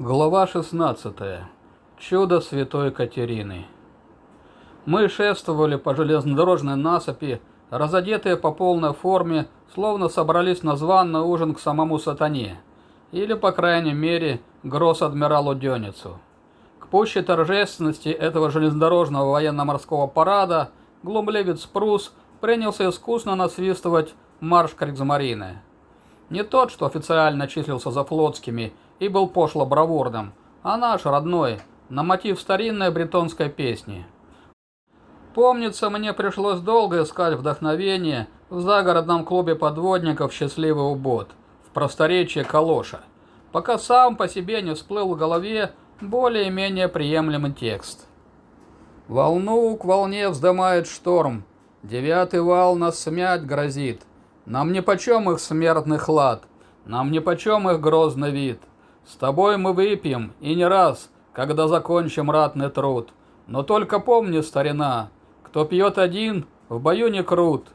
Глава 16. Чудо святой Катерины. Мы шествовали по железнодорожной насыпи, разодетые по полной форме, словно собрались на званный ужин к самому сатане, или, по крайней мере, гросс-адмиралу Дёницу. К пущей торжественности этого железнодорожного военно-морского парада глумлевец Прус принялся искусно насвистывать марш Кригзмарины. Не тот, что официально числился за флотскими и был пошло бравурным, а наш родной, на мотив старинной бретонской песни. Помнится, мне пришлось долго искать вдохновение в загородном клубе подводников «Счастливый убот» в просторечии Калоша, пока сам по себе не всплыл в голове более-менее приемлемый текст. «Волну к волне вздымает шторм, девятый вал нас смять грозит, нам нипочем их смертный хлад, нам нипочем их грозный вид. С тобой мы выпьем, и не раз, когда закончим ратный труд. Но только помни, старина, кто пьет один, в бою не крут.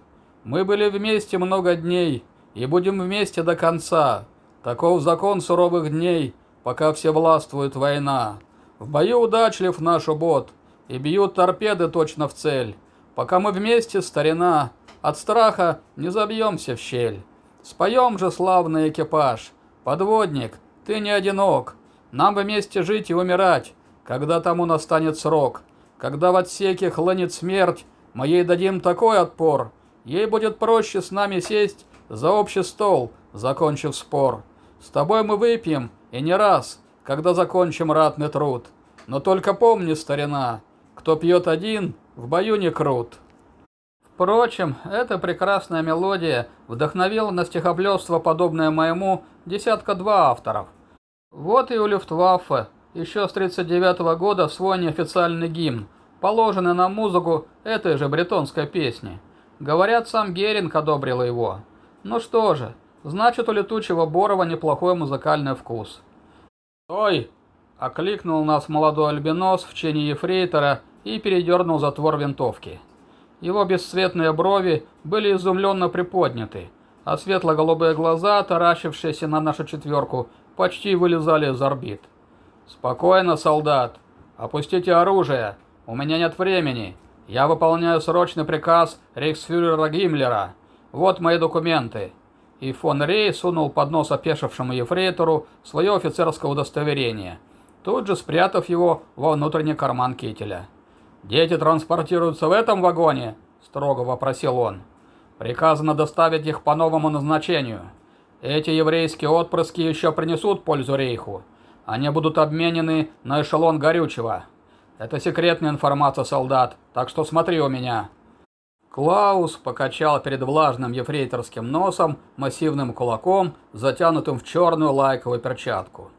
Мы были вместе много дней, и будем вместе до конца. Таков закон суровых дней, пока все властвует война. В бою удачлив наш убот, и бьют торпеды точно в цель. Пока мы вместе, старина, от страха не забьемся в щель. Споем же, славный экипаж. Подводник, ты не одинок. Нам вместе жить и умирать, когда тому настанет срок. Когда в отсеке хлынет смерть, мы ей дадим такой отпор. Ей будет проще с нами сесть за общий стол, закончив спор. С тобой мы выпьем, и не раз, когда закончим ратный труд. Но только помни, старина, кто пьет один, в бою не крут. Впрочем, эта прекрасная мелодия вдохновила на стихоплёвство, подобное моему, десятка-два авторов. Вот и у Люфтваффе еще с 39 -го года свой неофициальный гимн, положенный на музыку этой же бретонской песни. Говорят, сам Геринг одобрил его. Ну что же, значит у летучего Борова неплохой музыкальный вкус. «Стой!» – окликнул нас молодой альбинос в чине ефрейтора и передернул затвор винтовки. Его бесцветные брови были изумленно приподняты, а светло-голубые глаза, таращившиеся на нашу четверку, почти вылезали из орбит. «Спокойно, солдат! Опустите оружие! У меня нет времени! Я выполняю срочный приказ рейхсфюрера Гиммлера! Вот мои документы!» И фон Рей сунул под нос опешившему ефрейтору свое офицерское удостоверение, тут же спрятав его во внутренний карман кителя. «Дети транспортируются в этом вагоне?» – строго вопросил он. «Приказано доставить их по новому назначению. Эти еврейские отпрыски еще принесут пользу рейху. Они будут обменены на эшелон горючего. Это секретная информация, солдат, так что смотри у меня». Клаус покачал перед влажным ефрейторским носом массивным кулаком, затянутым в черную лайковую перчатку.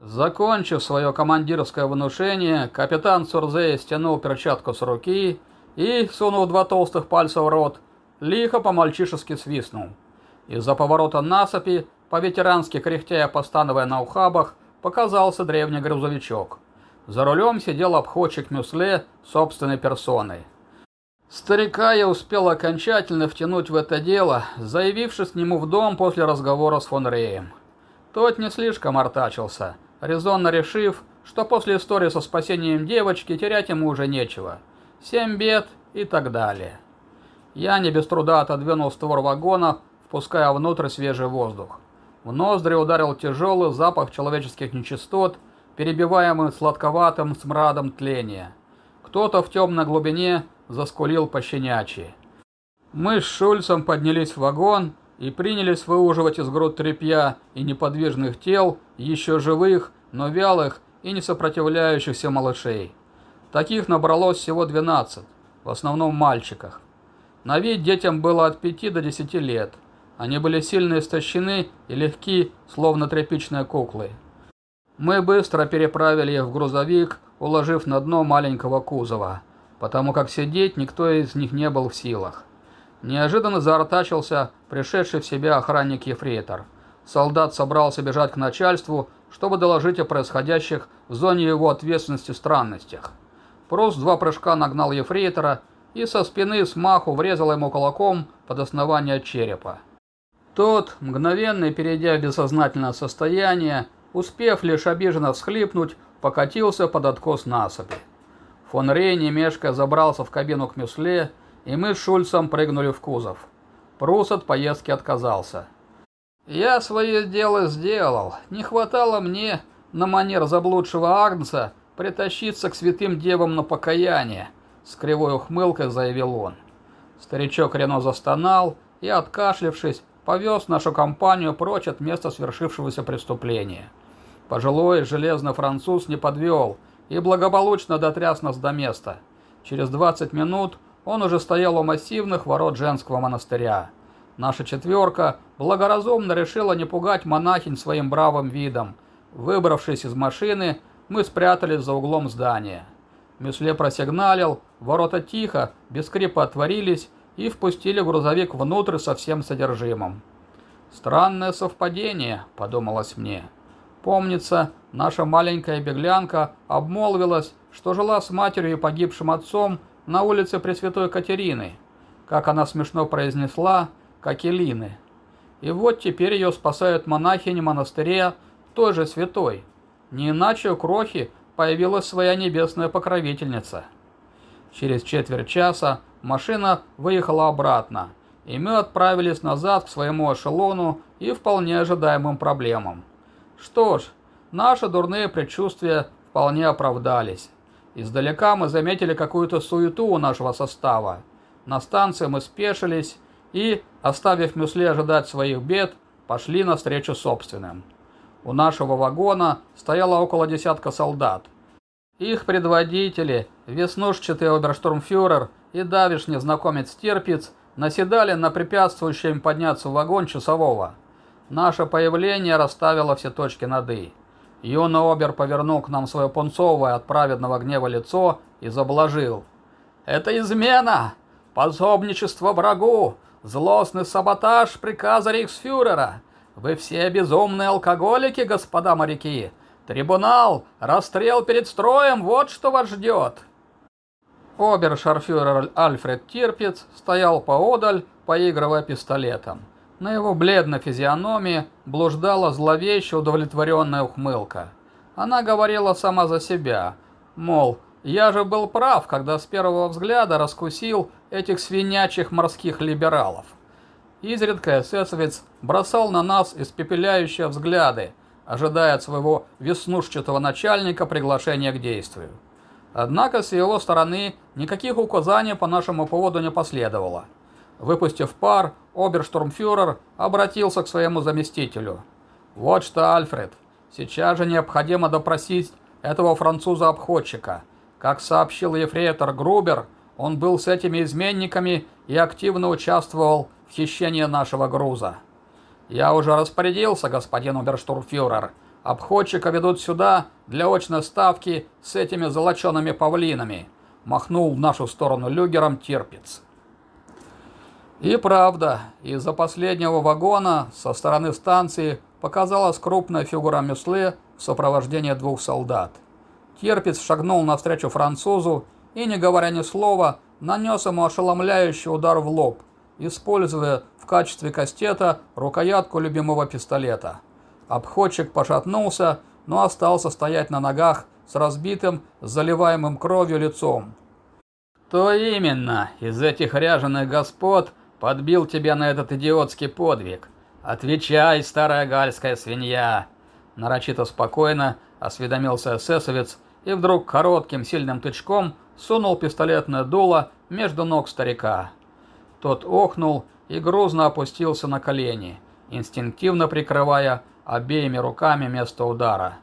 Закончив свое командирское внушение, капитан Сурзей стянул перчатку с руки и, сунув два толстых пальца в рот, лихо по-мальчишески свистнул. Из-за поворота насыпи, по-ветерански кряхтя и постановая на ухабах, показался древний грузовичок. За рулем сидел обходчик Мюсле собственной персоной. Старика я успел окончательно втянуть в это дело, заявившись к нему в дом после разговора с фон Реем. Тот не слишком артачился – резонно решив, что после истории со спасением девочки терять ему уже нечего. Семь бед и так далее. Я не без труда отодвинул створ вагона, впуская внутрь свежий воздух. В ноздри ударил тяжелый запах человеческих нечистот, перебиваемый сладковатым смрадом тления. Кто-то в темной глубине заскулил пощенячьи. Мы с Шульцем поднялись в вагон и принялись выуживать из груд тряпья и неподвижных тел, еще живых, но вялых и не сопротивляющихся малышей. Таких набралось всего 12, в основном мальчиках. На вид детям было от 5 до 10 лет. Они были сильно истощены и легки, словно тряпичные куклы. Мы быстро переправили их в грузовик, уложив на дно маленького кузова, потому как сидеть никто из них не был в силах. Неожиданно заортачился пришедший в себя охранник-ефрейтор. Солдат собрался бежать к начальству, чтобы доложить о происходящих в зоне его ответственности странностях. Прост два прыжка нагнал ефрейтора и со спины смаху врезал ему кулаком под основание черепа. Тот, мгновенно перейдя в бессознательное состояние, успев лишь обиженно всхлипнуть, покатился под откос насыпи. Фон Рей, немешко забрался в кабину к Мюсле, и мы с Шульцем прыгнули в кузов. Прус от поездки отказался. «Я свое дело сделал. Не хватало мне, на манер заблудшего Агнца, притащиться к святым девам на покаяние», — с кривой ухмылкой заявил он. Старичок Рено застонал и, откашлившись, повез нашу компанию прочь от места свершившегося преступления. Пожилой железный француз не подвел и благополучно дотряс нас до места. Через 20 минут он уже стоял у массивных ворот женского монастыря. Наша четверка благоразумно решила не пугать монахинь своим бравым видом. Выбравшись из машины, мы спрятались за углом здания. Мюсле просигналил, ворота тихо, без скрипа отворились и впустили грузовик внутрь со всем содержимым. «Странное совпадение», — подумалось мне. Помнится, наша маленькая беглянка обмолвилась, что жила с матерью и погибшим отцом на улице Пресвятой Катерины, как она смешно произнесла, как Элины. И вот теперь ее спасают монахини монастыря той же святой. Не иначе у Крохи появилась своя небесная покровительница. Через четверть часа машина выехала обратно, и мы отправились назад к своему эшелону и вполне ожидаемым проблемам. Что ж, наши дурные предчувствия вполне оправдались. Издалека мы заметили какую-то суету у нашего состава. На станции мы спешились и, оставив Мюсли ожидать своих бед, пошли навстречу собственным. У нашего вагона стояло около десятка солдат. Их предводители, веснушчатый оберштурмфюрер и давишний знакомец Терпиц, наседали на препятствующее им подняться в вагон часового. Наше появление расставило все точки над «и». Юный Обер повернул к нам свое пунцовое от праведного гнева лицо и заблажил. «Это измена! Пособничество врагу! Злостный саботаж приказа рейхсфюрера! Вы все безумные алкоголики, господа моряки! Трибунал! Расстрел перед строем! Вот что вас ждет!» Обершарфюрер Альфред Тирпиц стоял поодаль, поигрывая пистолетом. На его бледной физиономии блуждала зловещая удовлетворенная ухмылка. Она говорила сама за себя, мол, я же был прав, когда с первого взгляда раскусил этих свинячих морских либералов. Изредка эсэсовец бросал на нас испепеляющие взгляды, ожидая от своего веснушчатого начальника приглашения к действию. Однако с его стороны никаких указаний по нашему поводу не последовало. Выпустив пар, оберштурмфюрер обратился к своему заместителю. «Вот что, Альфред, сейчас же необходимо допросить этого француза-обходчика. Как сообщил ефрейтор Грубер, он был с этими изменниками и активно участвовал в хищении нашего груза. Я уже распорядился, господин оберштурмфюрер. Обходчика ведут сюда для очной ставки с этими золочеными павлинами», махнул в нашу сторону люгером Тирпиц. И правда, из-за последнего вагона со стороны станции показалась крупная фигура Мюсле в сопровождении двух солдат. Терпец шагнул навстречу французу и, не говоря ни слова, нанес ему ошеломляющий удар в лоб, используя в качестве кастета рукоятку любимого пистолета. Обходчик пошатнулся, но остался стоять на ногах с разбитым, заливаемым кровью лицом. «Кто именно из этих ряженых господ подбил тебя на этот идиотский подвиг. Отвечай, старая гальская свинья!» Нарочито спокойно осведомился эсэсовец и вдруг коротким сильным тычком сунул пистолетное дуло между ног старика. Тот охнул и грузно опустился на колени, инстинктивно прикрывая обеими руками место удара.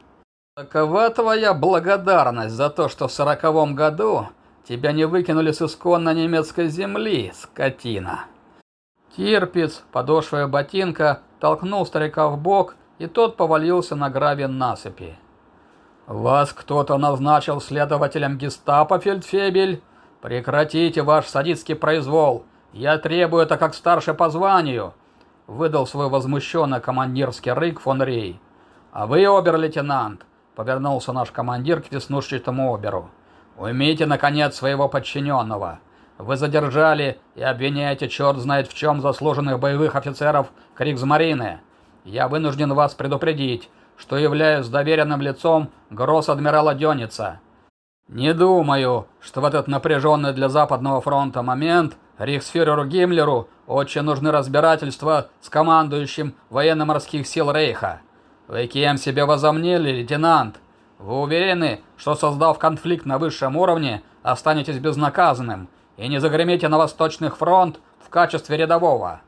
«Такова твоя благодарность за то, что в сороковом году тебя не выкинули с исконно немецкой земли, скотина!» Тирпиц, подошвая ботинка, толкнул старика в бок, и тот повалился на гравен насыпи. «Вас кто-то назначил следователем гестапо, фельдфебель? Прекратите ваш садистский произвол! Я требую это как старший по званию!» Выдал свой возмущенный командирский рык фон Рей. «А вы, обер-лейтенант!» — повернулся наш командир к веснушчатому оберу. «Уймите, наконец, своего подчиненного!» Вы задержали и обвиняете черт знает в чем заслуженных боевых офицеров Кригсмарины. Я вынужден вас предупредить, что являюсь доверенным лицом гросс-адмирала Дёница. Не думаю, что в этот напряженный для Западного фронта момент рейхсфюреру Гиммлеру очень нужны разбирательства с командующим военно-морских сил Рейха. Вы кем себе возомнили, лейтенант? Вы уверены, что создав конфликт на высшем уровне, останетесь безнаказанным и не загремите на Восточных фронт в качестве рядового?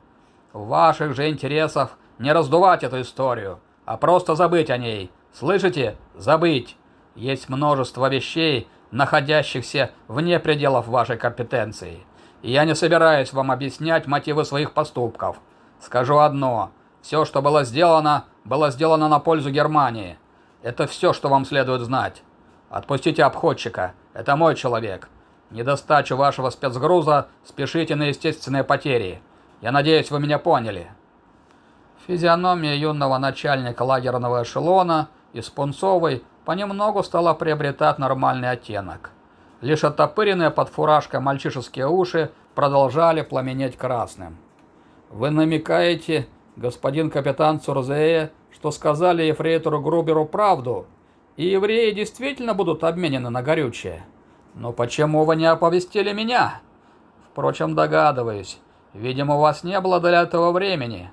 В ваших же интересах не раздувать эту историю, а просто забыть о ней. Слышите? Забыть. Есть множество вещей, находящихся вне пределов вашей компетенции. И я не собираюсь вам объяснять мотивы своих поступков. Скажу одно. Все, что было сделано, было сделано на пользу Германии. Это все, что вам следует знать. Отпустите обходчика. Это мой человек. Недостачу вашего спецгруза спешите на естественные потери. Я надеюсь, вы меня поняли. Физиономия юного начальника лагерного эшелона из пунцовой понемногу стала приобретать нормальный оттенок. Лишь оттопыренные под фуражкой мальчишеские уши продолжали пламенеть красным. «Вы намекаете, господин капитан Цурзея, что сказали ефрейтору Груберу правду, и евреи действительно будут обменены на горючее? Но почему вы не оповестили меня? Впрочем, догадываюсь. Видимо, у вас не было для этого времени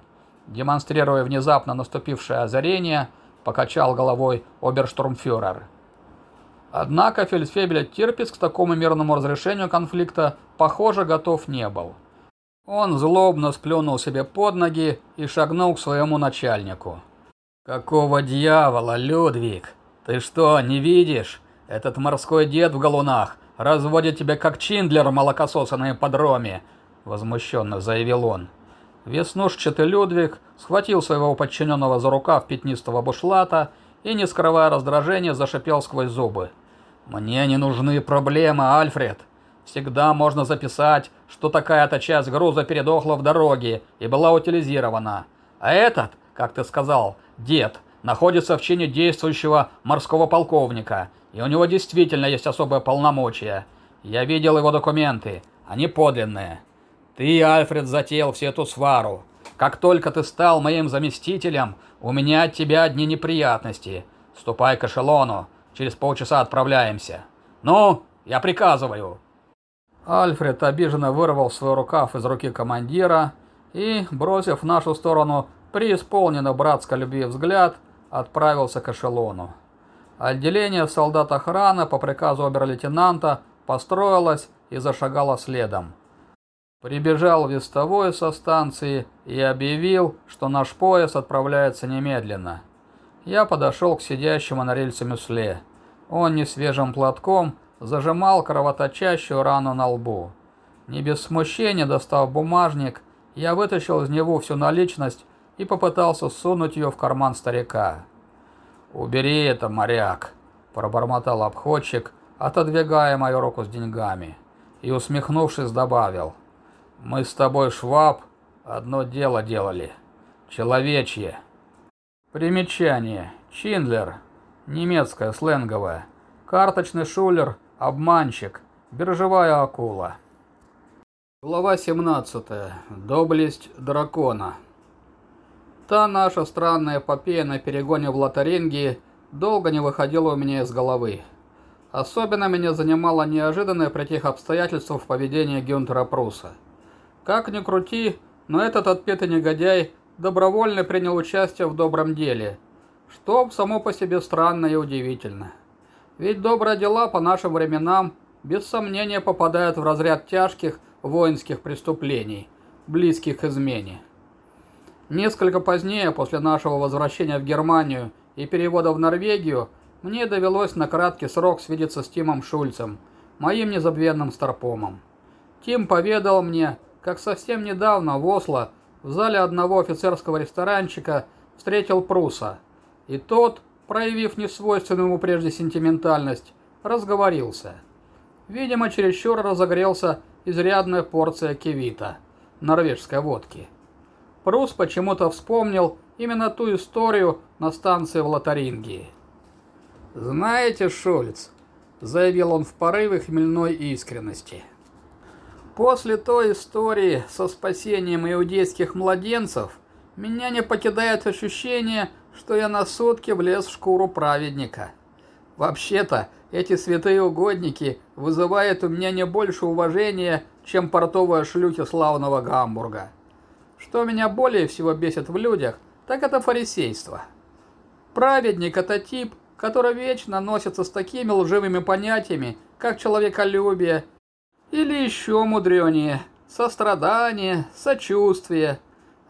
демонстрируя внезапно наступившее озарение, покачал головой оберштурмфюрер. Однако фельдфебель Тирпиц к такому мирному разрешению конфликта, похоже, готов не был. Он злобно сплюнул себе под ноги и шагнул к своему начальнику. «Какого дьявола, Людвиг? Ты что, не видишь? Этот морской дед в галунах разводит тебя как Чиндлер молокососа на ипподроме!» Возмущенно заявил он. Веснушчатый Людвиг схватил своего подчиненного за рукав пятнистого бушлата и, не скрывая раздражения, зашипел сквозь зубы. «Мне не нужны проблемы, Альфред. Всегда можно записать, что такая-то часть груза передохла в дороге и была утилизирована. А этот, как ты сказал, дед, находится в чине действующего морского полковника, и у него действительно есть особые полномочия. Я видел его документы, они подлинные». Ты, Альфред, затеял всю эту свару. Как только ты стал моим заместителем, у меня от тебя одни неприятности. Ступай к эшелону, через полчаса отправляемся. Ну, я приказываю. Альфред обиженно вырвал свой рукав из руки командира и, бросив в нашу сторону преисполненно братской любви взгляд, отправился к эшелону. Отделение солдат охраны по приказу обер-лейтенанта построилось и зашагало следом. Прибежал вестовой со станции и объявил, что наш поезд отправляется немедленно. Я подошел к сидящему на рельсе Мюсле. Он несвежим платком зажимал кровоточащую рану на лбу. Не без смущения достав бумажник, я вытащил из него всю наличность и попытался сунуть ее в карман старика. «Убери это, моряк!» – пробормотал обходчик, отодвигая мою руку с деньгами, и, усмехнувшись, добавил – мы с тобой, Шваб, одно дело делали. Человечье. Примечание. Чиндлер. Немецкая, сленговая. Карточный шулер, обманщик, биржевая акула. Глава 17. Доблесть дракона. Та наша странная эпопея на перегоне в Лотарингии долго не выходила у меня из головы. Особенно меня занимало неожиданное при тех обстоятельствах поведение Гюнтера Пруса. Как ни крути, но этот отпетый негодяй добровольно принял участие в добром деле, что само по себе странно и удивительно. Ведь добрые дела по нашим временам без сомнения попадают в разряд тяжких воинских преступлений, близких к измене. Несколько позднее, после нашего возвращения в Германию и перевода в Норвегию, мне довелось на краткий срок свидеться с Тимом Шульцем, моим незабвенным старпомом. Тим поведал мне, как совсем недавно в Осло в зале одного офицерского ресторанчика встретил Пруса, и тот, проявив несвойственную ему прежде сентиментальность, разговорился. Видимо, чересчур разогрелся изрядная порция кевита, норвежской водки. Прус почему-то вспомнил именно ту историю на станции в Лотарингии. «Знаете, Шульц», — заявил он в порыве хмельной искренности, — После той истории со спасением иудейских младенцев, меня не покидает ощущение, что я на сутки влез в шкуру праведника. Вообще-то, эти святые угодники вызывают у меня не больше уважения, чем портовые шлюхи славного Гамбурга. Что меня более всего бесит в людях, так это фарисейство. Праведник – это тип, который вечно носится с такими лживыми понятиями, как человеколюбие, или еще мудренее – сострадание, сочувствие.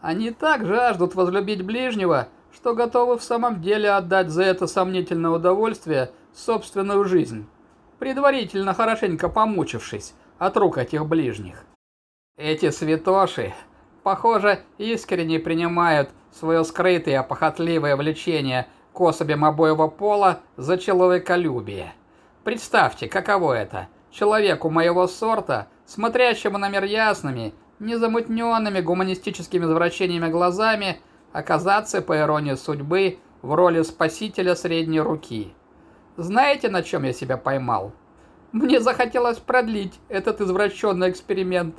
Они так жаждут возлюбить ближнего, что готовы в самом деле отдать за это сомнительное удовольствие собственную жизнь, предварительно хорошенько помучившись от рук этих ближних. Эти святоши, похоже, искренне принимают свое скрытое похотливое влечение к особям обоего пола за человеколюбие. Представьте, каково это – человеку моего сорта, смотрящему на мир ясными, незамутненными гуманистическими извращениями глазами, оказаться, по иронии судьбы, в роли спасителя средней руки. Знаете, на чем я себя поймал? Мне захотелось продлить этот извращенный эксперимент.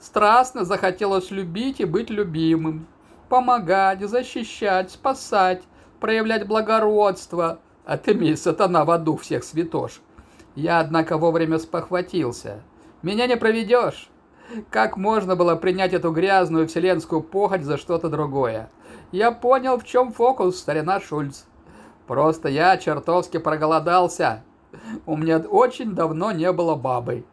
Страстно захотелось любить и быть любимым. Помогать, защищать, спасать, проявлять благородство. А ты, мисс, сатана в аду всех святош. Я, однако, вовремя спохватился. Меня не проведешь. Как можно было принять эту грязную вселенскую похоть за что-то другое? Я понял, в чем фокус, старина Шульц. Просто я чертовски проголодался. У меня очень давно не было бабы.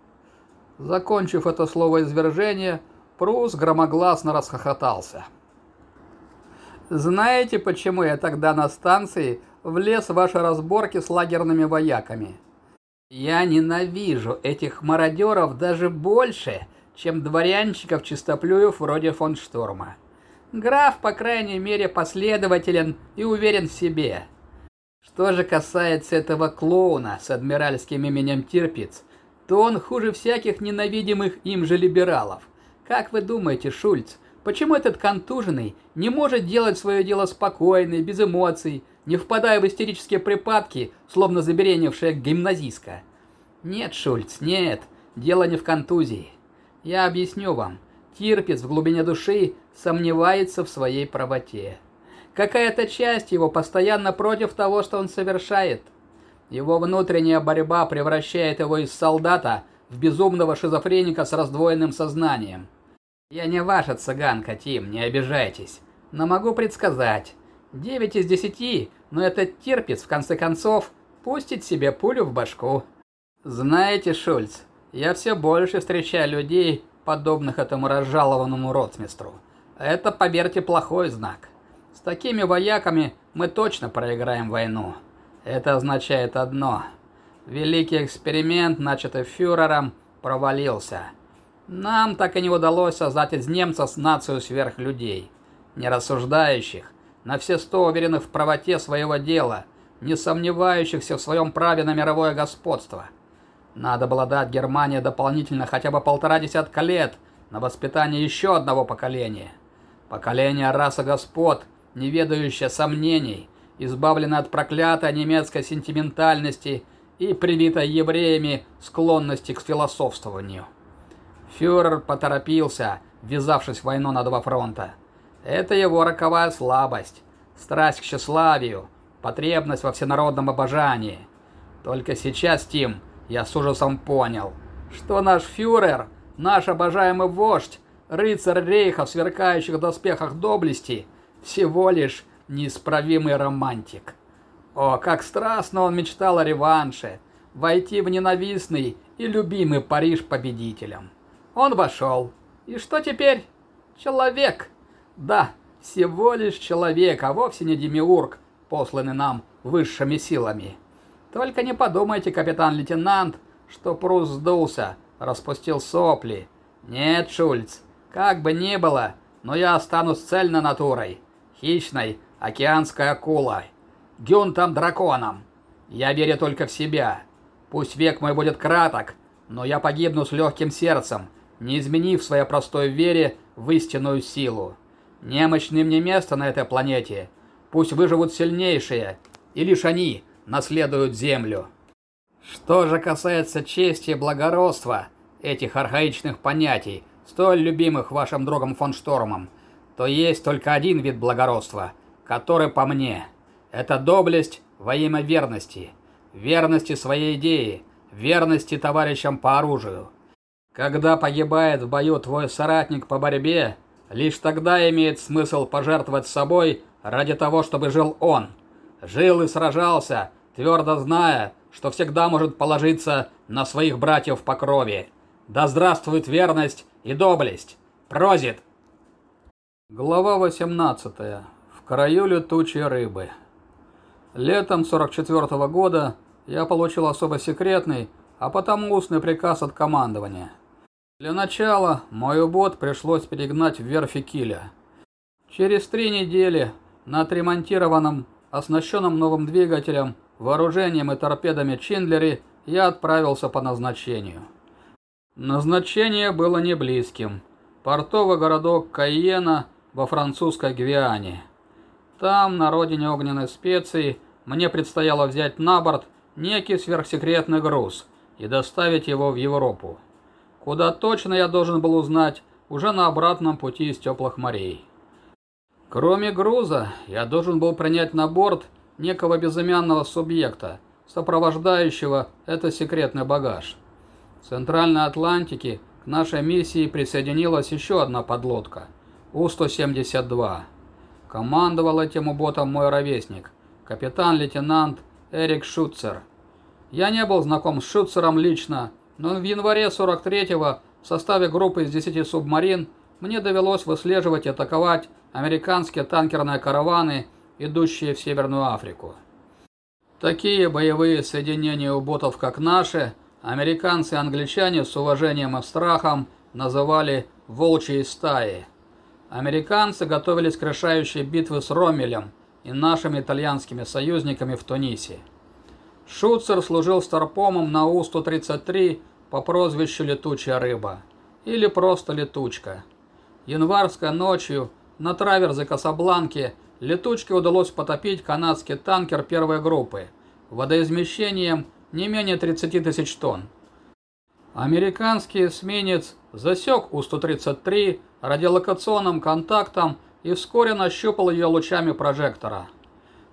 Закончив это слово извержение, Прус громогласно расхохотался. Знаете, почему я тогда на станции влез в ваши разборки с лагерными вояками? Я ненавижу этих мародеров даже больше, чем дворянчиков-чистоплюев вроде фон Шторма. Граф, по крайней мере, последователен и уверен в себе. Что же касается этого клоуна с адмиральским именем Тирпиц, то он хуже всяких ненавидимых им же либералов. Как вы думаете, Шульц, почему этот контуженный не может делать свое дело спокойно и без эмоций, не впадая в истерические припадки, словно забеременевшая гимназистка? Нет, Шульц, нет, дело не в контузии. Я объясню вам. Тирпиц в глубине души сомневается в своей правоте. Какая-то часть его постоянно против того, что он совершает. Его внутренняя борьба превращает его из солдата в безумного шизофреника с раздвоенным сознанием. Я не ваша цыганка, Тим, не обижайтесь. Но могу предсказать. 9 из 10, но этот терпец, в конце концов, пустит себе пулю в башку. Знаете, Шульц, я все больше встречаю людей, подобных этому разжалованному ротмистру. Это, поверьте, плохой знак. С такими вояками мы точно проиграем войну. Это означает одно. Великий эксперимент, начатый фюрером, провалился. Нам так и не удалось создать из немцев нацию сверхлюдей, не рассуждающих, на все сто уверенных в правоте своего дела, не сомневающихся в своем праве на мировое господство. Надо было дать Германии дополнительно хотя бы полтора десятка лет на воспитание еще одного поколения. Поколение расы господ, не ведающее сомнений, избавленное от проклятой немецкой сентиментальности и привитой евреями склонности к философствованию. Фюрер поторопился, ввязавшись в войну на два фронта. Это его роковая слабость, страсть к тщеславию, потребность во всенародном обожании. Только сейчас, Тим, я с ужасом понял, что наш фюрер, наш обожаемый вождь, рыцарь рейха в сверкающих доспехах доблести, всего лишь неисправимый романтик. О, как страстно он мечтал о реванше, войти в ненавистный и любимый Париж победителем. Он вошел. И что теперь? Человек. Да, всего лишь человек, а вовсе не демиург, посланный нам высшими силами. Только не подумайте, капитан-лейтенант, что Прус сдулся, распустил сопли. Нет, Шульц, как бы ни было, но я останусь цельной натурой. Хищной, океанской акулой. Гюнтом-драконом. Я верю только в себя. Пусть век мой будет краток, но я погибну с легким сердцем, не изменив своей простой вере в истинную силу. Немощным мне место на этой планете. Пусть выживут сильнейшие, и лишь они наследуют землю. Что же касается чести и благородства, этих архаичных понятий, столь любимых вашим другом фон Штормом, то есть только один вид благородства, который по мне. Это доблесть во имя верности, верности своей идеи, верности товарищам по оружию. Когда погибает в бою твой соратник по борьбе, лишь тогда имеет смысл пожертвовать собой ради того, чтобы жил он. Жил и сражался, твердо зная, что всегда может положиться на своих братьев по крови. Да здравствует верность и доблесть! Прозит! Глава 18. Краю летучей рыбы. Летом 44 -го года я получил особо секретный, а потому устный приказ от командования. Для начала мой убот пришлось перегнать в верфи Киля. Через три недели на отремонтированном, оснащенном новым двигателем, вооружением и торпедами Чиндлере я отправился по назначению. Назначение было не близким. Портовый городок Кайена во французской Гвиане. Там, на родине огненной специи, мне предстояло взять на борт некий сверхсекретный груз и доставить его в Европу. Куда точно я должен был узнать уже на обратном пути из теплых морей. Кроме груза, я должен был принять на борт некого безымянного субъекта, сопровождающего этот секретный багаж. В Центральной Атлантике к нашей миссии присоединилась еще одна подлодка – У-172. Командовал этим уботом мой ровесник, капитан-лейтенант Эрик Шутцер. Я не был знаком с Шутцером лично, но в январе 43-го в составе группы из 10 субмарин мне довелось выслеживать и атаковать американские танкерные караваны, идущие в Северную Африку. Такие боевые соединения у ботов, как наши, американцы и англичане с уважением и страхом называли «волчьей стаи». Американцы готовились к решающей битве с Роммелем и нашими итальянскими союзниками в Тунисе. Шуцер служил старпомом на У-133 по прозвищу «Летучая рыба» или просто «Летучка». Январской ночью на траверзе Касабланки летучке удалось потопить канадский танкер первой группы водоизмещением не менее 30 тысяч тонн. Американский эсминец засек У-133 радиолокационным контактом и вскоре нащупал ее лучами прожектора.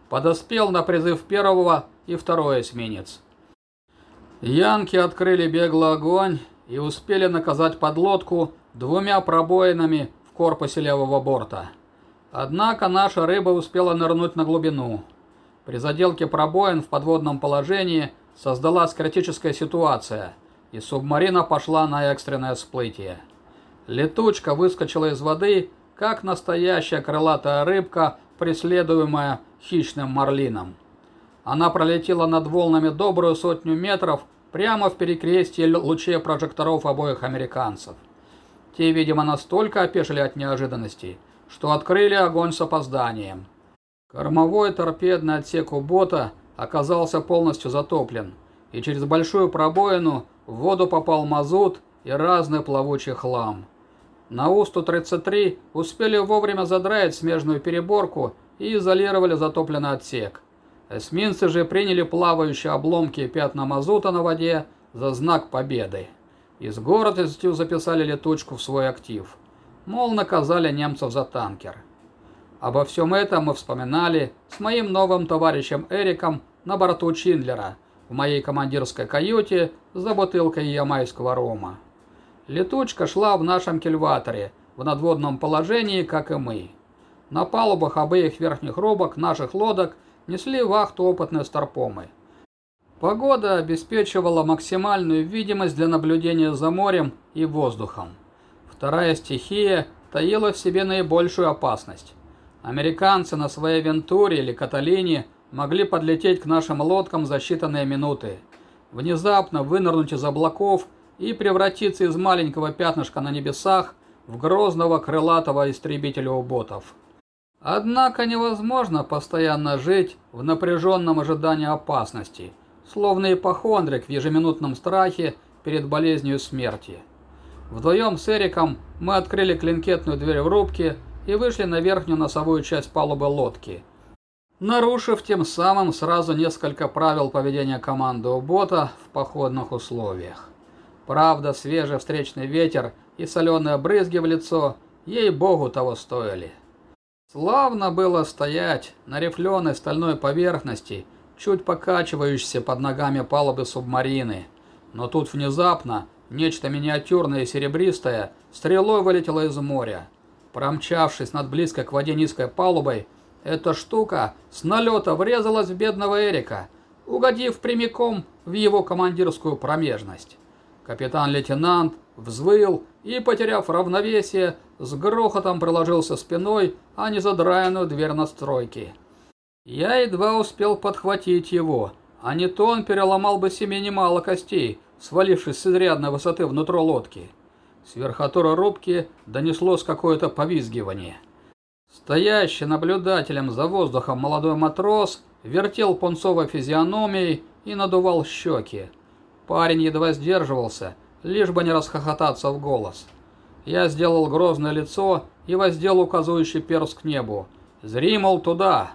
Подоспел на призыв первого и второй эсминец. Янки открыли беглый огонь и успели наказать подлодку двумя пробоинами в корпусе левого борта. Однако наша рыба успела нырнуть на глубину. При заделке пробоин в подводном положении создалась критическая ситуация, и субмарина пошла на экстренное всплытие. Летучка выскочила из воды, как настоящая крылатая рыбка, преследуемая хищным марлином. Она пролетела над волнами добрую сотню метров прямо в перекрестье лучей прожекторов обоих американцев. Те, видимо, настолько опешили от неожиданности, что открыли огонь с опозданием. Кормовой торпедный отсек у бота оказался полностью затоплен, и через большую пробоину в воду попал мазут и разный плавучий хлам. На У-133 успели вовремя задраить смежную переборку и изолировали затопленный отсек. Эсминцы же приняли плавающие обломки и пятна мазута на воде за знак победы. И с гордостью записали летучку в свой актив. Мол, наказали немцев за танкер. Обо всем этом мы вспоминали с моим новым товарищем Эриком на борту Чиндлера в моей командирской каюте за бутылкой ямайского рома. Летучка шла в нашем кильваторе в надводном положении, как и мы. На палубах обеих верхних рубок наших лодок несли вахту опытные старпомы. Погода обеспечивала максимальную видимость для наблюдения за морем и воздухом. Вторая стихия таила в себе наибольшую опасность. Американцы на своей Вентуре или Каталине могли подлететь к нашим лодкам за считанные минуты, внезапно вынырнуть из облаков и превратиться из маленького пятнышка на небесах в грозного крылатого истребителя ботов. Однако невозможно постоянно жить в напряженном ожидании опасности, словно ипохондрик в ежеминутном страхе перед болезнью смерти. Вдвоем с Эриком мы открыли клинкетную дверь в рубке и вышли на верхнюю носовую часть палубы лодки, нарушив тем самым сразу несколько правил поведения команды бота в походных условиях. Правда, свежий встречный ветер и соленые брызги в лицо, ей-богу, того стоили. Славно было стоять на рифленой стальной поверхности, чуть покачивающейся под ногами палубы субмарины. Но тут внезапно нечто миниатюрное и серебристое стрелой вылетело из моря. Промчавшись над близкой к воде низкой палубой, эта штука с налета врезалась в бедного Эрика, угодив прямиком в его командирскую промежность. Капитан-лейтенант взвыл и, потеряв равновесие, с грохотом приложился спиной о незадраенную дверь настройки. Я едва успел подхватить его, а не то он переломал бы себе немало костей, свалившись с изрядной высоты внутрь лодки. С верхотура рубки донеслось какое-то повизгивание. Стоящий наблюдателем за воздухом молодой матрос вертел пунцовой физиономией и надувал щеки. Парень едва сдерживался, лишь бы не расхохотаться в голос. Я сделал грозное лицо и воздел указывающий перст к небу. «Зри, мол, туда!»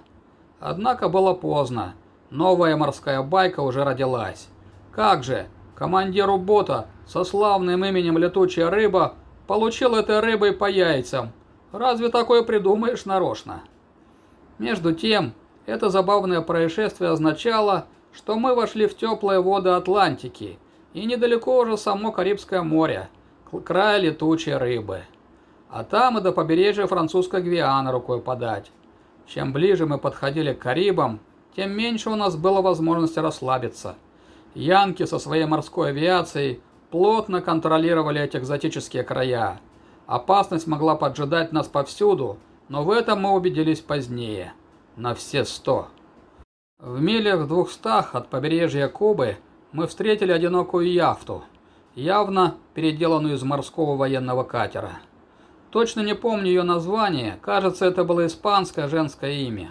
Однако было поздно. Новая морская байка уже родилась. Как же, командиру бота со славным именем «Летучая рыба» получил этой рыбой по яйцам. Разве такое придумаешь нарочно? Между тем, это забавное происшествие означало, что мы вошли в теплые воды Атлантики, и недалеко уже само Карибское море, край летучей рыбы. А там и до побережья французской Гвианы рукой подать. Чем ближе мы подходили к Карибам, тем меньше у нас было возможности расслабиться. Янки со своей морской авиацией плотно контролировали эти экзотические края. Опасность могла поджидать нас повсюду, но в этом мы убедились позднее. На все сто. В милях двухстах от побережья Кубы мы встретили одинокую яхту, явно переделанную из морского военного катера. Точно не помню ее название, кажется, это было испанское женское имя.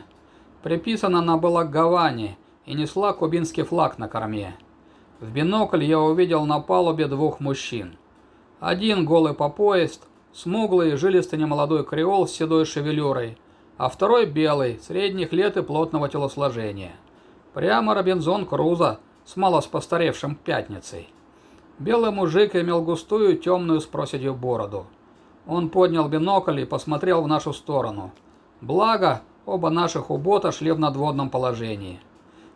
Приписана она была к Гаване и несла кубинский флаг на корме. В бинокль я увидел на палубе двух мужчин. Один голый по пояс, смуглый, жилистый немолодой креол с седой шевелюрой – а второй белый, средних лет и плотного телосложения. Прямо Робинзон Крузо с мало постаревшим пятницей. Белый мужик имел густую темную с проседью бороду. Он поднял бинокль и посмотрел в нашу сторону. Благо, оба наших убота шли в надводном положении.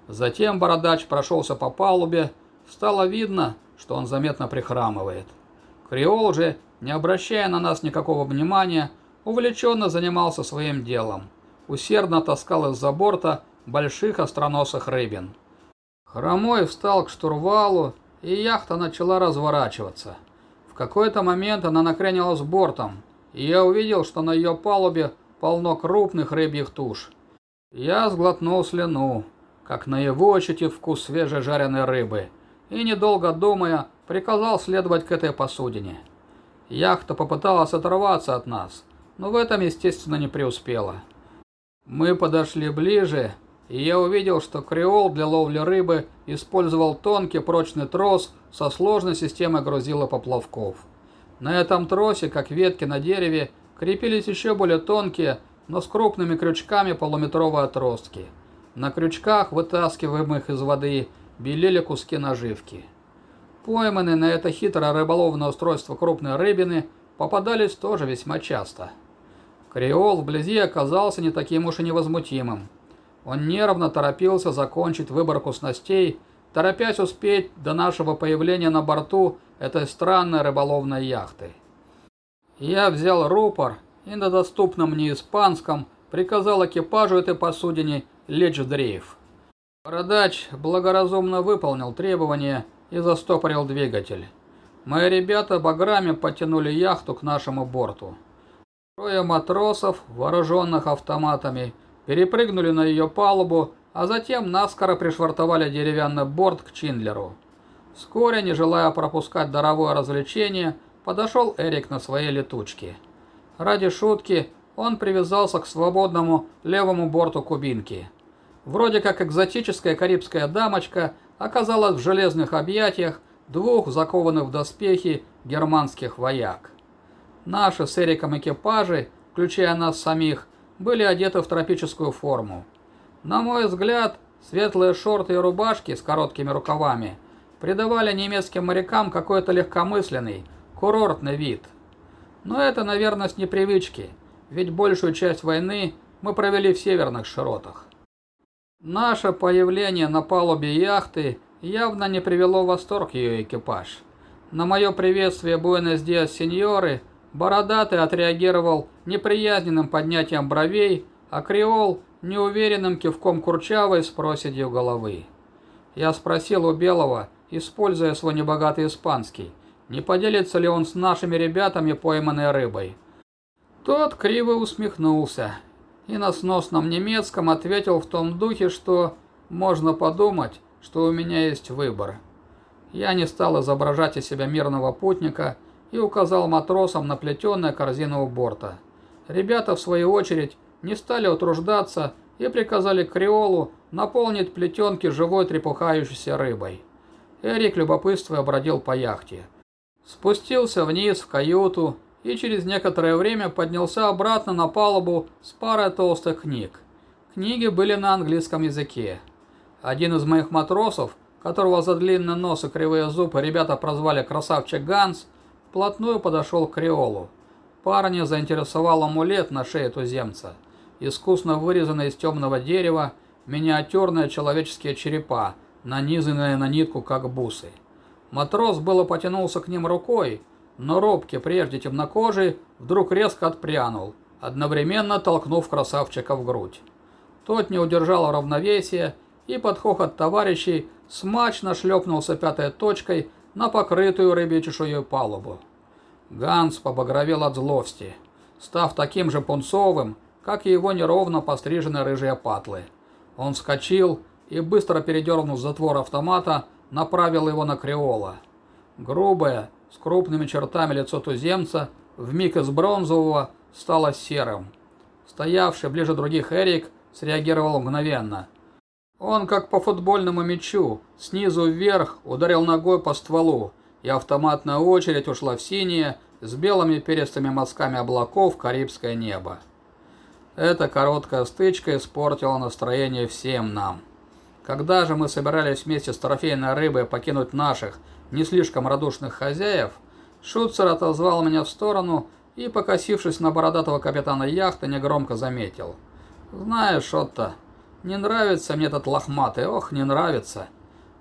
Затем бородач прошелся по палубе, стало видно, что он заметно прихрамывает. Креол же, не обращая на нас никакого внимания, увлеченно занимался своим делом. Усердно таскал из-за борта больших остроносых рыбин. Хромой встал к штурвалу, и яхта начала разворачиваться. В какой-то момент она накренилась бортом, и я увидел, что на ее палубе полно крупных рыбьих туш. Я сглотнул слюну, как на его ощутив вкус свежежаренной рыбы, и, недолго думая, приказал следовать к этой посудине. Яхта попыталась оторваться от нас, но в этом, естественно, не преуспела. Мы подошли ближе, и я увидел, что креол для ловли рыбы использовал тонкий прочный трос со сложной системой грузила поплавков. На этом тросе, как ветки на дереве, крепились еще более тонкие, но с крупными крючками полуметровые отростки. На крючках, вытаскиваемых из воды, белели куски наживки. Пойманные на это хитрое рыболовное устройство крупные рыбины попадались тоже весьма часто. Креол вблизи оказался не таким уж и невозмутимым. Он нервно торопился закончить выборку снастей, торопясь успеть до нашего появления на борту этой странной рыболовной яхты. Я взял рупор и на доступном мне испанском приказал экипажу этой посудине лечь в дрейф. Бородач благоразумно выполнил требования и застопорил двигатель. Мои ребята баграми потянули яхту к нашему борту. Трое матросов, вооруженных автоматами, перепрыгнули на ее палубу, а затем наскоро пришвартовали деревянный борт к Чиндлеру. Вскоре, не желая пропускать даровое развлечение, подошел Эрик на своей летучке. Ради шутки он привязался к свободному левому борту кубинки. Вроде как экзотическая карибская дамочка оказалась в железных объятиях двух закованных в доспехи германских вояк. Наши с Эриком экипажи, включая нас самих, были одеты в тропическую форму. На мой взгляд, светлые шорты и рубашки с короткими рукавами придавали немецким морякам какой-то легкомысленный, курортный вид. Но это, наверное, с непривычки, ведь большую часть войны мы провели в северных широтах. Наше появление на палубе яхты явно не привело в восторг ее экипаж. На мое приветствие Буэнос-Диас сеньоры Бородатый отреагировал неприязненным поднятием бровей, а Креол – неуверенным кивком курчавой с проседью головы. Я спросил у Белого, используя свой небогатый испанский, не поделится ли он с нашими ребятами пойманной рыбой. Тот криво усмехнулся и на сносном немецком ответил в том духе, что можно подумать, что у меня есть выбор. Я не стал изображать из себя мирного путника и указал матросам на плетеную корзину у борта. Ребята, в свою очередь, не стали утруждаться и приказали Креолу наполнить плетенки живой трепухающейся рыбой. Эрик, любопытствуя, бродил по яхте. Спустился вниз в каюту и через некоторое время поднялся обратно на палубу с парой толстых книг. Книги были на английском языке. Один из моих матросов, которого за длинный нос и кривые зубы ребята прозвали «красавчик Ганс», вплотную подошел к Креолу. Парня заинтересовал амулет на шее туземца. Искусно вырезанный из темного дерева, миниатюрные человеческие черепа, нанизанные на нитку, как бусы. Матрос было потянулся к ним рукой, но робкий, прежде темнокожий, вдруг резко отпрянул, одновременно толкнув красавчика в грудь. Тот не удержал равновесия и под хохот товарищей смачно шлепнулся пятой точкой на покрытую рыбьей чешуей палубу. Ганс побагровел от злости, став таким же пунцовым, как и его неровно постриженные рыжие патлы. Он вскочил и, быстро передернув затвор автомата, направил его на Креола. Грубое, с крупными чертами лицо туземца, вмиг из бронзового, стало серым. Стоявший ближе других Эрик среагировал мгновенно. Он, как по футбольному мячу, снизу вверх ударил ногой по стволу, и автоматная очередь ушла в синее с белыми перистыми мазками облаков Карибское небо. Эта короткая стычка испортила настроение всем нам. Когда же мы собирались вместе с трофейной рыбой покинуть наших, не слишком радушных хозяев, Шуцер отозвал меня в сторону и, покосившись на бородатого капитана яхты, негромко заметил. «Знаешь, Отто, не нравится мне этот лохматый, ох, не нравится.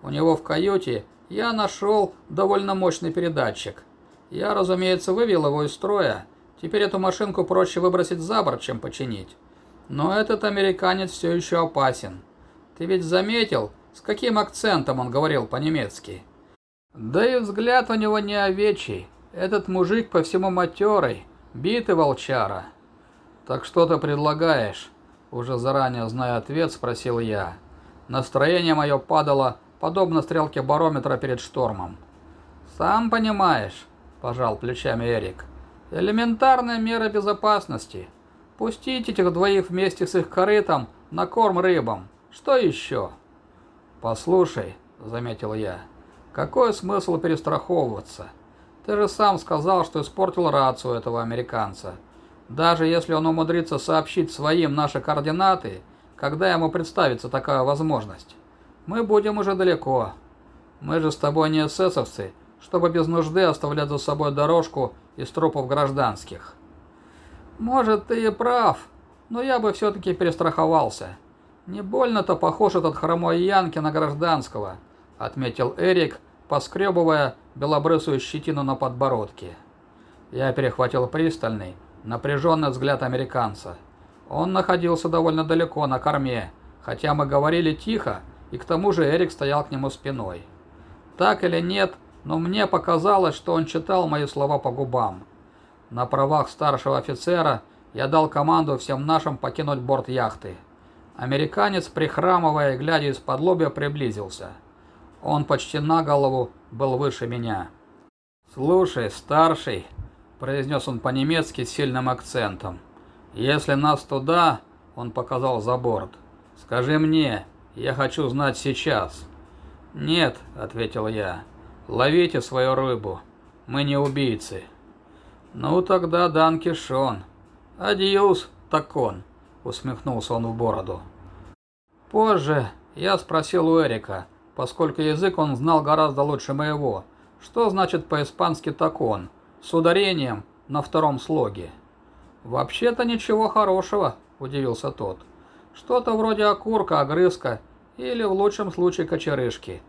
У него в каюте я нашел довольно мощный передатчик. Я, разумеется, вывел его из строя, Теперь эту машинку проще выбросить за борт, чем починить. Но этот американец все еще опасен. Ты ведь заметил, с каким акцентом он говорил по-немецки? Да и взгляд у него не овечий. Этот мужик по всему матерый, битый волчара. Так что ты предлагаешь? Уже заранее зная ответ, спросил я. Настроение мое падало, подобно стрелке барометра перед штормом. «Сам понимаешь», – пожал плечами Эрик. Элементарная мера безопасности. Пустить этих двоих вместе с их корытом на корм рыбам. Что еще? Послушай, заметил я, какой смысл перестраховываться? Ты же сам сказал, что испортил рацию этого американца. Даже если он умудрится сообщить своим наши координаты, когда ему представится такая возможность, мы будем уже далеко. Мы же с тобой не эсэсовцы, чтобы без нужды оставлять за собой дорожку из трупов гражданских. Может, ты и прав, но я бы все-таки перестраховался. Не больно-то похож этот хромой Янки на гражданского, отметил Эрик, поскребывая белобрысую щетину на подбородке. Я перехватил пристальный, напряженный взгляд американца. Он находился довольно далеко на корме, хотя мы говорили тихо, и к тому же Эрик стоял к нему спиной. Так или нет, но мне показалось, что он читал мои слова по губам. На правах старшего офицера я дал команду всем нашим покинуть борт яхты. Американец, прихрамывая и глядя из-под лобья, приблизился. Он почти на голову был выше меня. «Слушай, старший», – произнес он по-немецки с сильным акцентом, – «если нас туда...» – он показал за борт. «Скажи мне, я хочу знать сейчас». «Нет», – ответил я, Ловите свою рыбу. Мы не убийцы. Ну тогда Данки Шон. Адьюс, такон, усмехнулся он в бороду. Позже я спросил у Эрика, поскольку язык он знал гораздо лучше моего, что значит по-испански такон, с ударением на втором слоге. Вообще-то ничего хорошего, удивился тот. «Что-то вроде окурка, огрызка или, в лучшем случае, кочерышки.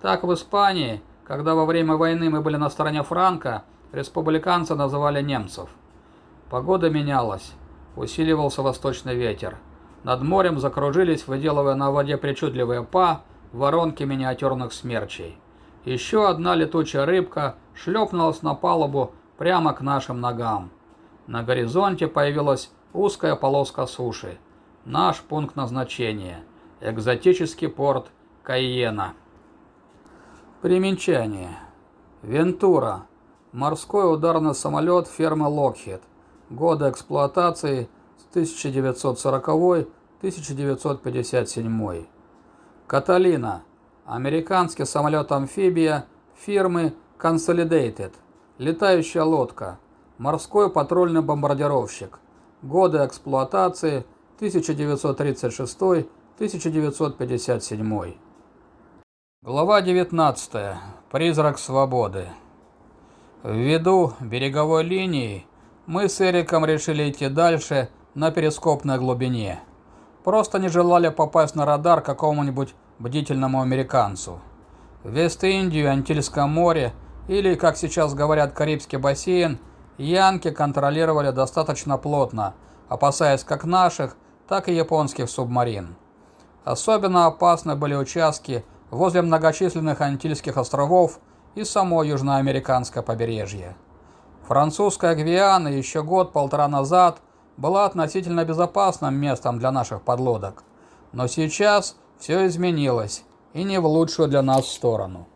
Так в Испании, когда во время войны мы были на стороне Франка, республиканцы называли немцев. Погода менялась. Усиливался восточный ветер. Над морем закружились, выделывая на воде причудливые па, воронки миниатюрных смерчей. Еще одна летучая рыбка шлепнулась на палубу прямо к нашим ногам. На горизонте появилась узкая полоска суши. Наш пункт назначения. Экзотический порт Кайена. Примечание. Вентура. Морской ударный самолет фирмы Lockheed. Годы эксплуатации с 1940-1957. Каталина. Американский самолет-амфибия фирмы Consolidated. Летающая лодка. Морской патрульный бомбардировщик. Годы эксплуатации 1936-1957. Глава 19. Призрак свободы. Ввиду береговой линии мы с Эриком решили идти дальше на перископной глубине. Просто не желали попасть на радар какому-нибудь бдительному американцу. Вест-Индию, Антильское море или, как сейчас говорят, Карибский бассейн, янки контролировали достаточно плотно, опасаясь как наших, так и японских субмарин. Особенно опасны были участки возле многочисленных Антильских островов и само южноамериканское побережье. Французская Гвиана еще год-полтора назад была относительно безопасным местом для наших подлодок, но сейчас все изменилось, и не в лучшую для нас сторону.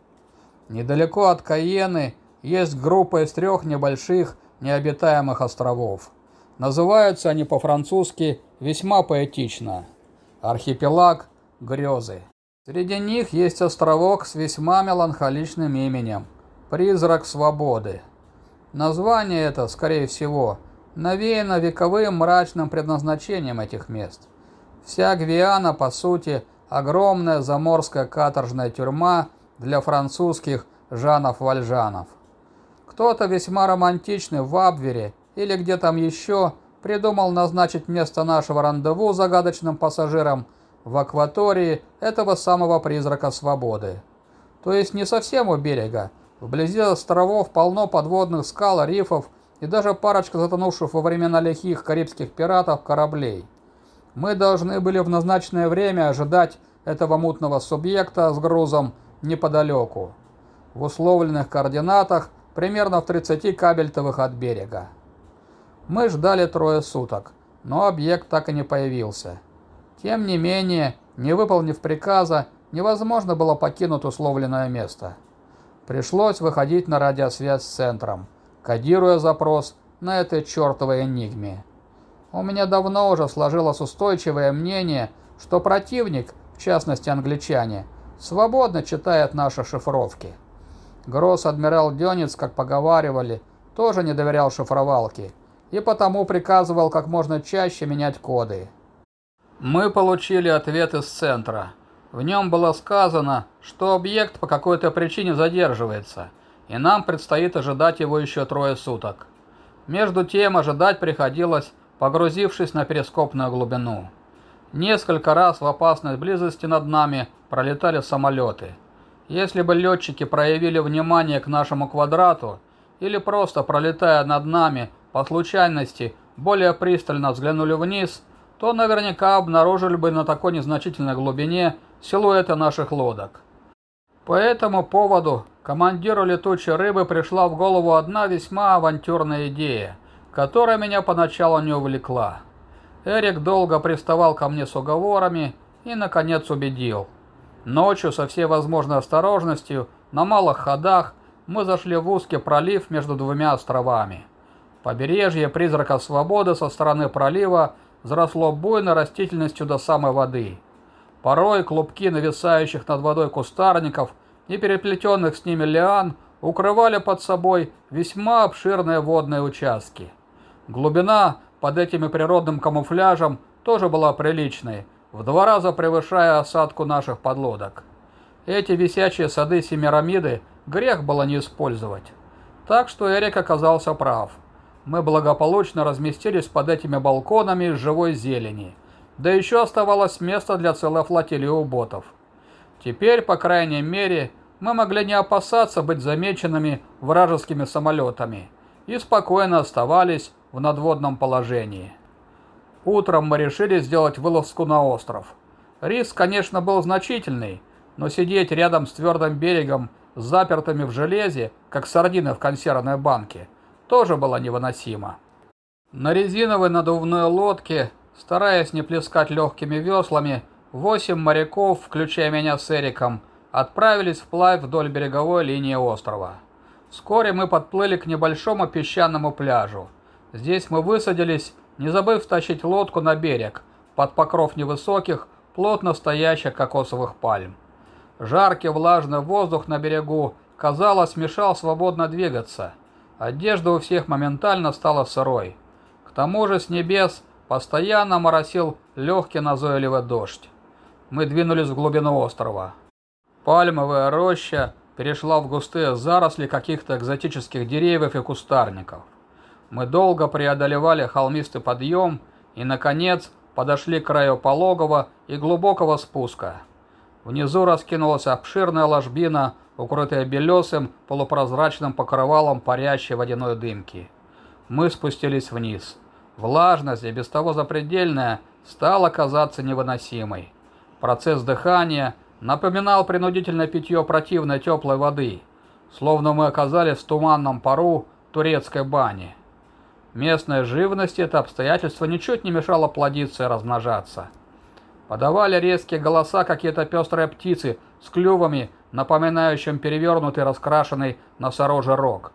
Недалеко от Каены есть группа из трех небольших необитаемых островов. Называются они по-французски весьма поэтично. Архипелаг Грезы. Среди них есть островок с весьма меланхоличным именем – Призрак Свободы. Название это, скорее всего, навеяно вековым мрачным предназначением этих мест. Вся Гвиана, по сути, огромная заморская каторжная тюрьма для французских Жанов-Вальжанов. Кто-то весьма романтичный в Абвере или где там еще придумал назначить место нашего рандеву загадочным пассажирам – в акватории этого самого призрака свободы. То есть не совсем у берега. Вблизи островов полно подводных скал, рифов и даже парочка затонувших во времена лихих карибских пиратов кораблей. Мы должны были в назначенное время ожидать этого мутного субъекта с грузом неподалеку, в условленных координатах примерно в 30 кабельтовых от берега. Мы ждали трое суток, но объект так и не появился. Тем не менее, не выполнив приказа, невозможно было покинуть условленное место. Пришлось выходить на радиосвязь с центром, кодируя запрос на этой чертовой энигме. У меня давно уже сложилось устойчивое мнение, что противник, в частности англичане, свободно читает наши шифровки. Гросс-адмирал Дёнец, как поговаривали, тоже не доверял шифровалке и потому приказывал как можно чаще менять коды. Мы получили ответ из центра. В нем было сказано, что объект по какой-то причине задерживается, и нам предстоит ожидать его еще трое суток. Между тем ожидать приходилось, погрузившись на перископную глубину. Несколько раз в опасной близости над нами пролетали самолеты. Если бы летчики проявили внимание к нашему квадрату, или просто пролетая над нами, по случайности, более пристально взглянули вниз – то наверняка обнаружили бы на такой незначительной глубине силуэты наших лодок. По этому поводу командиру летучей рыбы пришла в голову одна весьма авантюрная идея, которая меня поначалу не увлекла. Эрик долго приставал ко мне с уговорами и, наконец, убедил. Ночью со всей возможной осторожностью, на малых ходах, мы зашли в узкий пролив между двумя островами. Побережье призрака свободы со стороны пролива заросло буйной растительностью до самой воды. Порой клубки нависающих над водой кустарников и переплетенных с ними лиан укрывали под собой весьма обширные водные участки. Глубина под этим природным камуфляжем тоже была приличной, в два раза превышая осадку наших подлодок. Эти висячие сады Семирамиды грех было не использовать. Так что Эрик оказался прав. мы благополучно разместились под этими балконами из живой зелени. Да еще оставалось место для целой флотилии уботов. Теперь, по крайней мере, мы могли не опасаться быть замеченными вражескими самолетами и спокойно оставались в надводном положении. Утром мы решили сделать вылазку на остров. Риск, конечно, был значительный, но сидеть рядом с твердым берегом запертыми в железе, как сардины в консервной банке, тоже было невыносимо. На резиновой надувной лодке, стараясь не плескать легкими веслами, восемь моряков, включая меня с Эриком, отправились вплавь вдоль береговой линии острова. Вскоре мы подплыли к небольшому песчаному пляжу. Здесь мы высадились, не забыв тащить лодку на берег, под покров невысоких, плотно стоящих кокосовых пальм. Жаркий влажный воздух на берегу, казалось, мешал свободно двигаться. Одежда у всех моментально стала сырой. К тому же с небес постоянно моросил легкий назойливый дождь. Мы двинулись в глубину острова. Пальмовая роща перешла в густые заросли каких-то экзотических деревьев и кустарников. Мы долго преодолевали холмистый подъем и, наконец, подошли к краю пологого и глубокого спуска. Внизу раскинулась обширная ложбина, укрытая белесым полупрозрачным покрывалом парящей водяной дымки. Мы спустились вниз. Влажность, и без того запредельная, стала казаться невыносимой. Процесс дыхания напоминал принудительное питье противной теплой воды, словно мы оказались в туманном пару турецкой бани. Местной живности это обстоятельство ничуть не мешало плодиться и размножаться. Подавали резкие голоса какие-то пестрые птицы с клювами, напоминающим перевернутый раскрашенный носорожий рог.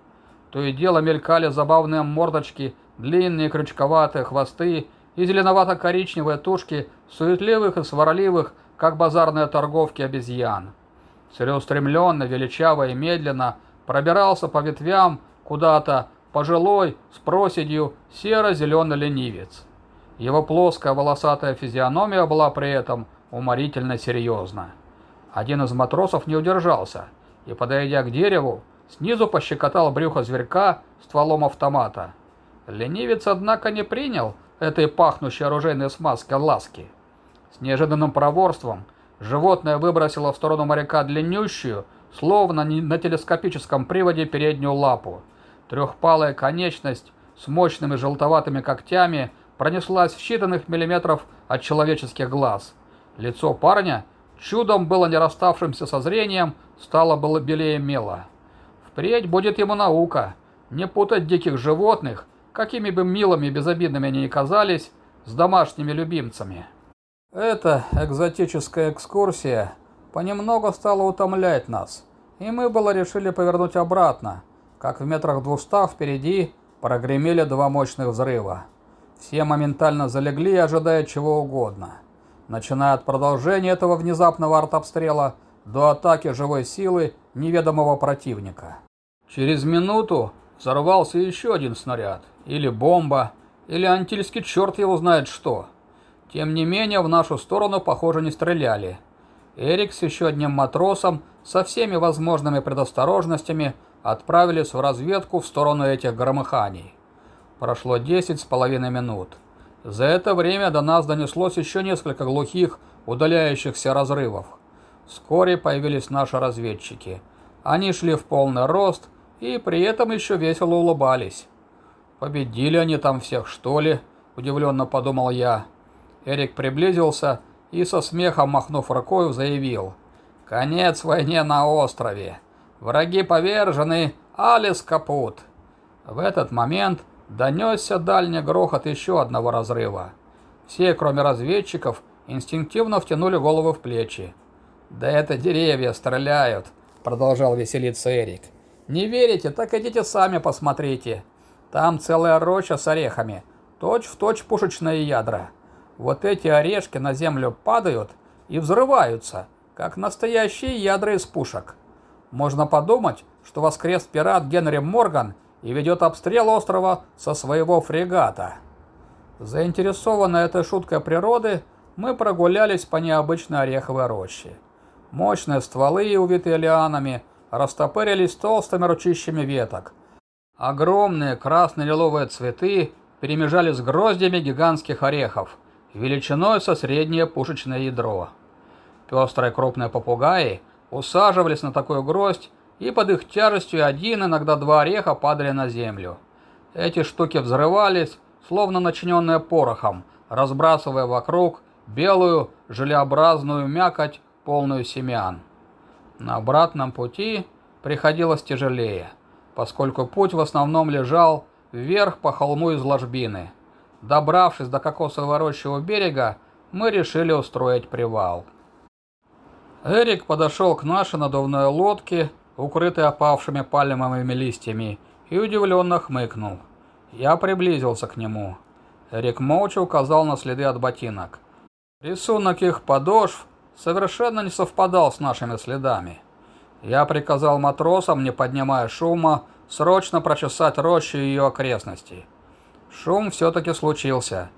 То и дело мелькали забавные мордочки, длинные крючковатые хвосты и зеленовато-коричневые тушки суетливых и сварливых, как базарные торговки обезьян. Целеустремленно, величаво и медленно пробирался по ветвям куда-то пожилой, с проседью, серо-зеленый ленивец. Его плоская волосатая физиономия была при этом уморительно серьезна. Один из матросов не удержался и, подойдя к дереву, снизу пощекотал брюхо зверька стволом автомата. Ленивец, однако, не принял этой пахнущей оружейной смазки ласки. С неожиданным проворством животное выбросило в сторону моряка длиннющую, словно на телескопическом приводе переднюю лапу. Трехпалая конечность с мощными желтоватыми когтями пронеслась в считанных миллиметров от человеческих глаз. Лицо парня, чудом было не расставшимся со зрением, стало было белее мела. Впредь будет ему наука, не путать диких животных, какими бы милыми и безобидными они ни казались, с домашними любимцами. Эта экзотическая экскурсия понемногу стала утомлять нас, и мы было решили повернуть обратно, как в метрах двухстах впереди прогремели два мощных взрыва. Все моментально залегли, ожидая чего угодно. Начиная от продолжения этого внезапного артобстрела до атаки живой силы неведомого противника. Через минуту взорвался еще один снаряд, или бомба, или антильский черт его знает что. Тем не менее, в нашу сторону, похоже, не стреляли. Эрик с еще одним матросом со всеми возможными предосторожностями отправились в разведку в сторону этих громыханий. Прошло десять с половиной минут. За это время до нас донеслось еще несколько глухих, удаляющихся разрывов. Вскоре появились наши разведчики. Они шли в полный рост и при этом еще весело улыбались. «Победили они там всех, что ли?» – удивленно подумал я. Эрик приблизился и со смехом махнув рукой заявил. «Конец войне на острове. Враги повержены, Алис капут». В этот момент Донесся дальний грохот еще одного разрыва. Все, кроме разведчиков, инстинктивно втянули голову в плечи. «Да это деревья стреляют», — продолжал веселиться Эрик. «Не верите? Так идите сами посмотрите. Там целая роща с орехами, точь-в-точь точь пушечные ядра. Вот эти орешки на землю падают и взрываются, как настоящие ядра из пушек. Можно подумать, что воскрес пират Генри Морган — и ведет обстрел острова со своего фрегата. Заинтересованные этой шуткой природы, мы прогулялись по необычной ореховой роще. Мощные стволы, увитые лианами, растопырились толстыми ручищами веток, Огромные красно-лиловые цветы перемежались с гроздями гигантских орехов, величиной со среднее пушечное ядро. Пестрые крупные попугаи усаживались на такую гроздь, и под их тяжестью один, иногда два ореха падали на землю. Эти штуки взрывались, словно начиненные порохом, разбрасывая вокруг белую желеобразную мякоть, полную семян. На обратном пути приходилось тяжелее, поскольку путь в основном лежал вверх по холму из ложбины. Добравшись до кокосового рощи у берега, мы решили устроить привал. Эрик подошел к нашей надувной лодке, укрытой опавшими пальмовыми листьями, и удивленно хмыкнул. Я приблизился к нему. Эрик молча указал на следы от ботинок. Рисунок их подошв совершенно не совпадал с нашими следами. Я приказал матросам, не поднимая шума, срочно прочесать рощу и ее окрестности. Шум все-таки случился.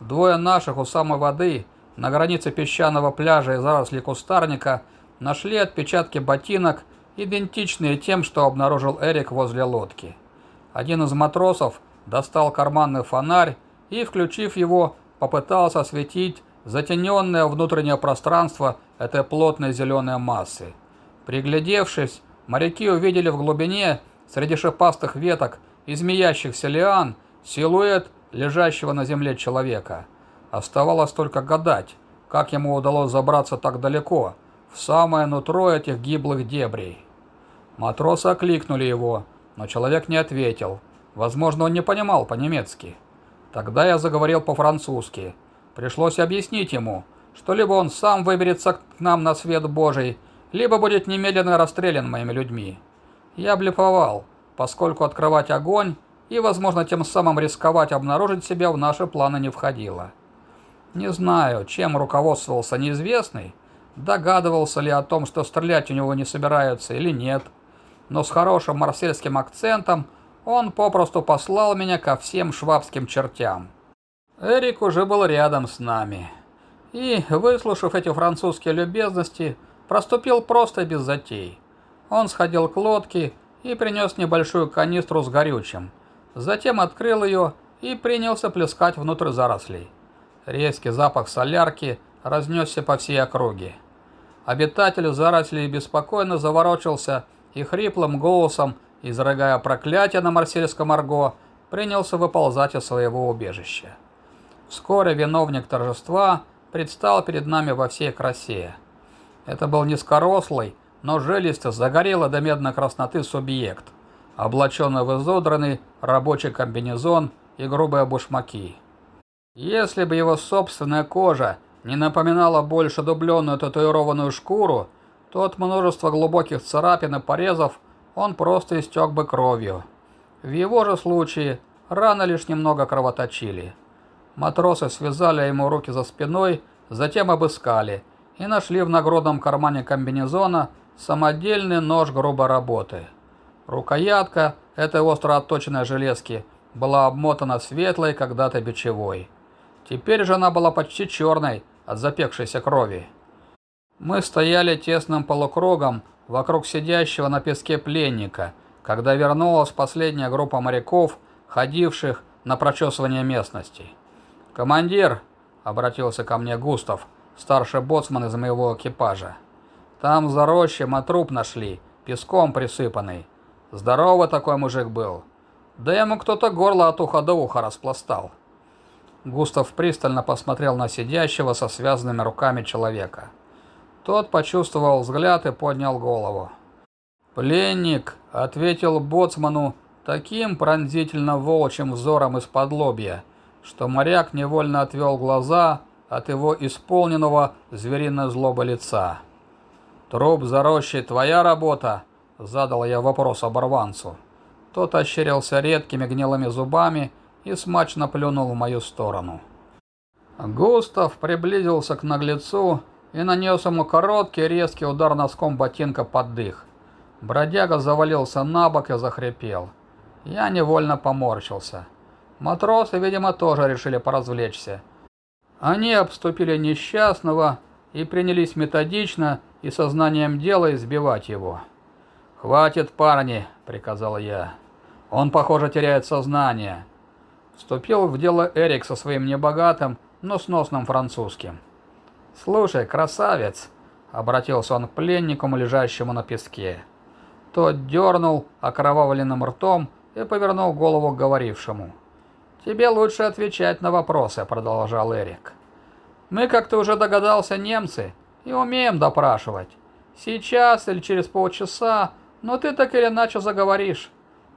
Двое наших у самой воды, на границе песчаного пляжа и заросли кустарника, нашли отпечатки ботинок, идентичные тем, что обнаружил Эрик возле лодки. Один из матросов достал карманный фонарь и, включив его, попытался осветить затененное внутреннее пространство этой плотной зеленой массы. Приглядевшись, моряки увидели в глубине, среди шипастых веток и змеящихся лиан, силуэт лежащего на земле человека. Оставалось только гадать, как ему удалось забраться так далеко, в самое нутро этих гиблых дебрей. Матросы окликнули его, но человек не ответил. Возможно, он не понимал по-немецки. Тогда я заговорил по-французски. Пришлось объяснить ему, что либо он сам выберется к нам на свет Божий, либо будет немедленно расстрелян моими людьми. Я блефовал, поскольку открывать огонь и, возможно, тем самым рисковать обнаружить себя в наши планы не входило. Не знаю, чем руководствовался неизвестный, догадывался ли о том, что стрелять у него не собираются или нет, но с хорошим марсельским акцентом он попросту послал меня ко всем швабским чертям. Эрик уже был рядом с нами. И, выслушав эти французские любезности, проступил просто без затей. Он сходил к лодке и принес небольшую канистру с горючим. Затем открыл ее и принялся плескать внутрь зарослей. Резкий запах солярки разнесся по всей округе. Обитатель зарослей беспокойно заворочился и хриплым голосом, изрыгая проклятие на марсельском арго, принялся выползать из своего убежища. Вскоре виновник торжества предстал перед нами во всей красе. Это был низкорослый, но жилистый, загорелый до медной красноты субъект, облаченный в изодранный рабочий комбинезон и грубые башмаки. Если бы его собственная кожа не напоминала больше дубленную татуированную шкуру, то от множества глубоких царапин и порезов он просто истек бы кровью. В его же случае раны лишь немного кровоточили. Матросы связали ему руки за спиной, затем обыскали и нашли в нагрудном кармане комбинезона самодельный нож грубой работы. Рукоятка этой остро отточенной железки была обмотана светлой когда-то бичевой. Теперь же она была почти черной от запекшейся крови. Мы стояли тесным полукругом вокруг сидящего на песке пленника, когда вернулась последняя группа моряков, ходивших на прочесывание местности. «Командир!» — обратился ко мне Густав, старший боцман из моего экипажа. «Там за рощей мы труп нашли, песком присыпанный. Здоровый такой мужик был. Да ему кто-то горло от уха до уха распластал». Густав пристально посмотрел на сидящего со связанными руками человека. Тот почувствовал взгляд и поднял голову. «Пленник!» — ответил боцману таким пронзительно волчьим взором из-под лобья — что моряк невольно отвел глаза от его исполненного звериной злобы лица. «Труп за рощей твоя работа?» — задал я вопрос оборванцу. Тот ощерился редкими гнилыми зубами и смачно плюнул в мою сторону. Густав приблизился к наглецу и нанес ему короткий резкий удар носком ботинка под дых. Бродяга завалился на бок и захрипел. Я невольно поморщился. Матросы, видимо, тоже решили поразвлечься. Они обступили несчастного и принялись методично и сознанием дела избивать его. «Хватит, парни!» — приказал я. Он, похоже, теряет сознание. Вступил в дело Эрик со своим небогатым, но сносным французским. «Слушай, красавец!» — обратился он к пленнику, лежащему на песке. Тот дернул окровавленным ртом и повернул голову к говорившему. «Тебе лучше отвечать на вопросы», — продолжал Эрик. «Мы, как ты уже догадался, немцы, и умеем допрашивать. Сейчас или через полчаса, но ты так или иначе заговоришь.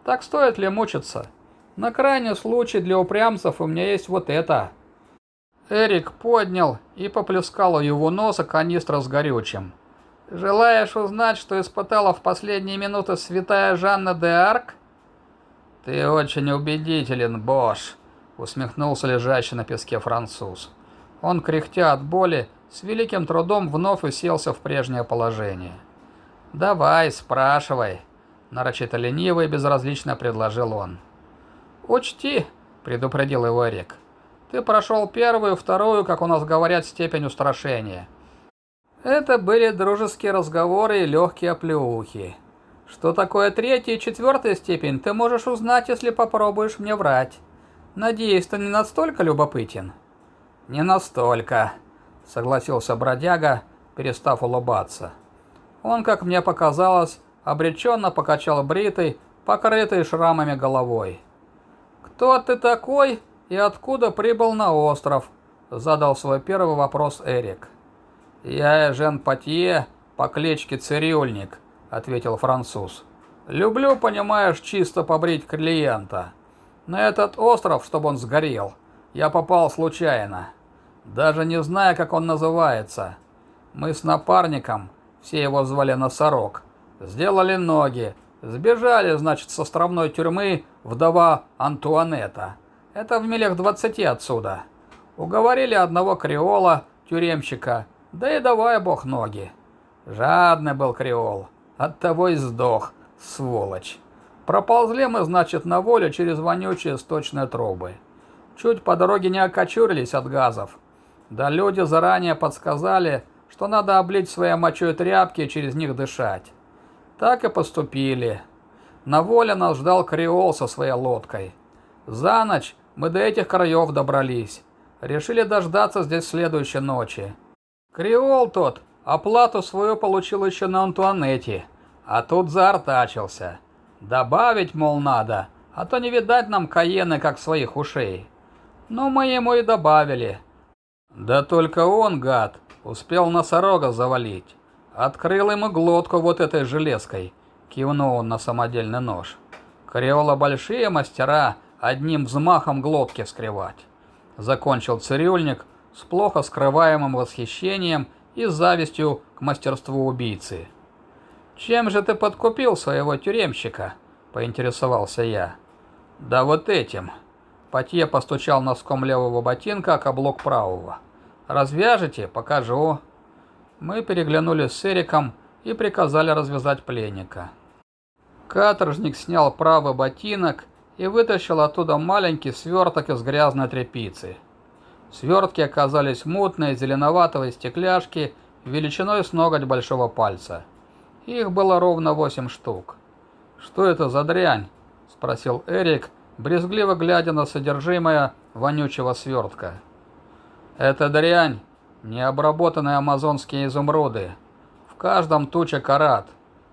Так стоит ли мучиться? На крайний случай для упрямцев у меня есть вот это». Эрик поднял и поплескал у его носа канистра с горючим. «Желаешь узнать, что испытала в последние минуты святая Жанна де Арк?» «Ты очень убедителен, Бош», — усмехнулся лежащий на песке француз. Он, кряхтя от боли, с великим трудом вновь уселся в прежнее положение. «Давай, спрашивай», — нарочито лениво и безразлично предложил он. «Учти», — предупредил его Эрик, — «ты прошел первую, вторую, как у нас говорят, степень устрашения». Это были дружеские разговоры и легкие оплеухи. Что такое третья и четвертая степень, ты можешь узнать, если попробуешь мне врать. Надеюсь, ты не настолько любопытен? Не настолько, согласился бродяга, перестав улыбаться. Он, как мне показалось, обреченно покачал бритой, покрытой шрамами головой. «Кто ты такой и откуда прибыл на остров?» Задал свой первый вопрос Эрик. «Я Жен Патье по кличке Цирюльник», — ответил француз. «Люблю, понимаешь, чисто побрить клиента. На этот остров, чтобы он сгорел, я попал случайно. Даже не зная, как он называется. Мы с напарником, все его звали Носорог, сделали ноги, сбежали, значит, с островной тюрьмы вдова Антуанетта. Это в милях двадцати отсюда. Уговорили одного креола, тюремщика, да и давай бог ноги. Жадный был креол. Оттого и сдох, сволочь. Проползли мы, значит, на волю через вонючие сточные трубы. Чуть по дороге не окочурились от газов. Да люди заранее подсказали, что надо облить своей мочой тряпки и через них дышать. Так и поступили. На воле нас ждал Креол со своей лодкой. За ночь мы до этих краев добрались. Решили дождаться здесь следующей ночи. Креол тот Оплату свою получил еще на Антуанетте, а тут заортачился. Добавить, мол, надо, а то не видать нам Каены как своих ушей. Ну, мы ему и добавили. Да только он, гад, успел носорога завалить. Открыл ему глотку вот этой железкой. Кивнул он на самодельный нож. Креола большие мастера одним взмахом глотки вскрывать. Закончил цирюльник с плохо скрываемым восхищением и завистью к мастерству убийцы. «Чем же ты подкупил своего тюремщика?» – поинтересовался я. «Да вот этим». Патье постучал носком левого ботинка о каблук правого. «Развяжете? Покажу». Мы переглянулись с Эриком и приказали развязать пленника. Каторжник снял правый ботинок и вытащил оттуда маленький сверток из грязной тряпицы. Свертки оказались мутные, зеленоватые стекляшки величиной с ноготь большого пальца. Их было ровно восемь штук. «Что это за дрянь?» – спросил Эрик, брезгливо глядя на содержимое вонючего свертка. «Это дрянь, необработанные амазонские изумруды. В каждом туча карат.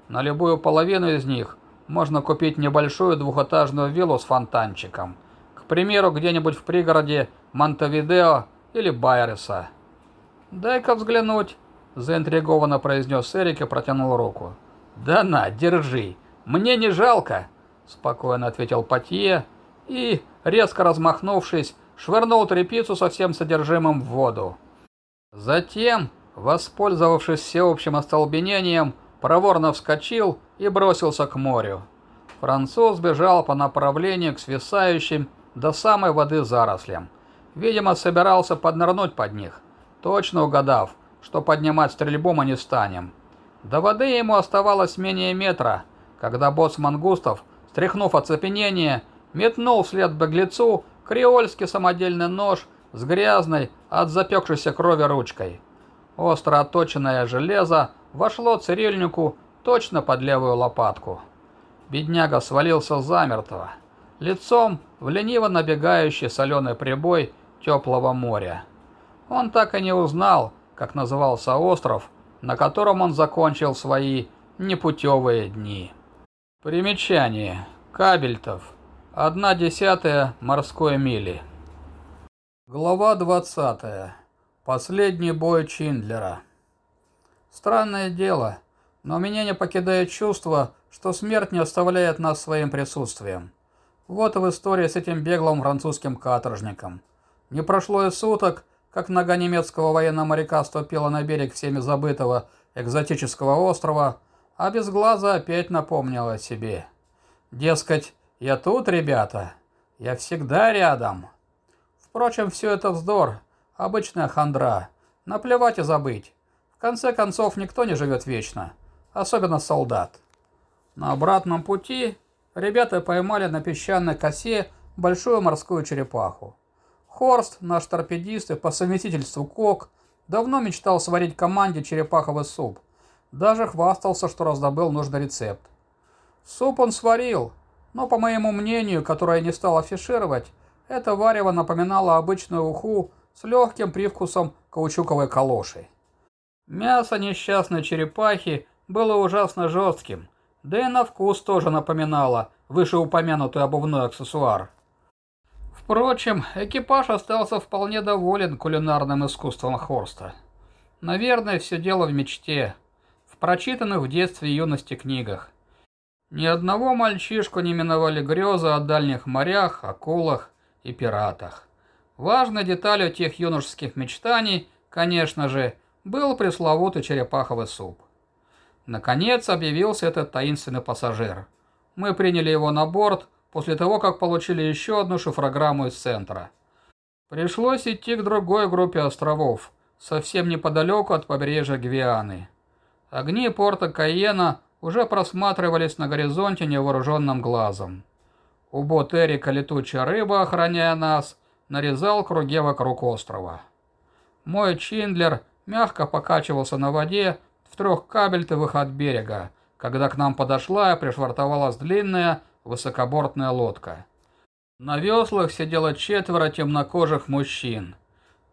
На любую половину из них можно купить небольшую двухэтажную виллу с фонтанчиком. К примеру, где-нибудь в пригороде Монтевидео или Байреса. «Дай-ка взглянуть», – заинтригованно произнес Эрик и протянул руку. «Да на, держи, мне не жалко», – спокойно ответил Патье и, резко размахнувшись, швырнул тряпицу со всем содержимым в воду. Затем, воспользовавшись всеобщим остолбенением, проворно вскочил и бросился к морю. Француз бежал по направлению к свисающим до самой воды зарослям. Видимо, собирался поднырнуть под них, точно угадав, что поднимать стрельбу мы не станем. До воды ему оставалось менее метра, когда босс Мангустов, стряхнув оцепенение, метнул вслед беглецу креольский самодельный нож с грязной от запекшейся крови ручкой. Остро отточенное железо вошло цирильнику точно под левую лопатку. бедняга свалился замертво, лицом в лениво набегающий соленый прибой теплого моря. Он так и не узнал, как назывался остров, на котором он закончил свои непутевые дни. Примечание. Кабельтов. Одна десятая морской мили. Глава 20. Последний бой Чиндлера. Странное дело, но меня не покидает чувство, что смерть не оставляет нас своим присутствием. Вот и в истории с этим беглым французским каторжником. Не прошло и суток, как нога немецкого военного моряка ступила на берег всеми забытого экзотического острова, а без глаза опять напомнила о себе. Дескать, я тут, ребята, я всегда рядом. Впрочем, все это вздор, обычная хандра, наплевать и забыть. В конце концов, никто не живет вечно, особенно солдат. На обратном пути ребята поймали на песчаной косе большую морскую черепаху. Хорст, наш торпедист и по совместительству кок, давно мечтал сварить команде черепаховый суп. Даже хвастался, что раздобыл нужный рецепт. Суп он сварил, но, по моему мнению, которое не стал афишировать, это варево напоминало обычную уху с легким привкусом каучуковой калоши. Мясо несчастной черепахи было ужасно жестким, да и на вкус тоже напоминало вышеупомянутый обувной аксессуар. Впрочем, экипаж остался вполне доволен кулинарным искусством Хорста. Наверное, все дело в мечте, в прочитанных в детстве и юности книгах. Ни одного мальчишку не миновали грезы о дальних морях, акулах и пиратах. Важной деталью тех юношеских мечтаний, конечно же, был пресловутый черепаховый суп. Наконец объявился этот таинственный пассажир. Мы приняли его на борт, после того, как получили еще одну шифрограмму из центра. Пришлось идти к другой группе островов, совсем неподалеку от побережья Гвианы. Огни порта Кайена уже просматривались на горизонте невооруженным глазом. Убот Эрика летучая рыба, охраняя нас, нарезал круги вокруг острова. Мой Чиндлер мягко покачивался на воде в трех кабельтовых от берега, когда к нам подошла и пришвартовалась длинная, высокобортная лодка. На веслах сидело четверо темнокожих мужчин.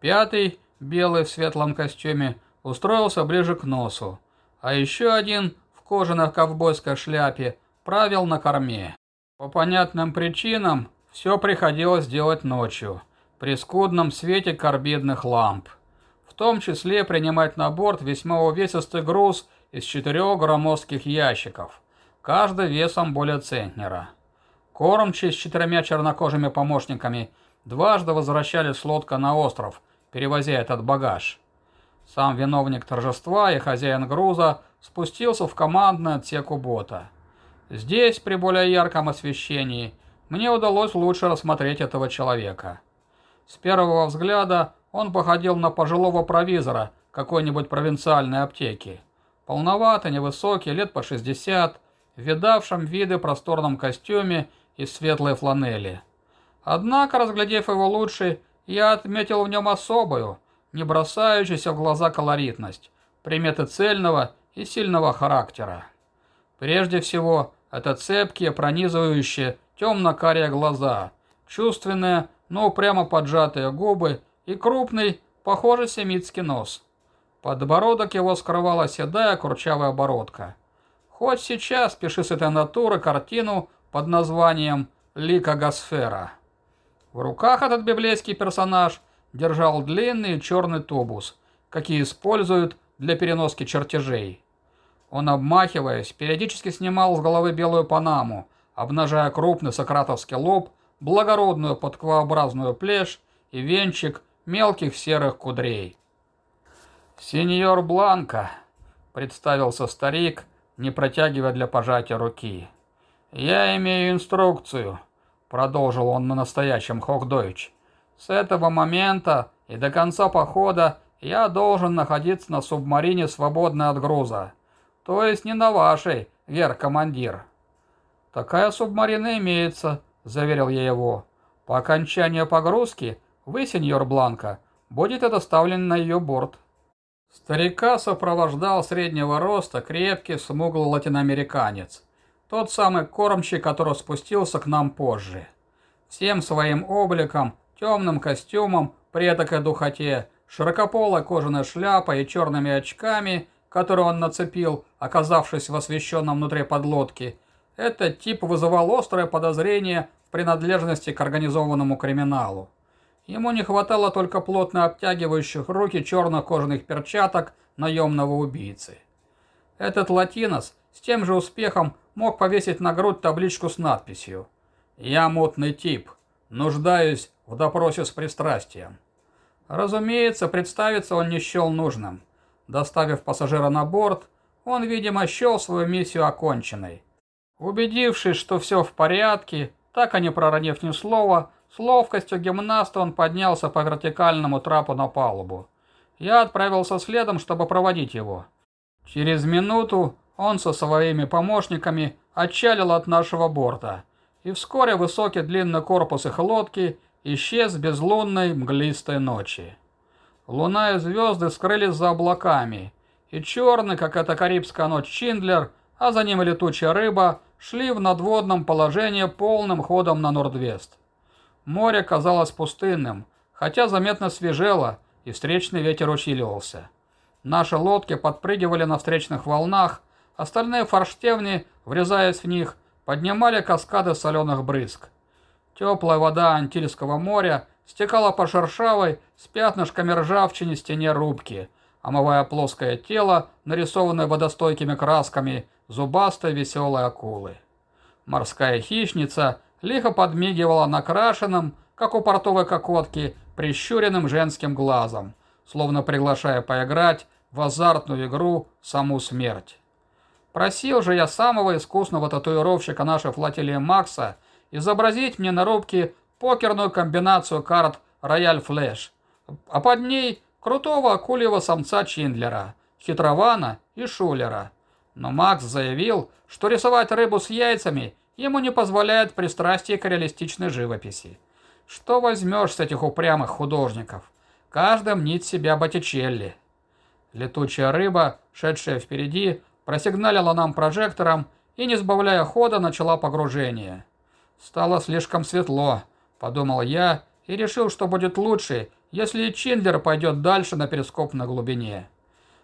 Пятый, белый в светлом костюме, устроился ближе к носу, а еще один в кожаной ковбойской шляпе правил на корме. По понятным причинам все приходилось делать ночью, при скудном свете карбидных ламп. В том числе принимать на борт весьма увесистый груз из четырех громоздких ящиков – каждый весом более центнера. Кормчи с четырьмя чернокожими помощниками дважды возвращались с лодка на остров, перевозя этот багаж. Сам виновник торжества и хозяин груза спустился в командный отсек у бота. Здесь, при более ярком освещении, мне удалось лучше рассмотреть этого человека. С первого взгляда он походил на пожилого провизора какой-нибудь провинциальной аптеки. Полноватый, невысокий, лет по 60, видавшем виды просторном костюме из светлой фланели. Однако, разглядев его лучше, я отметил в нем особую, не бросающуюся в глаза колоритность, приметы цельного и сильного характера. Прежде всего, это цепкие, пронизывающие, темно-карие глаза, чувственные, но упрямо поджатые губы и крупный, похожий семитский нос. Подбородок его скрывала седая курчавая бородка. Хоть сейчас пиши с этой натуры картину под названием «Лика Гасфера». В руках этот библейский персонаж держал длинный черный тубус, какие используют для переноски чертежей. Он, обмахиваясь, периодически снимал с головы белую панаму, обнажая крупный сократовский лоб, благородную подквообразную плешь и венчик мелких серых кудрей. «Сеньор Бланка», — представился старик, — не протягивая для пожатия руки. «Я имею инструкцию», — продолжил он на настоящем Хохдойч. «С этого момента и до конца похода я должен находиться на субмарине, свободной от груза. То есть не на вашей, гер-командир». «Такая субмарина имеется», — заверил я его. «По окончанию погрузки вы, сеньор Бланка, будете доставлены на ее борт». Старика сопровождал среднего роста крепкий смуглый латиноамериканец. тот самый кормчий, который спустился к нам позже. Всем своим обликом, темным костюмом, при этакой духоте, широкополой кожаной шляпой и черными очками, которые он нацепил, оказавшись в освещенном внутри подлодки, этот тип вызывал острое подозрение в принадлежности к организованному криминалу. Ему не хватало только плотно обтягивающих руки черных кожаных перчаток наемного убийцы. Этот латинос с тем же успехом мог повесить на грудь табличку с надписью «Я мутный тип, нуждаюсь в допросе с пристрастием». Разумеется, представиться он не счел нужным. Доставив пассажира на борт, он, видимо, счел свою миссию оконченной. Убедившись, что все в порядке, так и не проронив ни слова, с ловкостью гимнаста он поднялся по вертикальному трапу на палубу. Я отправился следом, чтобы проводить его. Через минуту он со своими помощниками отчалил от нашего борта, и вскоре высокий длинный корпус их лодки исчез в безлунной мглистой ночи. Луна и звезды скрылись за облаками, и черный, как эта карибская ночь, Чиндлер, а за ним летучая рыба, шли в надводном положении полным ходом на Нордвест. Море казалось пустынным, хотя заметно свежело, и встречный ветер усиливался. Наши лодки подпрыгивали на встречных волнах, остальные форштевни, врезаясь в них, поднимали каскады соленых брызг. Теплая вода Антильского моря стекала по шершавой с пятнышками ржавчины стене рубки, омывая плоское тело, нарисованное водостойкими красками, зубастой веселой акулы. Морская хищница лихо подмигивала накрашенным, как у портовой кокотки, прищуренным женским глазом, словно приглашая поиграть в азартную игру саму смерть. Просил же я самого искусного татуировщика нашей флотилии Макса изобразить мне на рубке покерную комбинацию карт «Рояль Флэш», а под ней крутого акульего самца Чиндлера, хитрована и шулера. Но Макс заявил, что рисовать рыбу с яйцами ему не позволяет пристрастие к реалистичной живописи. Что возьмешь с этих упрямых художников? Каждый мнит себя Боттичелли. Летучая рыба, шедшая впереди, просигналила нам прожектором и, не сбавляя хода, начала погружение. Стало слишком светло, подумал я и решил, что будет лучше, если Чиндлер пойдет дальше на перископ на глубине.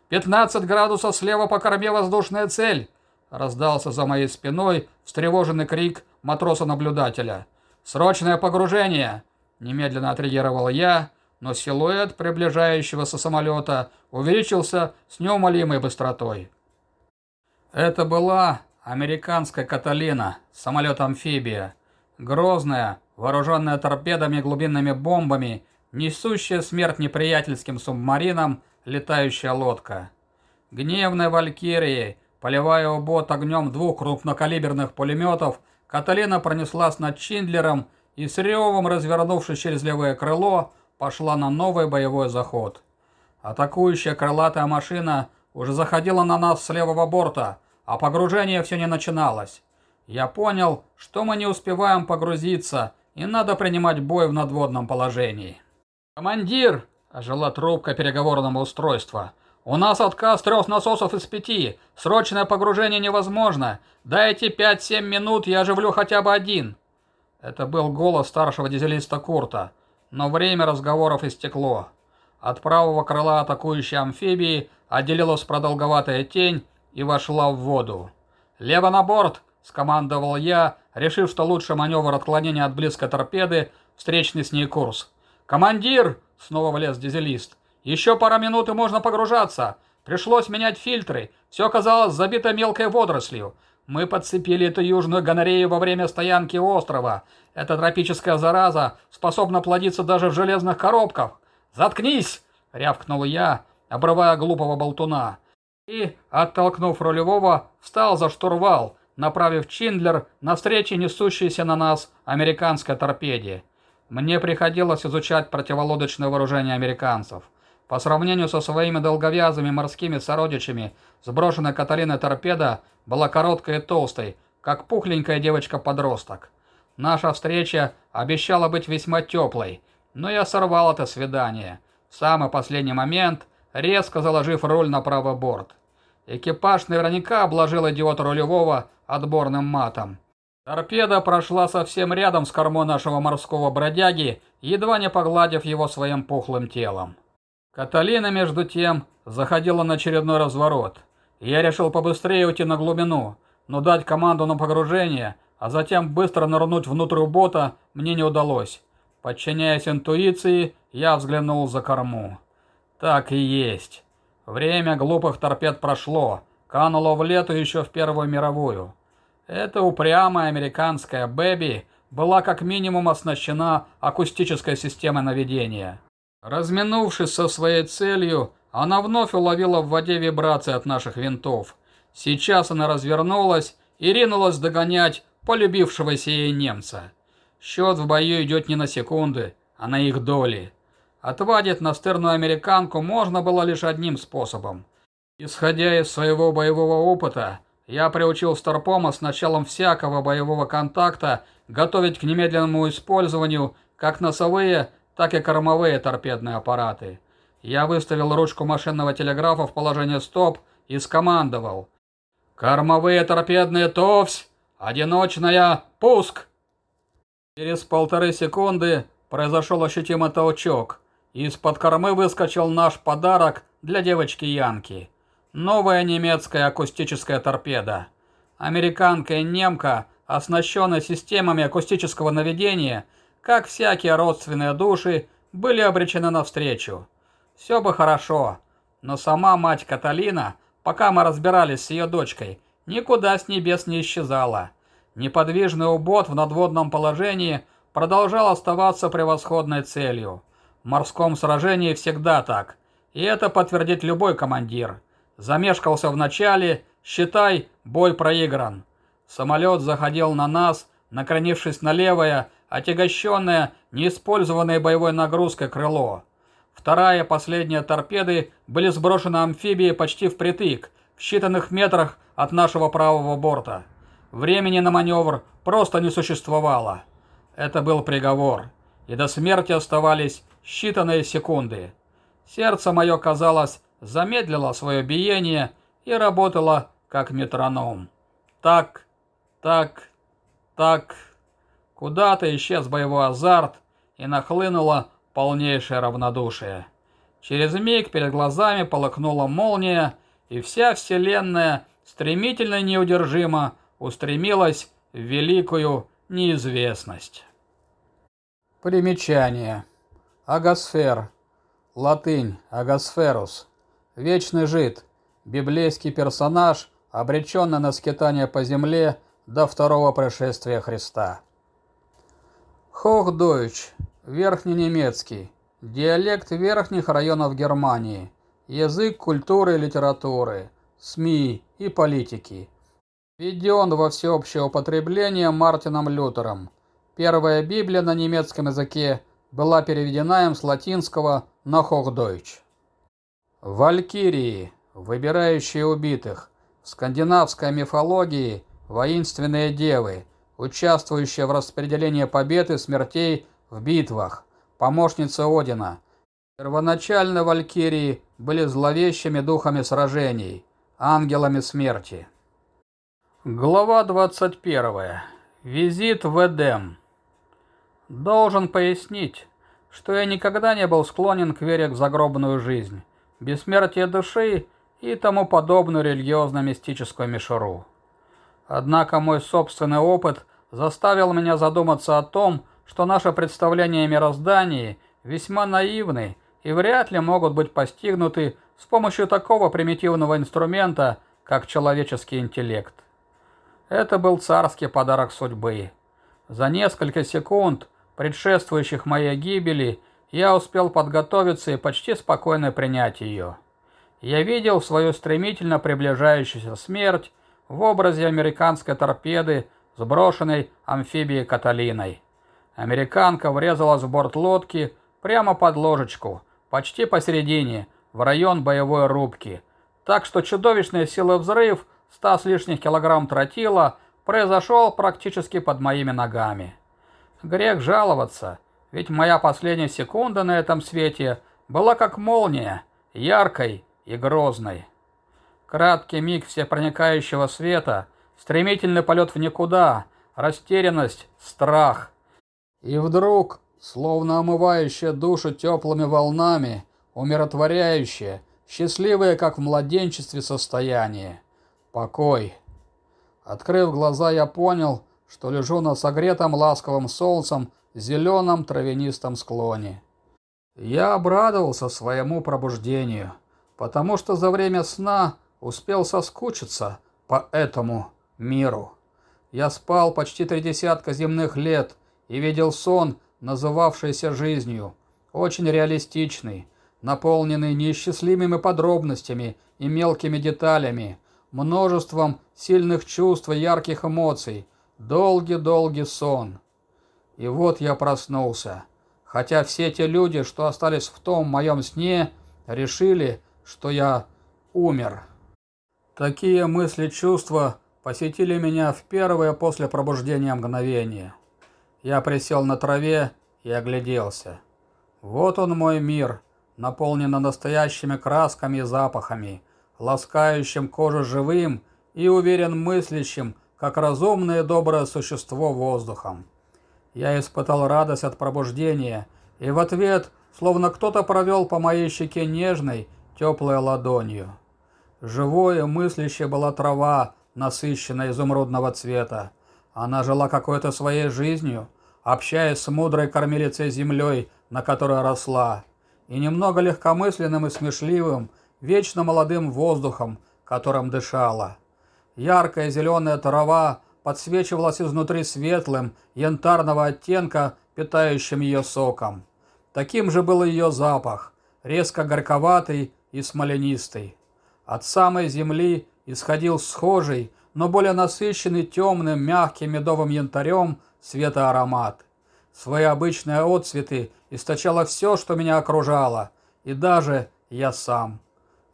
«Пятнадцать градусов слева по корме воздушная цель!» Раздался за моей спиной встревоженный крик матроса-наблюдателя. «Срочное погружение!» Немедленно отреагировал я, но силуэт приближающегося самолета увеличился с неумолимой быстротой. Это была американская «Каталина», самолет-амфибия. Грозная, вооруженная торпедами и глубинными бомбами, несущая смерть неприятельским субмаринам, летающая лодка. Гневной валькирией, поливая убот огнем двух крупнокалиберных пулеметов, Каталина пронеслась над Чиндлером и с ревом, развернувшись через левое крыло, пошла на новый боевой заход. Атакующая крылатая машина уже заходила на нас с левого борта, а погружение все не начиналось. Я понял, что мы не успеваем погрузиться, и надо принимать бой в надводном положении. «Командир!» – ожила трубка переговорного устройства. «У нас отказ трех насосов из пяти. Срочное погружение невозможно. Дайте 5-7 минут, я оживлю хотя бы один». Это был голос старшего дизелиста Курта, но время разговоров истекло. От правого крыла атакующей амфибии отделилась продолговатая тень и вошла в воду. «Лево на борт!» – скомандовал я, решив, что лучший маневр отклонения от близкой торпеды – встречный с ней курс. «Командир!» – снова влез дизелист. «Еще пара минут и можно погружаться. Пришлось менять фильтры. Все оказалось забито мелкой водорослью. Мы подцепили эту южную гонорею во время стоянки острова. Эта тропическая зараза способна плодиться даже в железных коробках. «Заткнись!» — рявкнул я, обрывая глупого болтуна. И, оттолкнув рулевого, встал за штурвал, направив Чиндлер навстречу несущейся на нас американской торпеде. Мне приходилось изучать противолодочное вооружение американцев. По сравнению со своими долговязыми морскими сородичами, сброшенная Каталина торпеда была короткой и толстой, как пухленькая девочка-подросток. Наша встреча обещала быть весьма теплой, но я сорвал это свидание. В самый последний момент, резко заложив руль на правый борт. Экипаж наверняка обложил идиота рулевого отборным матом. Торпеда прошла совсем рядом с кормой нашего морского бродяги, едва не погладив его своим пухлым телом. Каталина, между тем, заходила на очередной разворот. Я решил побыстрее уйти на глубину, но дать команду на погружение, а затем быстро нырнуть внутрь бота мне не удалось. Подчиняясь интуиции, я взглянул за корму. Так и есть. Время глупых торпед прошло, кануло в лету еще в Первую мировую. Эта упрямая американская «Бэби» была как минимум оснащена акустической системой наведения. Разминувшись со своей целью, она вновь уловила в воде вибрации от наших винтов. Сейчас она развернулась и ринулась догонять полюбившегося ей немца. Счет в бою идет не на секунды, а на их доли. Отвадить настырную американку можно было лишь одним способом. Исходя из своего боевого опыта, я приучил Старпома с началом всякого боевого контакта готовить к немедленному использованию как носовые, так и кормовые торпедные аппараты. Я выставил ручку машинного телеграфа в положение стоп и скомандовал. «Кормовые торпедные ТОВС! Одиночная! Пуск!» Через полторы секунды произошел ощутимый толчок. Из-под кормы выскочил наш подарок для девочки Янки. Новая немецкая акустическая торпеда. Американка и немка, оснащенные системами акустического наведения, как всякие родственные души, были обречены навстречу. Все бы хорошо, но сама мать Каталина, пока мы разбирались с ее дочкой, никуда с небес не исчезала. Неподвижный убот в надводном положении продолжал оставаться превосходной целью. В морском сражении всегда так, и это подтвердит любой командир. Замешкался в начале, считай, бой проигран. Самолет заходил на нас, накренившись на левое, отягощенное, неиспользованной боевой нагрузкой крыло. Вторая последняя торпеды были сброшены амфибией почти впритык, в считанных метрах от нашего правого борта. Времени на маневр просто не существовало. Это был приговор, и до смерти оставались считанные секунды. Сердце мое, казалось, замедлило свое биение и работало как метроном. Так, так, так. Куда-то исчез боевой азарт и нахлынуло полнейшее равнодушие. Через миг перед глазами полыхнула молния, и вся вселенная стремительно и неудержимо устремилась в великую неизвестность. Примечание. Агосфер. Латынь. Агосферус. Вечный жид. Библейский персонаж, обреченный на скитание по земле до второго пришествия Христа. Хохдойч. Верхненемецкий. Диалект верхних районов Германии. Язык культуры и литературы. СМИ и политики. Введен во всеобщее употребление Мартином Лютером. Первая Библия на немецком языке была переведена им с латинского на Хохдойч. Валькирии, выбирающие убитых. В скандинавской мифологии воинственные девы, участвующие в распределении побед и смертей в битвах, помощницы Одина. Первоначально валькирии были зловещими духами сражений, ангелами смерти. Глава 21. Визит в Эдем. Должен пояснить, что я никогда не был склонен к вере в загробную жизнь, бессмертие души и тому подобную религиозно-мистическую мишуру. Однако мой собственный опыт заставил меня задуматься о том, что наши представления о мироздании весьма наивны и вряд ли могут быть постигнуты с помощью такого примитивного инструмента, как человеческий интеллект. Это был царский подарок судьбы. За несколько секунд, предшествующих моей гибели, я успел подготовиться и почти спокойно принять ее. Я видел свою стремительно приближающуюся смерть в образе американской торпеды, сброшенной амфибией Каталиной. Американка врезалась в борт лодки прямо под ложечку, почти посередине, в район боевой рубки, так что чудовищная сила взрыв – ста с лишних килограмм тротила произошел практически под моими ногами. Грех жаловаться, ведь моя последняя секунда на этом свете была как молния, яркой и грозной. Краткий миг всепроникающего света стремительный полет в никуда, растерянность, страх. И вдруг, словно омывающая душу теплыми волнами, умиротворяющее, счастливое, как в младенчестве состояние. Покой. Открыв глаза, я понял, что лежу на согретом ласковым солнцем зеленом травянистом склоне. Я обрадовался своему пробуждению, потому что за время сна успел соскучиться по этому миру. Я спал почти три десятка земных лет и видел сон, называвшийся жизнью, очень реалистичный, наполненный неисчислимыми подробностями и мелкими деталями, множеством сильных чувств и ярких эмоций, долгий-долгий сон. И вот я проснулся, хотя все те люди, что остались в том моем сне, решили, что я умер. Такие мысли-чувства посетили меня в первое после пробуждения мгновение. Я присел на траве и огляделся. Вот он мой мир, наполненный настоящими красками и запахами, ласкающим кожу живым и уверен мыслящим, как разумное доброе существо воздухом. Я испытал радость от пробуждения, и в ответ, словно кто-то провел по моей щеке нежной, теплой ладонью. Живое, мыслящее была трава, насыщенная изумрудного цвета. Она жила какой-то своей жизнью, общаясь с мудрой кормилицей землей, на которой росла, и немного легкомысленным и смешливым, вечно молодым воздухом, которым дышала. Яркая зеленая трава подсвечивалась изнутри светлым, янтарного оттенка, питающим ее соком. Таким же был ее запах, резко горьковатый и смоленистый. От самой земли исходил схожий, но более насыщенный темным, мягким медовым янтарем светоаромат. Свои обычные отцветы источало все, что меня окружало, и даже я сам.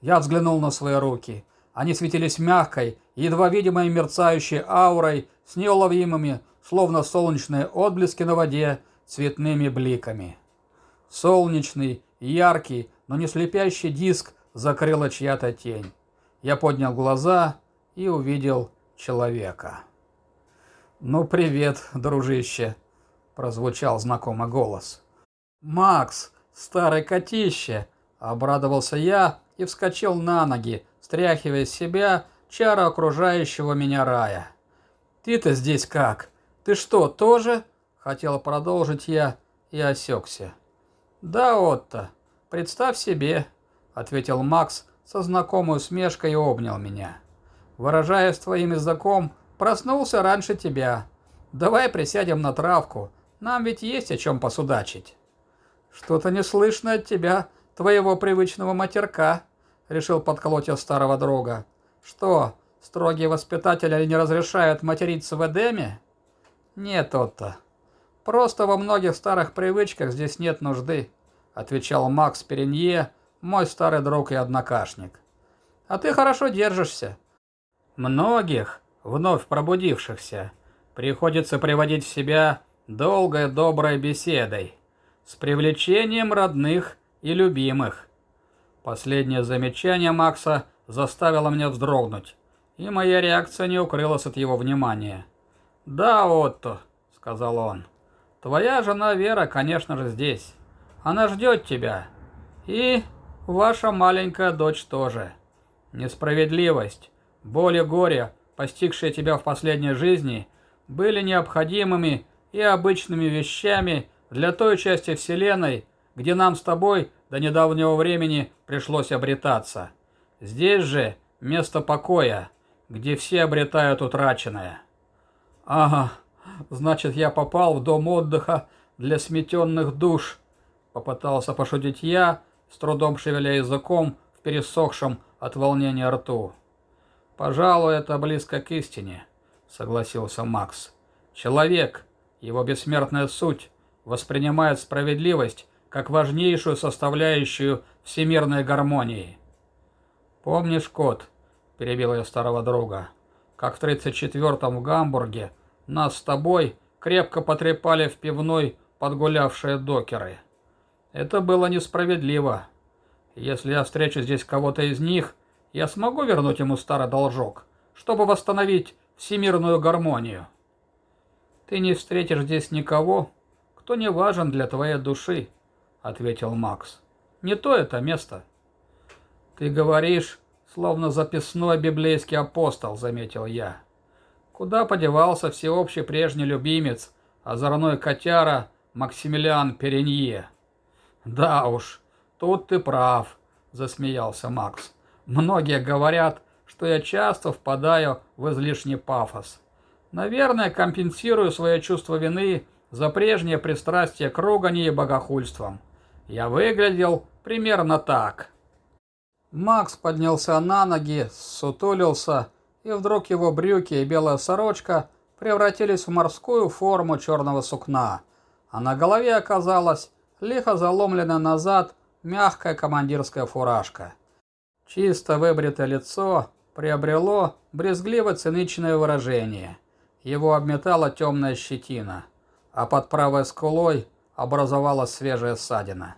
Я взглянул на свои руки. Они светились мягкой, едва видимой мерцающей аурой с неуловимыми, словно солнечные отблески на воде, цветными бликами. Солнечный, яркий, но не слепящий диск закрыла чья-то тень. Я поднял глаза и увидел человека. «Ну, привет, дружище!» – прозвучал знакомый голос. «Макс, старый котище!» – обрадовался я и вскочил на ноги, стряхивая с себя чары окружающего меня рая. «Ты-то здесь как? Ты что, тоже?» – хотел продолжить я и осекся. «Да, Отто, представь себе!» – ответил Макс со знакомой усмешкой и обнял меня. «Выражаясь твоим языком, Проснулся раньше тебя. Давай присядем на травку. Нам ведь есть о чем посудачить. Что-то не слышно от тебя, твоего привычного матерка, решил подколоть я старого друга. Что, строгие воспитатели не разрешают материться в Эдеме? Нет, Отто. Просто во многих старых привычках здесь нет нужды, отвечал Макс Перенье, мой старый друг и однокашник. А ты хорошо держишься. Многих, вновь пробудившихся, приходится приводить в себя долгой доброй беседой, с привлечением родных и любимых. Последнее замечание Макса заставило меня вздрогнуть, и моя реакция не укрылась от его внимания. «Да, Отто», — сказал он, — «твоя жена Вера, конечно же, здесь. Она ждет тебя. И ваша маленькая дочь тоже. Несправедливость, боль и горе — постигшие тебя в последней жизни, были необходимыми и обычными вещами для той части Вселенной, где нам с тобой до недавнего времени пришлось обретаться. Здесь же место покоя, где все обретают утраченное. Ага, значит я попал в дом отдыха для сметенных душ, попытался пошутить я, с трудом шевеля языком в пересохшем от волнения рту. «Пожалуй, это близко к истине», — согласился Макс. «Человек, его бессмертная суть, воспринимает справедливость как важнейшую составляющую всемирной гармонии». «Помнишь, кот?» — перебил я старого друга. «Как в 34-м в Гамбурге нас с тобой крепко потрепали в пивной подгулявшие докеры. Это было несправедливо. Если я встречу здесь кого-то из них, я смогу вернуть ему старый должок, чтобы восстановить всемирную гармонию. Ты не встретишь здесь никого, кто не важен для твоей души, ответил Макс. Не то это место. Ты говоришь, словно записной библейский апостол, заметил я. Куда подевался всеобщий прежний любимец, озорной котяра Максимилиан Перенье? Да уж, тут ты прав, засмеялся Макс. Многие говорят, что я часто впадаю в излишний пафос. Наверное, компенсирую свое чувство вины за прежнее пристрастие к ругани и богохульствам. Я выглядел примерно так. Макс поднялся на ноги, сутулился, и вдруг его брюки и белая сорочка превратились в морскую форму черного сукна, а на голове оказалась лихо заломлена назад мягкая командирская фуражка. Чисто выбритое лицо приобрело брезгливо-циничное выражение. Его обметала темная щетина, а под правой скулой образовалась свежая ссадина.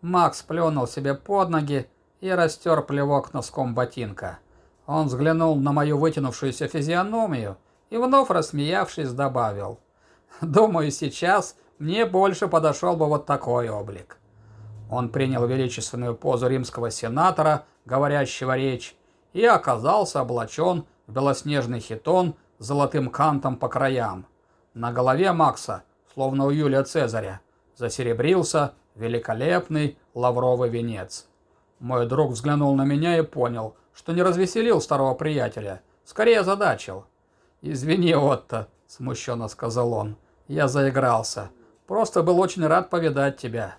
Макс плюнул себе под ноги и растер плевок носком ботинка. Он взглянул на мою вытянувшуюся физиономию и, вновь рассмеявшись, добавил. «Думаю, сейчас мне больше подошел бы вот такой облик». Он принял величественную позу римского сенатора, говорящего речь, и оказался облачен в белоснежный хитон с золотым кантом по краям. На голове Макса, словно у Юлия Цезаря, засеребрился великолепный лавровый венец. Мой друг взглянул на меня и понял, что не развеселил старого приятеля, скорее озадачил. «Извини, Отто», — смущенно сказал он, — «я заигрался. Просто был очень рад повидать тебя».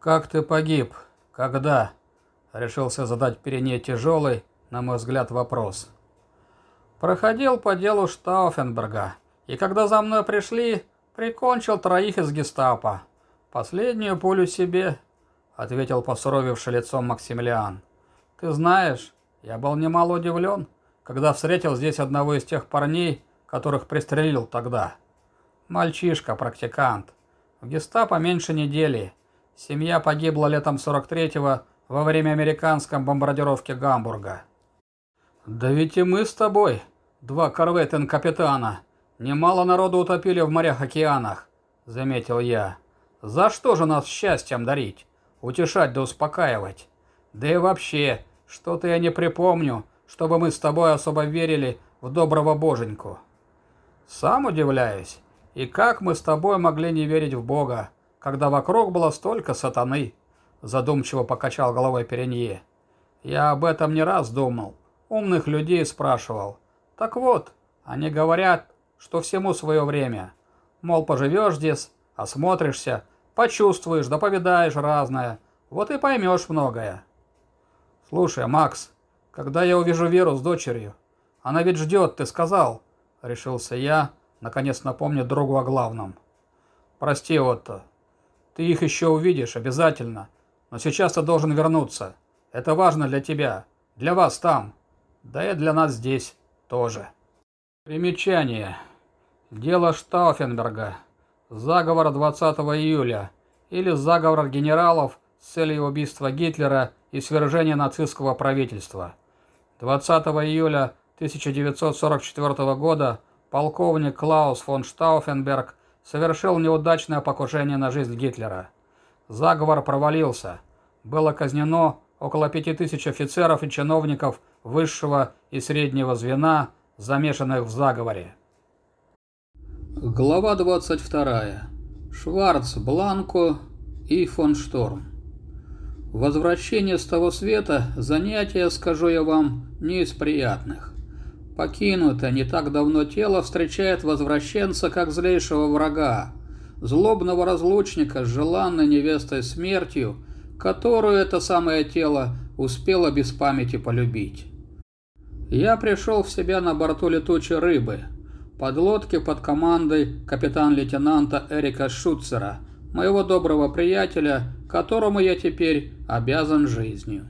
«Как ты погиб? Когда?» — решился задать Перене тяжелый, на мой взгляд, вопрос. «Проходил по делу Штауфенберга, и когда за мной пришли, прикончил троих из гестапо. Последнюю пулю себе», — ответил посуровивший лицом Максимилиан. «Ты знаешь, я был немало удивлен, когда встретил здесь одного из тех парней, которых пристрелил тогда. Мальчишка, практикант. В гестапо меньше недели». Семья погибла летом 43-го во время американской бомбардировки Гамбурга. «Да ведь и мы с тобой, два корветен-капитана, немало народу утопили в морях-океанах», — заметил я. «За что же нас счастьем дарить? Утешать да успокаивать? Да и вообще, что-то я не припомню, чтобы мы с тобой особо верили в доброго боженьку». «Сам удивляюсь, и как мы с тобой могли не верить в Бога?» когда вокруг было столько сатаны?» Задумчиво покачал головой Перенье. «Я об этом не раз думал. Умных людей спрашивал. Так вот, они говорят, что всему свое время. Мол, поживешь здесь, осмотришься, почувствуешь, да повидаешь разное. Вот и поймешь многое. Слушай, Макс, когда я увижу Веру с дочерью? Она ведь ждет, ты сказал. Решился я, наконец напомнить другу о главном. Прости, Отто, ты их еще увидишь, обязательно. Но сейчас ты должен вернуться. Это важно для тебя. Для вас там. Да и для нас здесь тоже. Примечание. Дело Штауфенберга. Заговор 20 июля. Или заговор генералов с целью убийства Гитлера и свержения нацистского правительства. 20 июля 1944 года полковник Клаус фон Штауфенберг совершил неудачное покушение на жизнь Гитлера. Заговор провалился. Было казнено около 5000 офицеров и чиновников высшего и среднего звена, замешанных в заговоре. Глава 22. Шварц, Бланко и фон Шторм. Возвращение с того света – занятие, скажу я вам, не из приятных. Покинутое не так давно тело встречает возвращенца как злейшего врага, злобного разлучника с желанной невестой смертью, которую это самое тело успело без памяти полюбить. Я пришел в себя на борту летучей рыбы, подлодки под командой капитан-лейтенанта Эрика Шуцера, моего доброго приятеля, которому я теперь обязан жизнью.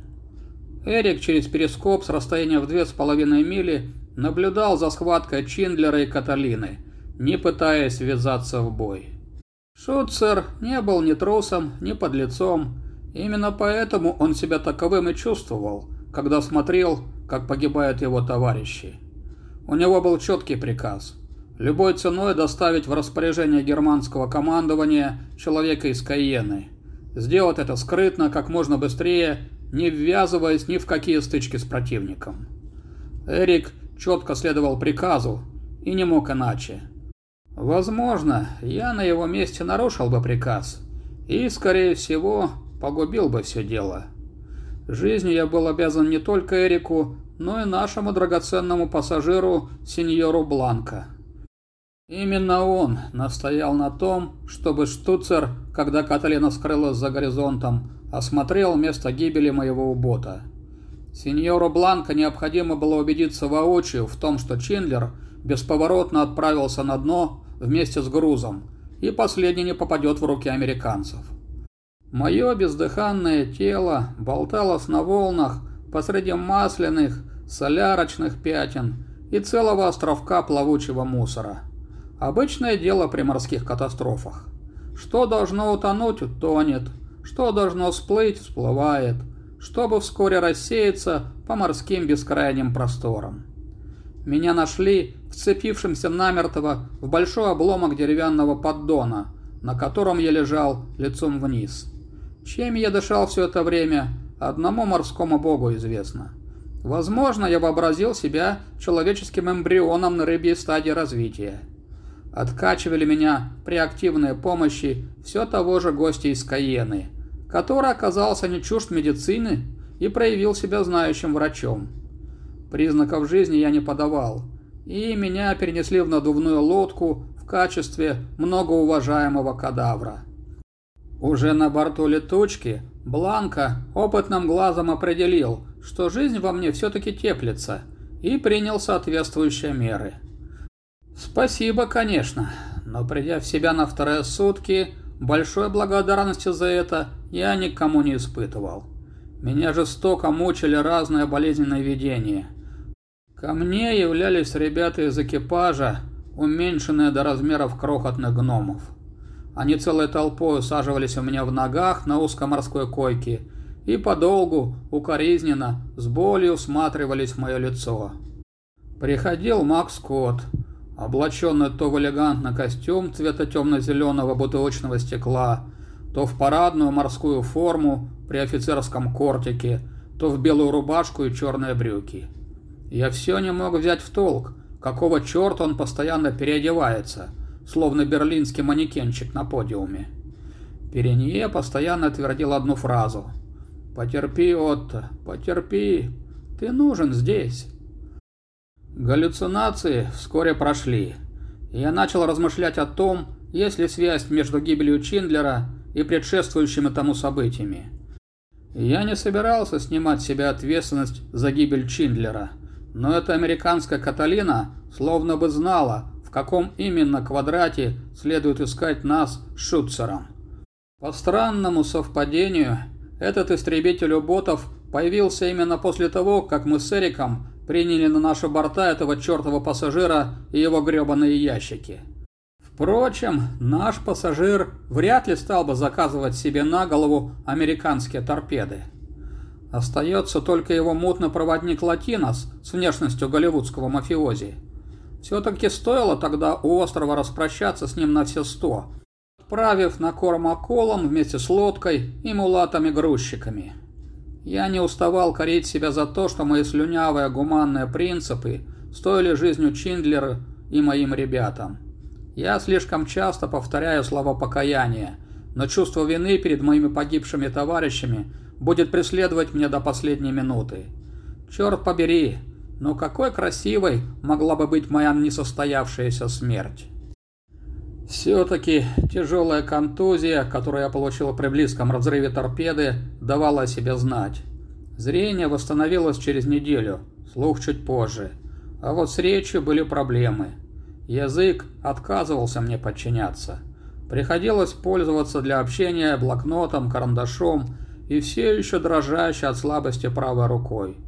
Эрик через перископ с расстояния в две с половиной мили наблюдал за схваткой Чиндлера и Каталины, не пытаясь ввязаться в бой. Шутцер не был ни трусом, ни подлецом. Именно поэтому он себя таковым и чувствовал, когда смотрел, как погибают его товарищи. У него был четкий приказ – любой ценой доставить в распоряжение германского командования человека из Каены. Сделать это скрытно, как можно быстрее, не ввязываясь ни в какие стычки с противником. Эрик четко следовал приказу и не мог иначе. Возможно, я на его месте нарушил бы приказ и, скорее всего, погубил бы все дело. Жизнью я был обязан не только Эрику, но и нашему драгоценному пассажиру сеньору Бланко. Именно он настоял на том, чтобы Штуцер, когда Каталина скрылась за горизонтом, осмотрел место гибели моего бота. Сеньору Бланко необходимо было убедиться воочию в том, что Чиндлер бесповоротно отправился на дно вместе с грузом, и последний не попадет в руки американцев. Мое бездыханное тело болталось на волнах посреди масляных, солярочных пятен и целого островка плавучего мусора. Обычное дело при морских катастрофах. Что должно утонуть, утонет. Что должно всплыть, всплывает. Чтобы вскоре рассеяться по морским бескрайним просторам. Меня нашли вцепившимся намертво в большой обломок деревянного поддона, на котором я лежал лицом вниз. Чем я дышал все это время, одному морскому богу известно. Возможно, я вообразил себя человеческим эмбрионом на рыбьей стадии развития. Откачивали меня при активной помощи все того же гостя из Каены, который оказался не чужд медицины и проявил себя знающим врачом. Признаков жизни я не подавал, и меня перенесли в надувную лодку в качестве многоуважаемого кадавра. Уже на борту летучки Бланка опытным глазом определил, что жизнь во мне все-таки теплится, и принял соответствующие меры. Спасибо, конечно, но придя в себя на вторые сутки, большой благодарности за это я никому не испытывал. Меня жестоко мучили разные болезненные видения – Ко мне являлись ребята из экипажа, уменьшенные до размеров крохотных гномов. Они целой толпой усаживались у меня в ногах на узкоморской койке и подолгу, укоризненно, с болью всматривались в мое лицо. Приходил Макс Скотт, облаченный то в элегантный костюм цвета темно-зеленого бутылочного стекла, то в парадную морскую форму при офицерском кортике, то в белую рубашку и черные брюки. Я все не мог взять в толк, какого черта он постоянно переодевается, словно берлинский манекенчик на подиуме. Перенье постоянно твердил одну фразу. «Потерпи, Отто, потерпи, ты нужен здесь». Галлюцинации вскоре прошли. Я начал размышлять о том, есть ли связь между гибелью Чиндлера и предшествующими тому событиями. Я не собирался снимать с себя ответственность за гибель Чиндлера – но эта американская Каталина словно бы знала, в каком именно квадрате следует искать нас с Шутцером. По странному совпадению, этот истребитель уботов появился именно после того, как мы с Эриком приняли на наши борта этого чертова пассажира и его гребаные ящики. Впрочем, наш пассажир вряд ли стал бы заказывать себе на голову американские торпеды. Остается только его мутный проводник Латинос с внешностью голливудского мафиози. Все-таки стоило тогда у острова распрощаться с ним на все сто, отправив на корм акулам вместе с лодкой и мулатами-грузчиками. Я не уставал корить себя за то, что мои слюнявые гуманные принципы стоили жизнью Чиндлера и моим ребятам. Я слишком часто повторяю слова покаяния, но чувство вины перед моими погибшими товарищами – будет преследовать меня до последней минуты. Черт побери, но какой красивой могла бы быть моя несостоявшаяся смерть. Все-таки тяжелая контузия, которую я получил при близком разрыве торпеды, давала о себе знать. Зрение восстановилось через неделю, слух чуть позже. А вот с речью были проблемы. Язык отказывался мне подчиняться. Приходилось пользоваться для общения блокнотом, карандашом и все еще дрожащей от слабости правой рукой.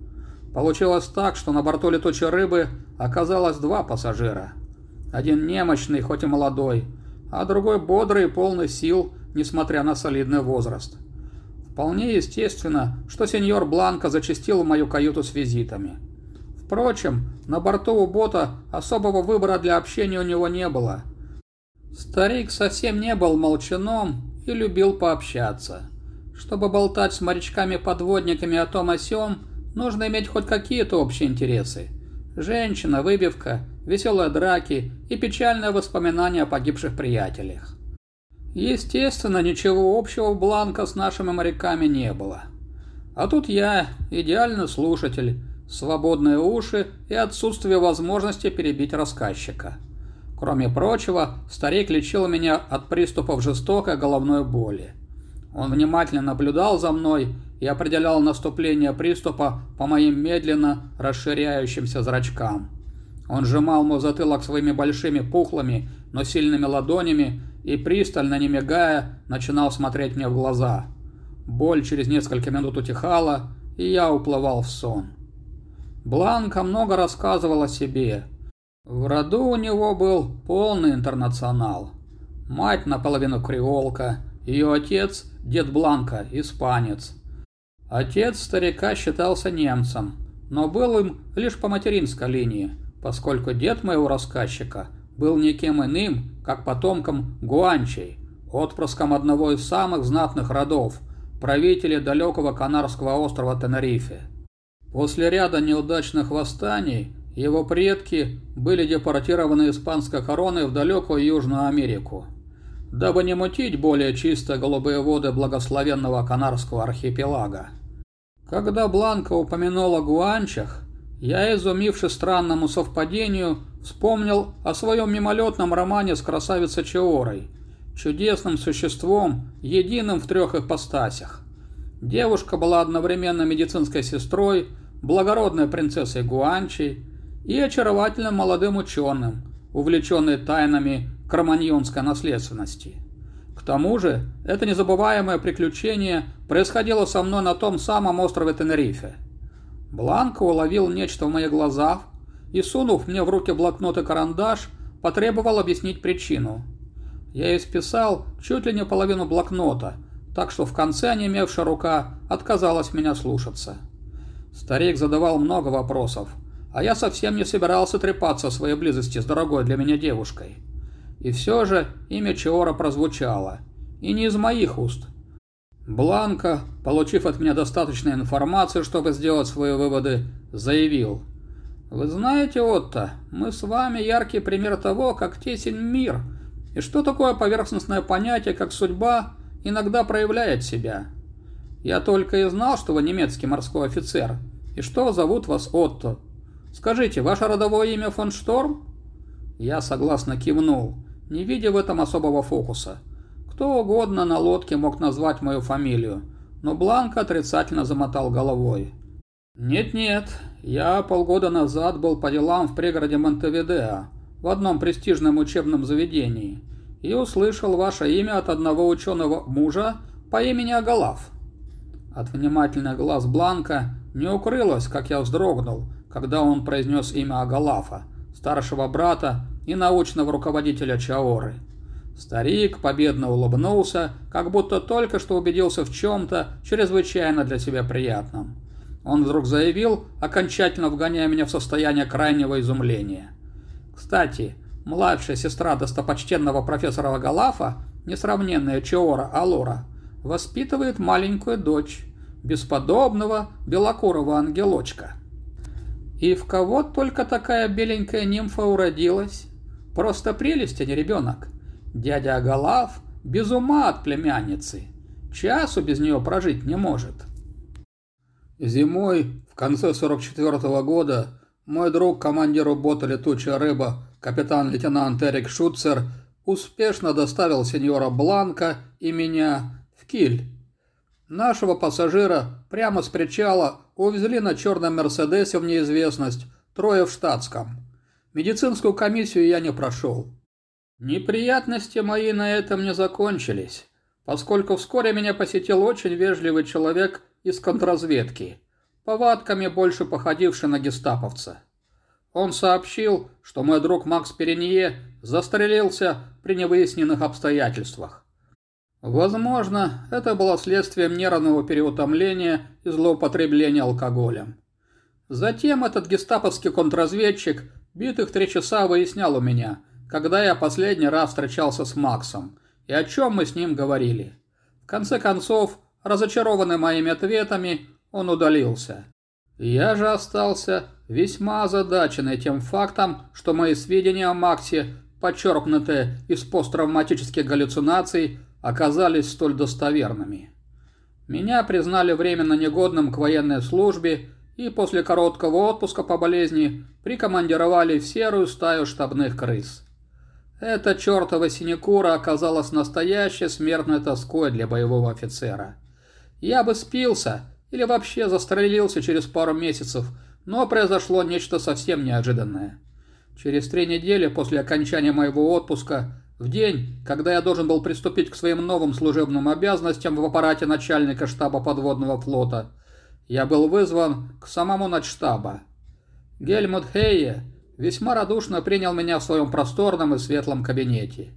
Получилось так, что на борту летучей рыбы оказалось два пассажира. Один немощный, хоть и молодой, а другой бодрый и полный сил, несмотря на солидный возраст. Вполне естественно, что сеньор Бланко зачастил в мою каюту с визитами. Впрочем, на борту у бота особого выбора для общения у него не было. Старик совсем не был молчаном и любил пообщаться. Чтобы болтать с морячками-подводниками о том о сём, нужно иметь хоть какие-то общие интересы. Женщина, выбивка, веселые драки и печальное воспоминание о погибших приятелях. Естественно, ничего общего в Бланка с нашими моряками не было. А тут я, идеальный слушатель, свободные уши и отсутствие возможности перебить рассказчика. Кроме прочего, старик лечил меня от приступов жестокой головной боли. Он внимательно наблюдал за мной и определял наступление приступа по моим медленно расширяющимся зрачкам. Он сжимал мой затылок своими большими пухлыми, но сильными ладонями и, пристально не мигая, начинал смотреть мне в глаза. Боль через несколько минут утихала, и я уплывал в сон. Бланка много рассказывал о себе. В роду у него был полный интернационал. Мать наполовину креолка, ее отец, дед Бланка, испанец. Отец старика считался немцем, но был им лишь по материнской линии, поскольку дед моего рассказчика был никем иным, как потомком Гуанчей, отпрыском одного из самых знатных родов, правителя далекого Канарского острова Тенерифе. После ряда неудачных восстаний его предки были депортированы испанской короной в далекую Южную Америку дабы не мутить более чисто голубые воды благословенного Канарского архипелага. Когда Бланка упомянула гуанчах, я, изумившись странному совпадению, вспомнил о своем мимолетном романе с красавицей Чеорой, чудесным существом, единым в трех ипостасях. Девушка была одновременно медицинской сестрой, благородной принцессой Гуанчи и очаровательным молодым ученым, увлеченной тайнами кроманьонской наследственности. К тому же, это незабываемое приключение происходило со мной на том самом острове Тенерифе. Бланко уловил нечто в моих глазах и, сунув мне в руки блокнот и карандаш, потребовал объяснить причину. Я исписал чуть ли не половину блокнота, так что в конце онемевшая рука отказалась меня слушаться. Старик задавал много вопросов, а я совсем не собирался трепаться о своей близости с дорогой для меня девушкой. И все же имя Чиора прозвучало. И не из моих уст. Бланка, получив от меня достаточно информации, чтобы сделать свои выводы, заявил. «Вы знаете, Отто, мы с вами яркий пример того, как тесен мир, и что такое поверхностное понятие, как судьба, иногда проявляет себя. Я только и знал, что вы немецкий морской офицер, и что зовут вас Отто. Скажите, ваше родовое имя фон Шторм?» Я согласно кивнул не видя в этом особого фокуса. Кто угодно на лодке мог назвать мою фамилию, но Бланк отрицательно замотал головой. «Нет-нет, я полгода назад был по делам в пригороде Монтевидео, в одном престижном учебном заведении, и услышал ваше имя от одного ученого мужа по имени Агалав». От внимательных глаз Бланка не укрылось, как я вздрогнул, когда он произнес имя Агалафа, старшего брата и научного руководителя Чаоры. Старик победно улыбнулся, как будто только что убедился в чем-то чрезвычайно для себя приятном. Он вдруг заявил, окончательно вгоняя меня в состояние крайнего изумления. «Кстати, младшая сестра достопочтенного профессора Галафа, несравненная Чаора Алора, воспитывает маленькую дочь, бесподобного белокурого ангелочка». «И в кого только такая беленькая нимфа уродилась?» Просто прелесть, а не ребенок. Дядя Агалав без ума от племянницы. Часу без нее прожить не может. Зимой, в конце 44 -го года, мой друг, командир бота «Летучая рыба», капитан-лейтенант Эрик Шуцер, успешно доставил сеньора Бланка и меня в Киль. Нашего пассажира прямо с причала увезли на черном Мерседесе в неизвестность, трое в штатском. Медицинскую комиссию я не прошел. Неприятности мои на этом не закончились, поскольку вскоре меня посетил очень вежливый человек из контрразведки, повадками больше походивший на гестаповца. Он сообщил, что мой друг Макс Перенье застрелился при невыясненных обстоятельствах. Возможно, это было следствием нервного переутомления и злоупотребления алкоголем. Затем этот гестаповский контрразведчик битых три часа выяснял у меня, когда я последний раз встречался с Максом, и о чем мы с ним говорили. В конце концов, разочарованный моими ответами, он удалился. Я же остался весьма озадаченный тем фактом, что мои сведения о Максе, подчеркнутые из посттравматических галлюцинаций, оказались столь достоверными. Меня признали временно негодным к военной службе и после короткого отпуска по болезни прикомандировали в серую стаю штабных крыс. Эта чертова синекура оказалась настоящей смертной тоской для боевого офицера. Я бы спился или вообще застрелился через пару месяцев, но произошло нечто совсем неожиданное. Через три недели после окончания моего отпуска, в день, когда я должен был приступить к своим новым служебным обязанностям в аппарате начальника штаба подводного флота, я был вызван к самому начштаба. Гельмут Хейе весьма радушно принял меня в своем просторном и светлом кабинете.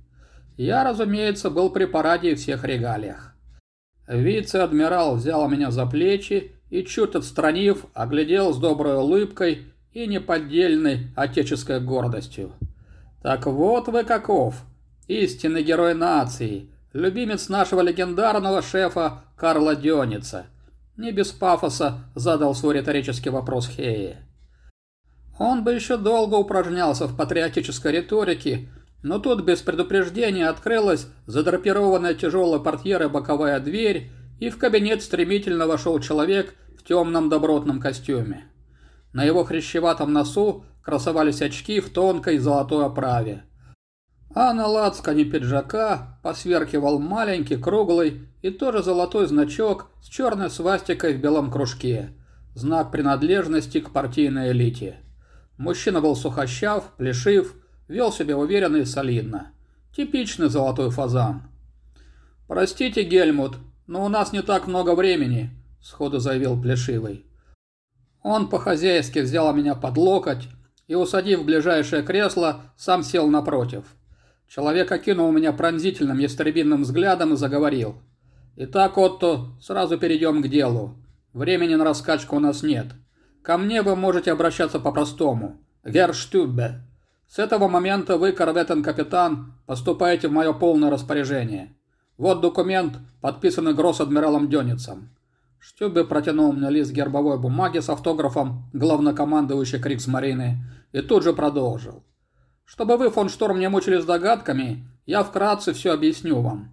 Я, разумеется, был при параде и всех регалиях. Вице-адмирал взял меня за плечи и, чуть отстранив, оглядел с доброй улыбкой и неподдельной отеческой гордостью. «Так вот вы каков, истинный герой нации, любимец нашего легендарного шефа Карла Дёница». Не без пафоса задал свой риторический вопрос Хеи. Он бы еще долго упражнялся в патриотической риторике, но тут без предупреждения открылась задрапированная тяжелой портьерой боковая дверь, и в кабинет стремительно вошел человек в темном добротном костюме. На его хрящеватом носу красовались очки в тонкой золотой оправе а на лацкане пиджака посверкивал маленький, круглый и тоже золотой значок с черной свастикой в белом кружке. Знак принадлежности к партийной элите. Мужчина был сухощав, плешив, вел себя уверенно и солидно. Типичный золотой фазан. «Простите, Гельмут, но у нас не так много времени», – сходу заявил Плешивый. Он по-хозяйски взял меня под локоть и, усадив в ближайшее кресло, сам сел напротив – Человек окинул меня пронзительным ястребинным взглядом и заговорил. «Итак, Отто, сразу перейдем к делу. Времени на раскачку у нас нет. Ко мне вы можете обращаться по-простому. Герштюбе. С этого момента вы, корветен-капитан, поступаете в мое полное распоряжение. Вот документ, подписанный гросс-адмиралом Дёницем». Штюбе протянул мне лист гербовой бумаги с автографом главнокомандующий Криксмарины и тут же продолжил. Чтобы вы, фон Шторм, не мучились догадками, я вкратце все объясню вам.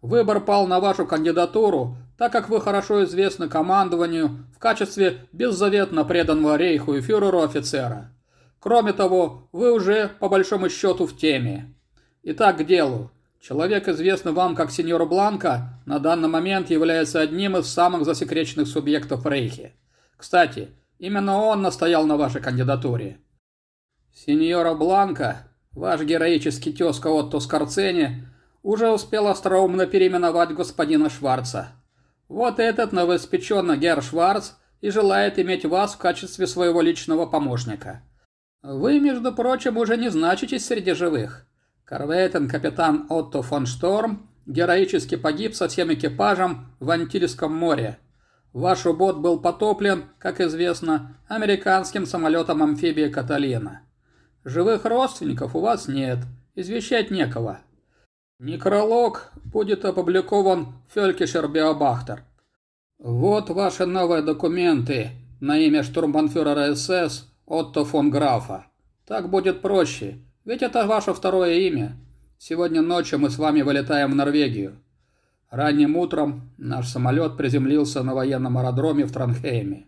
Выбор пал на вашу кандидатуру, так как вы хорошо известны командованию в качестве беззаветно преданного рейху и фюреру офицера. Кроме того, вы уже, по большому счету, в теме. Итак, к делу. Человек, известный вам как сеньор Бланка, на данный момент является одним из самых засекреченных субъектов в Рейхе. Кстати, именно он настоял на вашей кандидатуре. Сеньора Бланка, ваш героический тезка Отто Скорцени, уже успел остроумно переименовать господина Шварца. Вот этот новоиспеченный Герр Шварц и желает иметь вас в качестве своего личного помощника. Вы, между прочим, уже не значитесь среди живых. Корветен капитан Отто фон Шторм героически погиб со всем экипажем в Антильском море. Ваш убот был потоплен, как известно, американским самолетом-амфибией «Каталина». Живых родственников у вас нет, извещать некого. Некролог будет опубликован в Фелькишер Биобахтер. Вот ваши новые документы на имя штурмбанфюрера СС Отто фон Графа. Так будет проще, ведь это ваше второе имя. Сегодня ночью мы с вами вылетаем в Норвегию. Ранним утром наш самолет приземлился на военном аэродроме в Транхейме.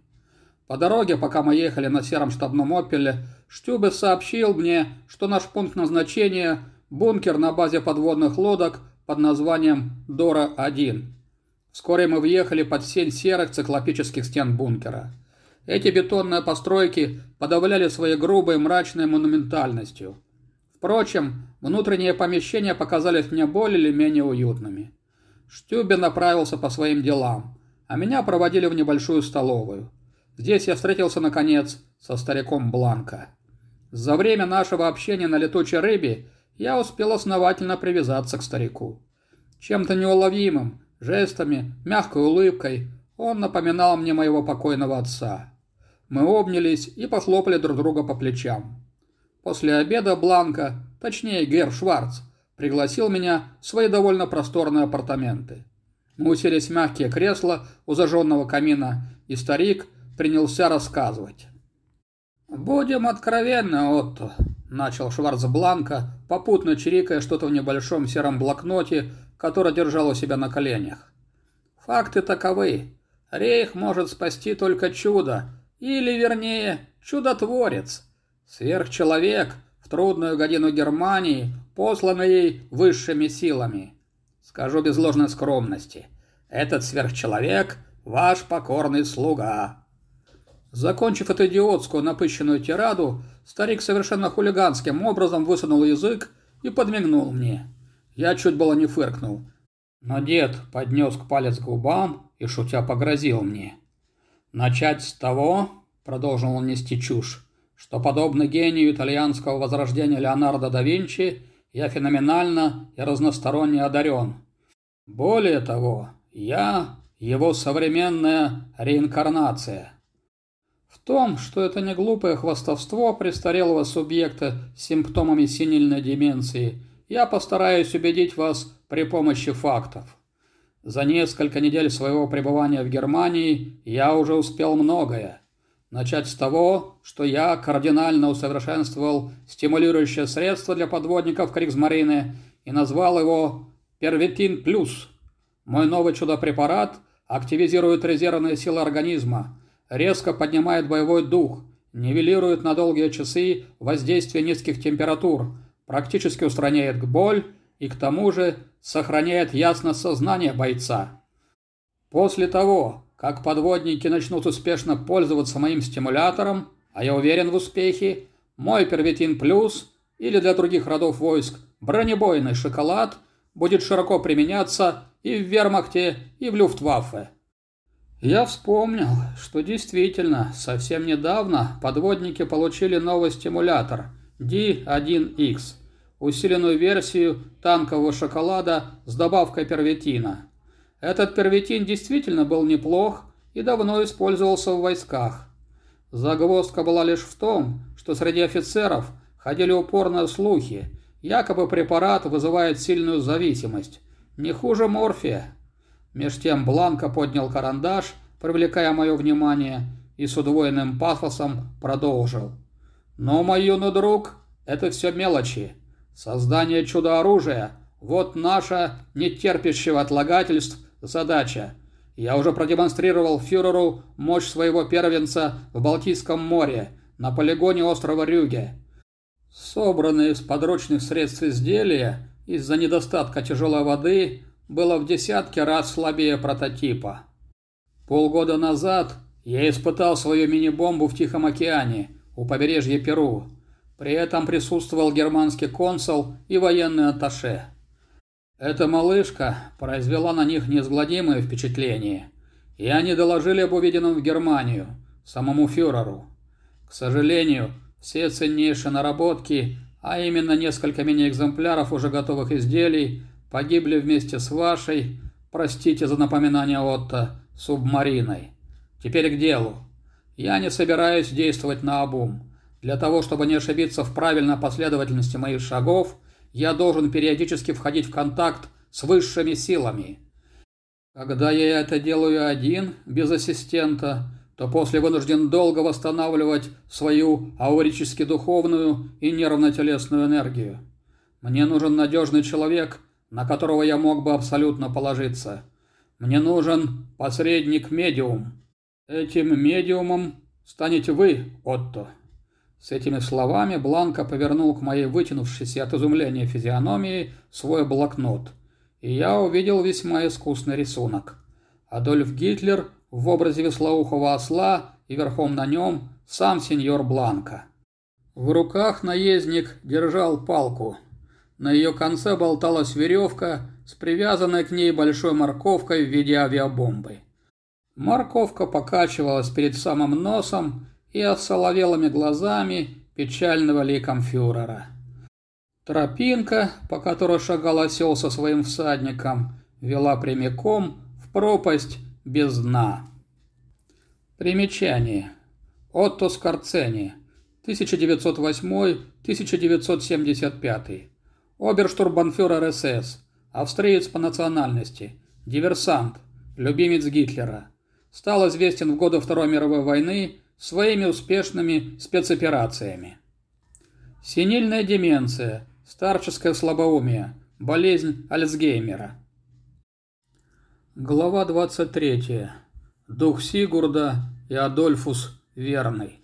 По дороге, пока мы ехали на сером штабном «Опеле», Штюбе сообщил мне, что наш пункт назначения – бункер на базе подводных лодок под названием «Дора-1». Вскоре мы въехали под сень серых циклопических стен бункера. Эти бетонные постройки подавляли своей грубой мрачной монументальностью. Впрочем, внутренние помещения показались мне более или менее уютными. Штюбе направился по своим делам, а меня проводили в небольшую столовую. Здесь я встретился, наконец, со стариком Бланко. За время нашего общения на летучей рыбе я успел основательно привязаться к старику. Чем-то неуловимым, жестами, мягкой улыбкой он напоминал мне моего покойного отца. мы обнялись и похлопали друг друга по плечам. После обеда Бланка, точнее Гер Шварц, пригласил меня в свои довольно просторные апартаменты. Мы уселись в мягкие кресла у зажженного камина, и старик принялся рассказывать. «Будем откровенны, Отто», — начал Шварц Бланка, попутно чирикая что-то в небольшом сером блокноте, который держал у себя на коленях. «Факты таковы. Рейх может спасти только чудо, или, вернее, чудотворец. Сверхчеловек в трудную годину Германии, посланный ей высшими силами. Скажу без ложной скромности. Этот сверхчеловек – ваш покорный слуга. Закончив эту идиотскую напыщенную тираду, старик совершенно хулиганским образом высунул язык и подмигнул мне. Я чуть было не фыркнул. Но дед поднес к палец губам и, шутя, погрозил мне. «Начать с того, — продолжил он нести чушь, — что, подобно гению итальянского возрождения Леонардо да Винчи, я феноменально и разносторонне одарен. Более того, я его современная реинкарнация». Том, что это не глупое хвастовство престарелого субъекта с симптомами синильной деменции, я постараюсь убедить вас при помощи фактов. За несколько недель своего пребывания в Германии я уже успел многое. Начать с того, что я кардинально усовершенствовал стимулирующее средство для подводников Кригсмарины и назвал его «Первитин Плюс». Мой новый чудо-препарат активизирует резервные силы организма, резко поднимает боевой дух, нивелирует на долгие часы воздействие низких температур, практически устраняет боль и к тому же сохраняет ясность сознания бойца. После того, как подводники начнут успешно пользоваться моим стимулятором, а я уверен в успехе, мой Первитин Плюс или для других родов войск бронебойный шоколад будет широко применяться и в вермахте, и в люфтваффе. Я вспомнил, что действительно совсем недавно подводники получили новый стимулятор D1X усиленную версию танкового шоколада с добавкой первитина. Этот первитин действительно был неплох и давно использовался в войсках. Загвоздка была лишь в том, что среди офицеров ходили упорные слухи, якобы препарат вызывает сильную зависимость, не хуже морфия. Меж тем Бланко поднял карандаш, привлекая мое внимание, и с удвоенным пафосом продолжил. «Но, мой юный друг, это все мелочи. Создание чудо-оружия – вот наша, не терпящего отлагательств, задача. Я уже продемонстрировал фюреру мощь своего первенца в Балтийском море, на полигоне острова Рюге. Собранные из подручных средств изделия из-за недостатка тяжелой воды было в десятки раз слабее прототипа. Полгода назад я испытал свою мини-бомбу в Тихом океане у побережья Перу. При этом присутствовал германский консул и военный атташе. Эта малышка произвела на них неизгладимое впечатление, и они доложили об увиденном в Германию, самому фюреру. К сожалению, все ценнейшие наработки, а именно несколько мини-экземпляров уже готовых изделий, погибли вместе с вашей, простите за напоминание Отто, субмариной. Теперь к делу. Я не собираюсь действовать на обум. Для того, чтобы не ошибиться в правильной последовательности моих шагов, я должен периодически входить в контакт с высшими силами. Когда я это делаю один, без ассистента, то после вынужден долго восстанавливать свою аурически-духовную и нервно-телесную энергию. Мне нужен надежный человек, на которого я мог бы абсолютно положиться. Мне нужен посредник-медиум. Этим медиумом станете вы, Отто. С этими словами Бланка повернул к моей вытянувшейся от изумления физиономии свой блокнот, и я увидел весьма искусный рисунок. Адольф Гитлер в образе веслоухого осла и верхом на нем сам сеньор Бланка. В руках наездник держал палку. На ее конце болталась веревка с привязанной к ней большой морковкой в виде авиабомбы. Морковка покачивалась перед самым носом, и осоловелыми глазами печального ликом фюрера. Тропинка, по которой шагал осел со своим всадником, вела прямиком в пропасть без дна. Примечание. Отто Скорцени, 1908-1975. Оберштурбанфюрер СС, австриец по национальности, диверсант, любимец Гитлера. Стал известен в годы Второй мировой войны своими успешными спецоперациями. Синильная деменция, старческое слабоумие, болезнь Альцгеймера. Глава 23. Дух Сигурда и Адольфус Верный.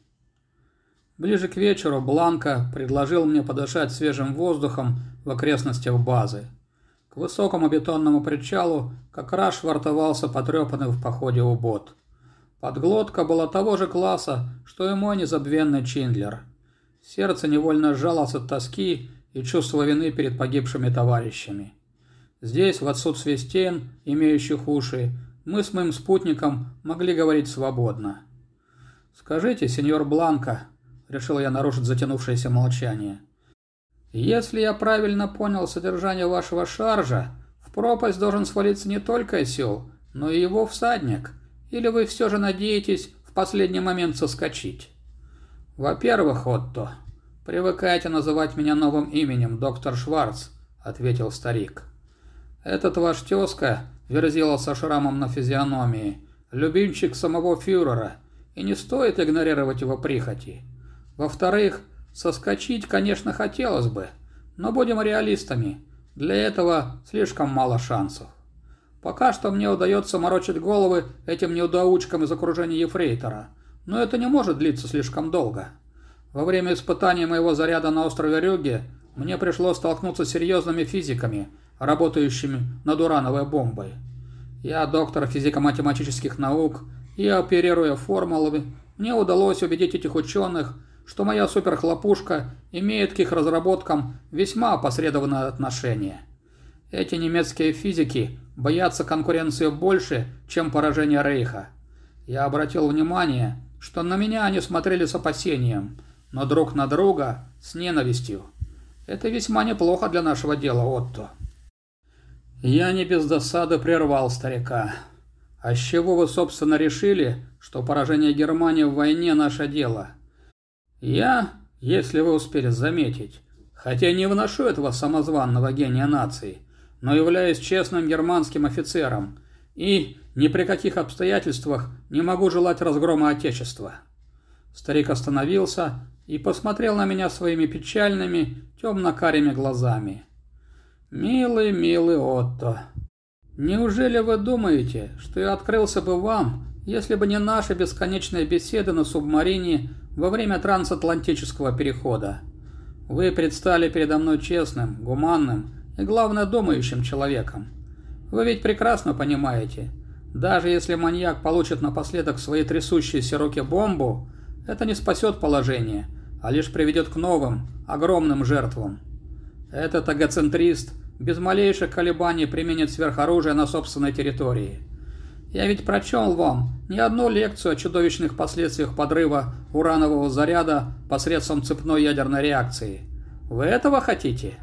Ближе к вечеру Бланка предложил мне подышать свежим воздухом в окрестностях базы. К высокому бетонному причалу как раз швартовался потрепанный в походе убот. Подглотка была того же класса, что и мой незабвенный Чиндлер. Сердце невольно сжалось от тоски и чувства вины перед погибшими товарищами. Здесь, в отсутствие стен, имеющих уши, мы с моим спутником могли говорить свободно. «Скажите, сеньор Бланко», — решил я нарушить затянувшееся молчание, «если я правильно понял содержание вашего шаржа, в пропасть должен свалиться не только осел, но и его всадник, или вы все же надеетесь в последний момент соскочить?» «Во-первых, Отто, привыкайте называть меня новым именем, доктор Шварц», — ответил старик. «Этот ваш тезка, верзила со шрамом на физиономии, любимчик самого фюрера, и не стоит игнорировать его прихоти. Во-вторых, соскочить, конечно, хотелось бы, но будем реалистами, для этого слишком мало шансов. Пока что мне удается морочить головы этим неудоучкам из окружения Ефрейтора, но это не может длиться слишком долго. Во время испытания моего заряда на острове Рюге мне пришлось столкнуться с серьезными физиками, работающими над урановой бомбой. Я доктор физико-математических наук и оперируя формулами, мне удалось убедить этих ученых, что моя суперхлопушка имеет к их разработкам весьма опосредованное отношение. Эти немецкие физики боятся конкуренции больше, чем поражения Рейха. Я обратил внимание, что на меня они смотрели с опасением, но друг на друга с ненавистью. Это весьма неплохо для нашего дела, Отто. Я не без досады прервал старика. А с чего вы, собственно, решили, что поражение Германии в войне – наше дело? Я, если вы успели заметить, хотя не вношу этого самозванного гения нации, но являюсь честным германским офицером и ни при каких обстоятельствах не могу желать разгрома Отечества. Старик остановился и посмотрел на меня своими печальными, темно-карими глазами. «Милый, милый Отто, Неужели вы думаете, что я открылся бы вам, если бы не наши бесконечные беседы на субмарине во время трансатлантического перехода? Вы предстали передо мной честным, гуманным и, главное, думающим человеком. Вы ведь прекрасно понимаете, даже если маньяк получит напоследок в свои трясущиеся руки бомбу, это не спасет положение, а лишь приведет к новым, огромным жертвам. Этот эгоцентрист – без малейших колебаний применит сверхоружие на собственной территории. Я ведь прочел вам не одну лекцию о чудовищных последствиях подрыва уранового заряда посредством цепной ядерной реакции. Вы этого хотите?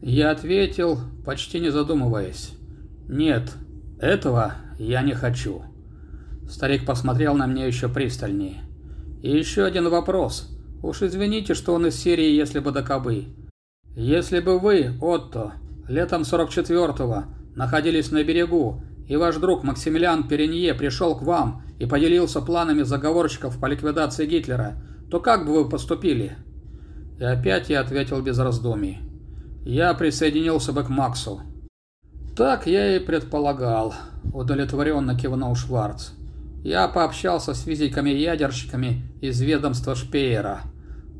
Я ответил, почти не задумываясь. Нет, этого я не хочу. Старик посмотрел на меня еще пристальнее. И еще один вопрос. Уж извините, что он из серии «Если бы да кобы». Если бы вы, Отто, летом 44-го находились на берегу, и ваш друг Максимилиан Перенье пришел к вам и поделился планами заговорщиков по ликвидации Гитлера, то как бы вы поступили? И опять я ответил без раздумий. Я присоединился бы к Максу. Так я и предполагал, удовлетворенно кивнул Шварц. Я пообщался с физиками-ядерщиками из ведомства Шпеера.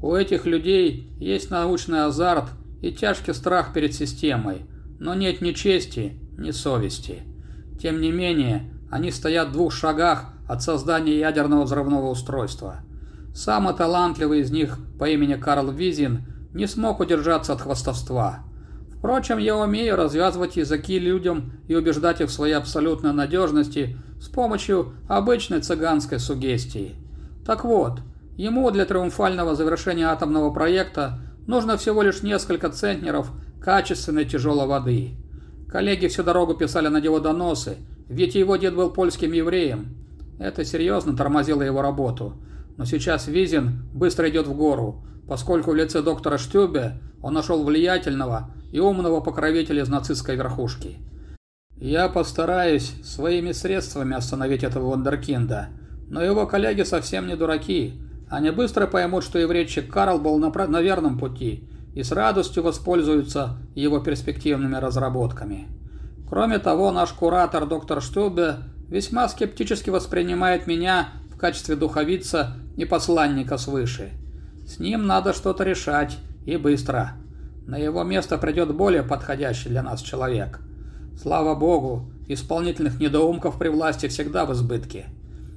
У этих людей есть научный азарт – и тяжкий страх перед системой, но нет ни чести, ни совести. Тем не менее, они стоят в двух шагах от создания ядерного взрывного устройства. Самый талантливый из них по имени Карл Визин не смог удержаться от хвастовства. Впрочем, я умею развязывать языки людям и убеждать их в своей абсолютной надежности с помощью обычной цыганской сугестии. Так вот, ему для триумфального завершения атомного проекта Нужно всего лишь несколько центнеров качественной тяжелой воды. Коллеги всю дорогу писали на него доносы, ведь его дед был польским евреем. Это серьезно тормозило его работу. но сейчас Визин быстро идет в гору, поскольку в лице доктора Штюбе он нашел влиятельного и умного покровителя из нацистской верхушки. Я постараюсь своими средствами остановить этого вундеркинда, но его коллеги совсем не дураки. Они быстро поймут, что еврейчик Карл был на, на верном пути и с радостью воспользуются его перспективными разработками. Кроме того, наш куратор доктор Штюбе весьма скептически воспринимает меня в качестве духовица и посланника свыше. С ним надо что-то решать, и быстро. На его место придет более подходящий для нас человек. Слава богу, исполнительных недоумков при власти всегда в избытке.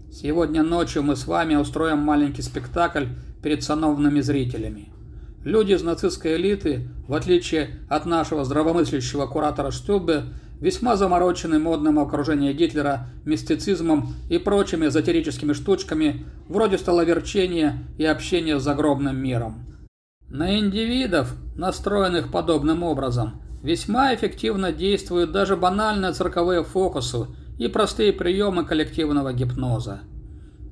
Сегодня ночью мы с вами устроим маленький спектакль перед сановными зрителями. Люди из нацистской элиты, в отличие от нашего здравомыслящего куратора Штюбе, весьма заморочены модным окружением Гитлера мистицизмом и прочими эзотерическими штучками, вроде столоверчения и общения с загробным миром. На индивидов, настроенных подобным образом, весьма эффективно действуют даже банальные цирковые фокусы и простые приемы коллективного гипноза.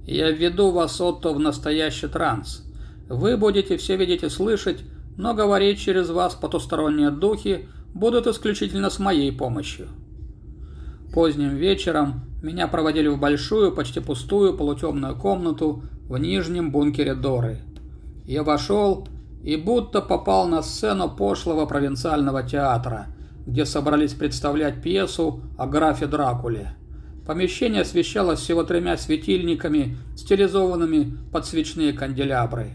Я введу вас, Отто, в настоящий транс. Вы будете все видеть и слышать, но говорить через вас потусторонние духи будут исключительно с моей помощью. Поздним вечером меня проводили в большую, почти пустую полутемную комнату в нижнем бункере Доры. Я вошел и будто попал на сцену пошлого провинциального театра, где собрались представлять пьесу о графе Дракуле. Помещение освещалось всего тремя светильниками, стилизованными под свечные канделябры.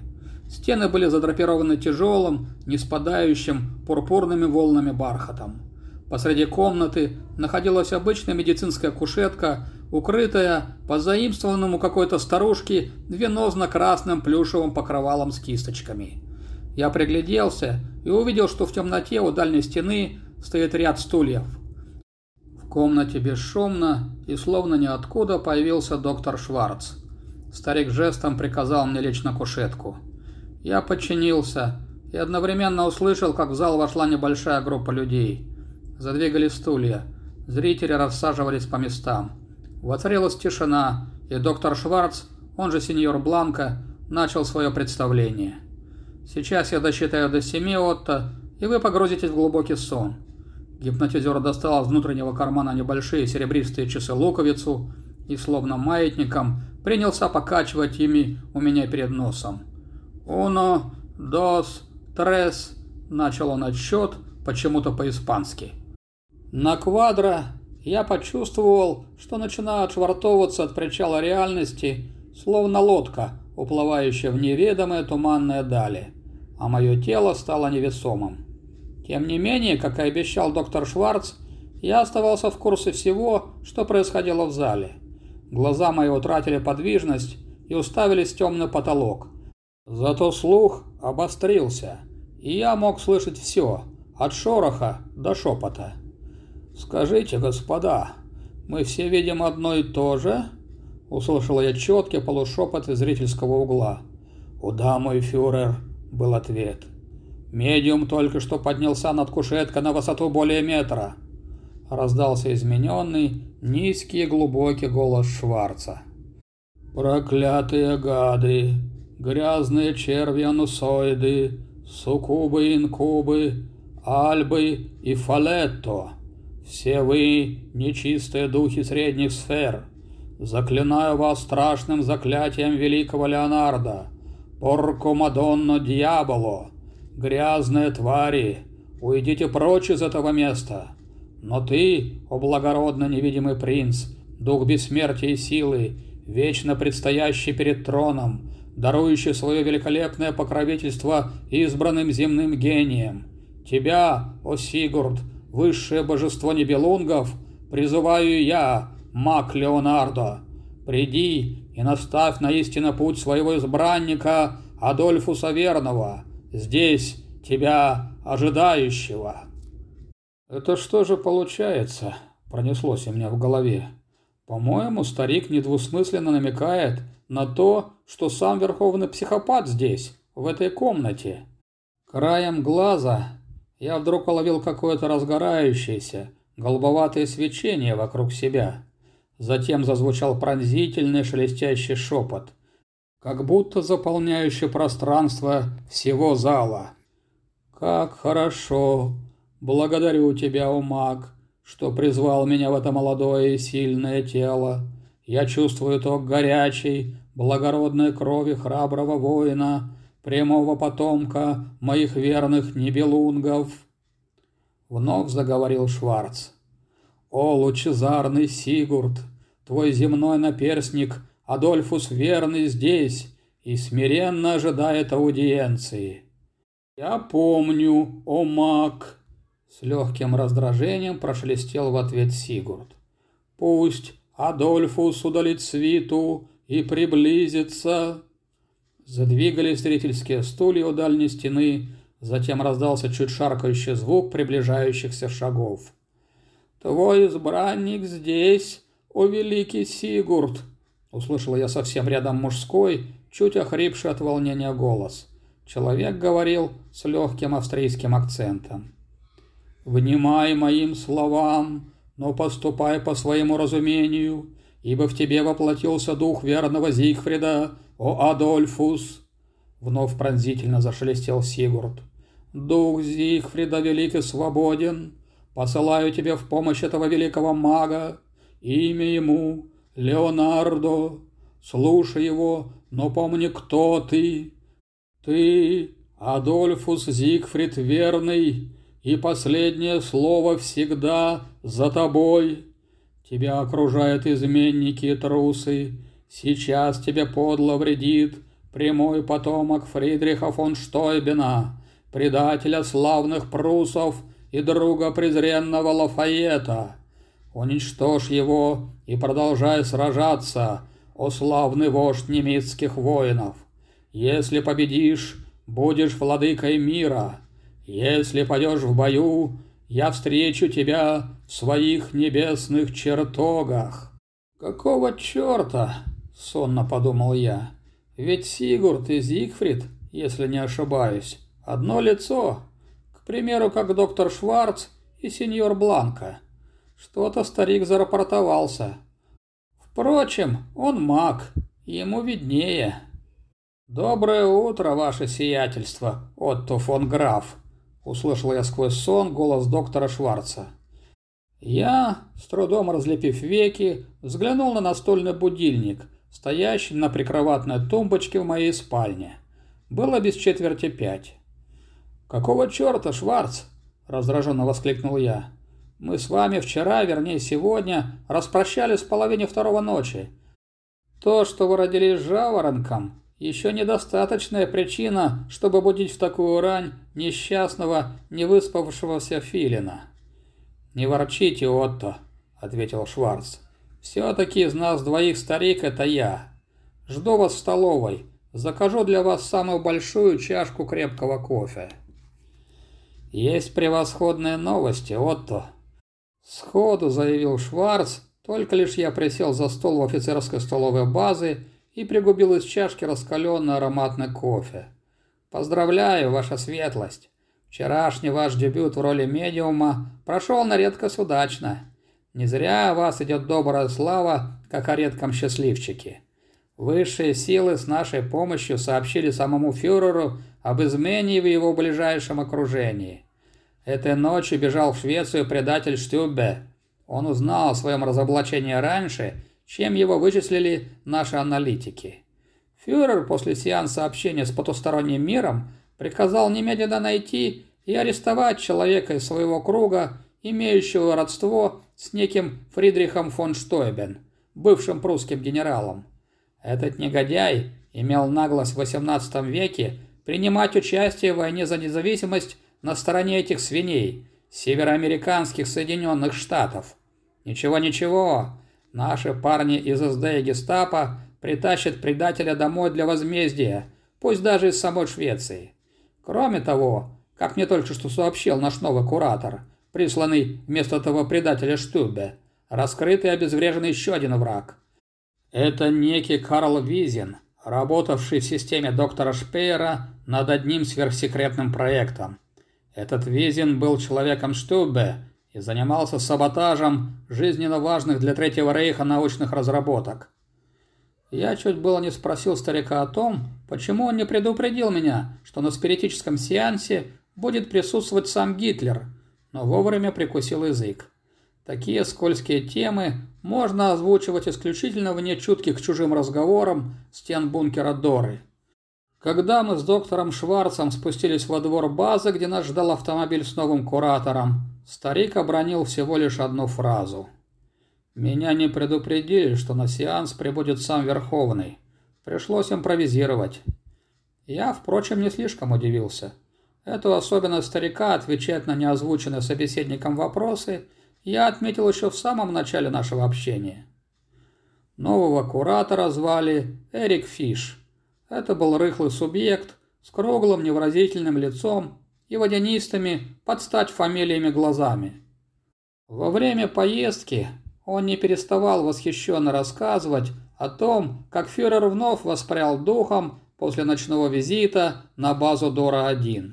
Стены были задрапированы тяжелым, не спадающим пурпурными волнами бархатом. Посреди комнаты находилась обычная медицинская кушетка, укрытая по заимствованному какой-то старушке венозно-красным плюшевым покрывалом с кисточками. Я пригляделся и увидел, что в темноте у дальней стены стоит ряд стульев. В комнате бесшумно и словно ниоткуда появился доктор Шварц. Старик жестом приказал мне лечь на кушетку. Я подчинился и одновременно услышал, как в зал вошла небольшая группа людей. Задвигались стулья. Зрители рассаживались по местам. Воцарилась тишина, и доктор Шварц, он же сеньор Бланко, начал свое представление. Сейчас я досчитаю до семи, Отто, и вы погрузитесь в глубокий сон. Гипнотизер достал из внутреннего кармана небольшие серебристые часы-луковицу и, словно маятником, принялся покачивать ими у меня перед носом. «Uno, dos, tres», – начал он отсчет, почему-то по-испански. На квадро я почувствовал, что начинаю отшвартовываться от причала реальности, словно лодка, уплывающая в неведомые туманные дали, а мое тело стало невесомым. Тем не менее, как и обещал доктор Шварц, я оставался в курсе всего, что происходило в зале. Глаза мои утратили подвижность и уставились в темный потолок, Зато слух обострился, и я мог слышать все, от шороха до шепота. «Скажите, господа, мы все видим одно и то же?» Услышал я четкий полушепот из зрительского угла. «Да, мой фюрер», — был ответ. «Медиум только что поднялся над кушеткой на высоту более метра», — раздался измененный, низкий и глубокий голос Шварца. «Проклятые гады!» Грязные черви-анусоиды, суккубы, инкубы, альбы и фалетто. Все вы, нечистые духи средних сфер, заклинаю вас страшным заклятием великого Леонардо, порко Мадонно Дьяволо, грязные твари, уйдите прочь из этого места. Но ты, о благородно невидимый принц, дух бессмертия и силы, вечно предстоящий перед троном, дарующий свое великолепное покровительство избранным земным гением. Тебя, о Сигурд, высшее божество небелунгов, призываю я, маг Леонардо. Приди и наставь на истинный путь своего избранника Адольфуса Верного, здесь тебя ожидающего. Это что же получается? Пронеслось у меня в голове. По-моему, старик недвусмысленно намекает на то, что сам верховный психопат здесь, в этой комнате. Краем глаза я вдруг уловил какое-то разгорающееся, голубоватое свечение вокруг себя. Затем зазвучал пронзительный шелестящий шепот. как будто заполняющий пространство всего зала. «Как хорошо! Благодарю тебя, Умак, что призвал меня в это молодое и сильное тело. Я чувствую ток горячей, благородной крови храброго воина, прямого потомка моих верных небелунгов». Вновь заговорил Шварц. «О, лучезарный Сигурд, твой земной наперсник Адольфус верный здесь и смиренно ожидает аудиенции». «Я помню, о маг!» С легким раздражением прошелестел в ответ Сигурд. «Пусть Адольфус удалит свиту и приблизится!» Задвигались зрительские стулья у дальней стены, затем раздался чуть шаркающий звук приближающихся шагов. «Твой избранник здесь, о великий Сигурд!» Услышала я совсем рядом мужской, чуть охрипший от волнения голос. Человек говорил с легким австрийским акцентом. «Внимай моим словам, но поступай по своему разумению, ибо в тебе воплотился дух верного Зигфрида, о Адольфус!» Вновь пронзительно зашелестел Сигурд. «Дух Зигфрида велик и свободен, посылаю тебе в помощь этого великого мага, имя ему Леонардо, слушай его, но помни, кто ты, ты, Адольфус Зигфрид Верный, и последнее слово всегда за тобой. Тебя окружают изменники и трусы. Сейчас тебе подло вредит прямой потомок Фридриха фон Штойбена, предателя славных прусов и друга презренного Лафайета. Уничтожь его и продолжай сражаться, о славный вождь немецких воинов. Если победишь, будешь владыкой мира. Если пойдешь в бою, я встречу тебя своих небесных чертогах». «Какого черта?» — сонно подумал я. «Ведь Сигурд и Зигфрид, если не ошибаюсь, одно лицо. К примеру, как доктор Шварц и сеньор Бланка. Что-то старик зарапортовался. Впрочем, он маг, ему виднее». «Доброе утро, ваше сиятельство, Отто фон Граф!» Услышал я сквозь сон голос доктора Шварца. Я, с трудом разлепив веки, взглянул на настольный будильник, стоящий на прикроватной тумбочке в моей спальне. Было без четверти пять. «Какого черта, Шварц?» – раздраженно воскликнул я. «Мы с вами вчера, вернее сегодня, распрощались в половине второго ночи. То, что вы родились жаворонком, еще недостаточная причина, чтобы будить в такую рань несчастного, невыспавшегося филина. «Не ворчите, Отто», — ответил Шварц. «Все-таки из нас двоих старик — это я. Жду вас в столовой. Закажу для вас самую большую чашку крепкого кофе». «Есть превосходные новости, Отто», — сходу заявил Шварц, только лишь я присел за стол в офицерской столовой базы и пригубил из чашки раскаленный ароматный кофе. «Поздравляю, ваша светлость! Вчерашний ваш дебют в роли медиума прошел на редкость удачно. Не зря о вас идет добрая слава, как о редком счастливчике. Высшие силы с нашей помощью сообщили самому фюреру об измене в его ближайшем окружении. Этой ночью бежал в Швецию предатель Штюбе. Он узнал о своем разоблачении раньше чем его вычислили наши аналитики. Фюрер после сеанса общения с потусторонним миром приказал немедленно найти и арестовать человека из своего круга, имеющего родство с неким Фридрихом фон Штойбен, бывшим прусским генералом. Этот негодяй имел наглость в XVIII веке принимать участие в войне за независимость на стороне этих свиней, североамериканских Соединенных Штатов. Ничего-ничего, Наши парни из СД и гестапо притащат предателя домой для возмездия, пусть даже из самой Швеции. Кроме того, как мне только что сообщил наш новый куратор, присланный вместо того предателя Штубе, раскрыт и обезврежен еще один враг. Это некий Карл Визин, работавший в системе доктора Шпеера над одним сверхсекретным проектом. Этот Визин был человеком Штубе, и занимался саботажем жизненно важных для Третьего Рейха научных разработок. Я чуть было не спросил старика о том, почему он не предупредил меня, что на спиритическом сеансе будет присутствовать сам Гитлер, но вовремя прикусил язык. Такие скользкие темы можно озвучивать исключительно вне чутких чужим разговорам стен бункера Доры. Когда мы с доктором Шварцем спустились во двор базы, где нас ждал автомобиль с новым куратором, старик обронил всего лишь одну фразу. «Меня не предупредили, что на сеанс прибудет сам Верховный. Пришлось импровизировать». Я, впрочем, не слишком удивился. Эту особенность старика отвечать на неозвученные собеседником вопросы я отметил еще в самом начале нашего общения. Нового куратора звали Эрик Фиш – это был рыхлый субъект с круглым невыразительным лицом и водянистыми под стать фамилиями глазами. Во время поездки он не переставал восхищенно рассказывать о том, как фюрер вновь воспрял духом после ночного визита на базу Дора-1.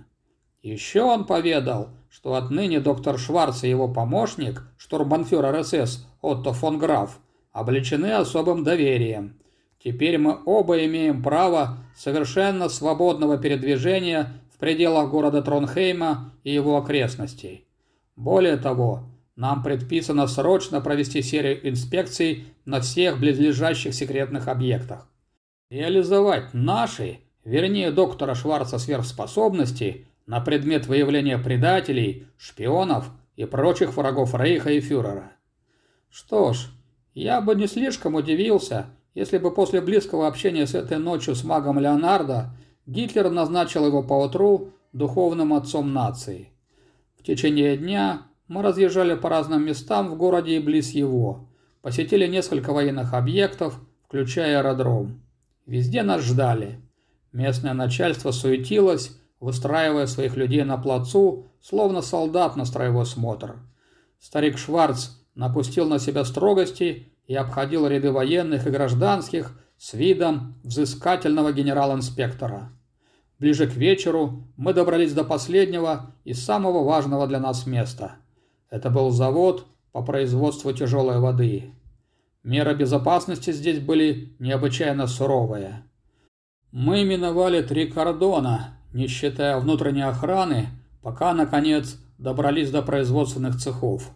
Еще он поведал, что отныне доктор Шварц и его помощник, штурмбанфюрер СС Отто фон Граф, облечены особым доверием – Теперь мы оба имеем право совершенно свободного передвижения в пределах города Тронхейма и его окрестностей. Более того, нам предписано срочно провести серию инспекций на всех близлежащих секретных объектах. Реализовать наши, вернее доктора Шварца сверхспособности на предмет выявления предателей, шпионов и прочих врагов Рейха и фюрера. Что ж, я бы не слишком удивился, если бы после близкого общения с этой ночью с магом Леонардо Гитлер назначил его поутру духовным отцом нации. В течение дня мы разъезжали по разным местам в городе и близ его, посетили несколько военных объектов, включая аэродром. Везде нас ждали. Местное начальство суетилось, выстраивая своих людей на плацу, словно солдат на строевой смотр. Старик Шварц напустил на себя строгости и обходил ряды военных и гражданских с видом взыскательного генерал-инспектора. Ближе к вечеру мы добрались до последнего и самого важного для нас места. Это был завод по производству тяжелой воды. Меры безопасности здесь были необычайно суровые. Мы миновали три кордона, не считая внутренней охраны, пока, наконец, добрались до производственных цехов.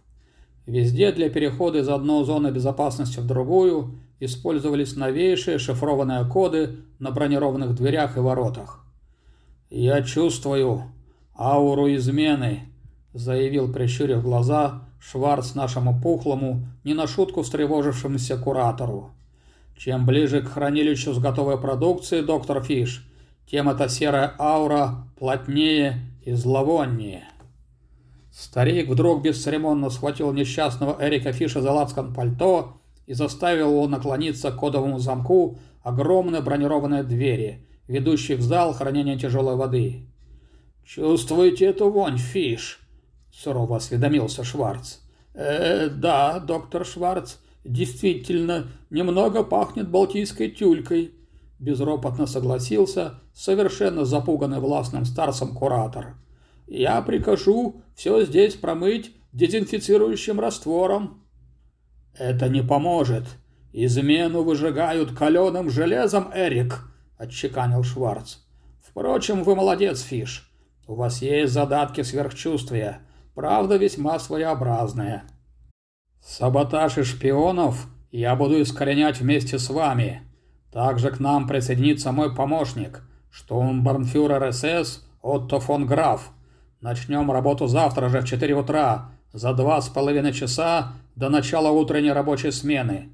Везде для перехода из одной зоны безопасности в другую использовались новейшие шифрованные коды на бронированных дверях и воротах. «Я чувствую ауру измены», – заявил, прищурив глаза, Шварц нашему пухлому, не на шутку встревожившемуся куратору. «Чем ближе к хранилищу с готовой продукцией, доктор Фиш, тем эта серая аура плотнее и зловоннее». Старик вдруг бесцеремонно схватил несчастного Эрика Фиша за лацкан пальто и заставил его наклониться к кодовому замку огромной бронированной двери, ведущей в зал хранения тяжелой воды. «Чувствуете эту вонь, Фиш?» – сурово осведомился Шварц. «Э, да, доктор Шварц, действительно, немного пахнет балтийской тюлькой», – безропотно согласился совершенно запуганный властным старцем куратор. Я прикажу все здесь промыть дезинфицирующим раствором. Это не поможет. Измену выжигают каленым железом, Эрик, отчеканил Шварц. Впрочем, вы молодец, Фиш. У вас есть задатки сверхчувствия, правда весьма своеобразные. Саботаж и шпионов я буду искоренять вместе с вами. Также к нам присоединится мой помощник, штурмбарнфюрер СС Отто фон Граф, Начнем работу завтра же в 4 утра, за два с половиной часа до начала утренней рабочей смены.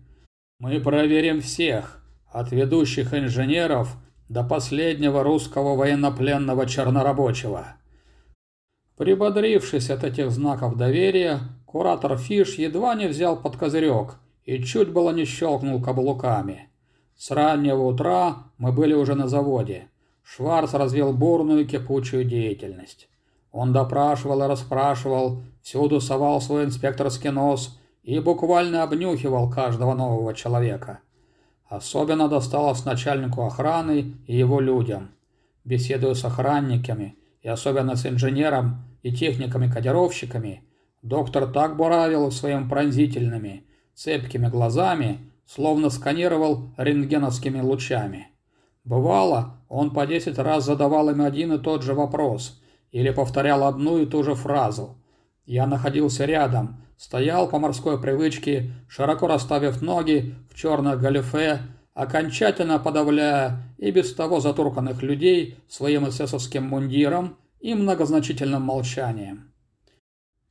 Мы проверим всех, от ведущих инженеров до последнего русского военнопленного чернорабочего. Прибодрившись от этих знаков доверия, куратор Фиш едва не взял под козырек и чуть было не щелкнул каблуками. С раннего утра мы были уже на заводе. Шварц развил бурную кипучую деятельность. Он допрашивал и расспрашивал, всюду совал свой инспекторский нос и буквально обнюхивал каждого нового человека. Особенно досталось начальнику охраны и его людям. Беседуя с охранниками, и особенно с инженером и техниками-кодировщиками, доктор так буравил своими пронзительными, цепкими глазами, словно сканировал рентгеновскими лучами. Бывало, он по десять раз задавал им один и тот же вопрос или повторял одну и ту же фразу. Я находился рядом, стоял по морской привычке, широко расставив ноги в черных галифе, окончательно подавляя и без того затурканных людей своим эсэсовским мундиром и многозначительным молчанием.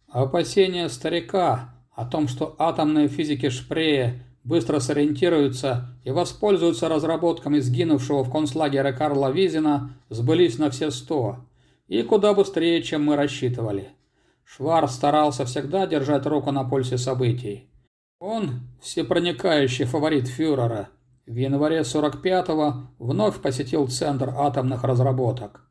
Опасения старика о том, что атомные физики Шпрее быстро сориентируются и воспользуются разработками сгинувшего в концлагере Карла Визина, сбылись на все сто, и куда быстрее, чем мы рассчитывали. Шварц старался всегда держать руку на пульсе событий. Он, всепроникающий фаворит фюрера, в январе 45-го вновь посетил Центр атомных разработок.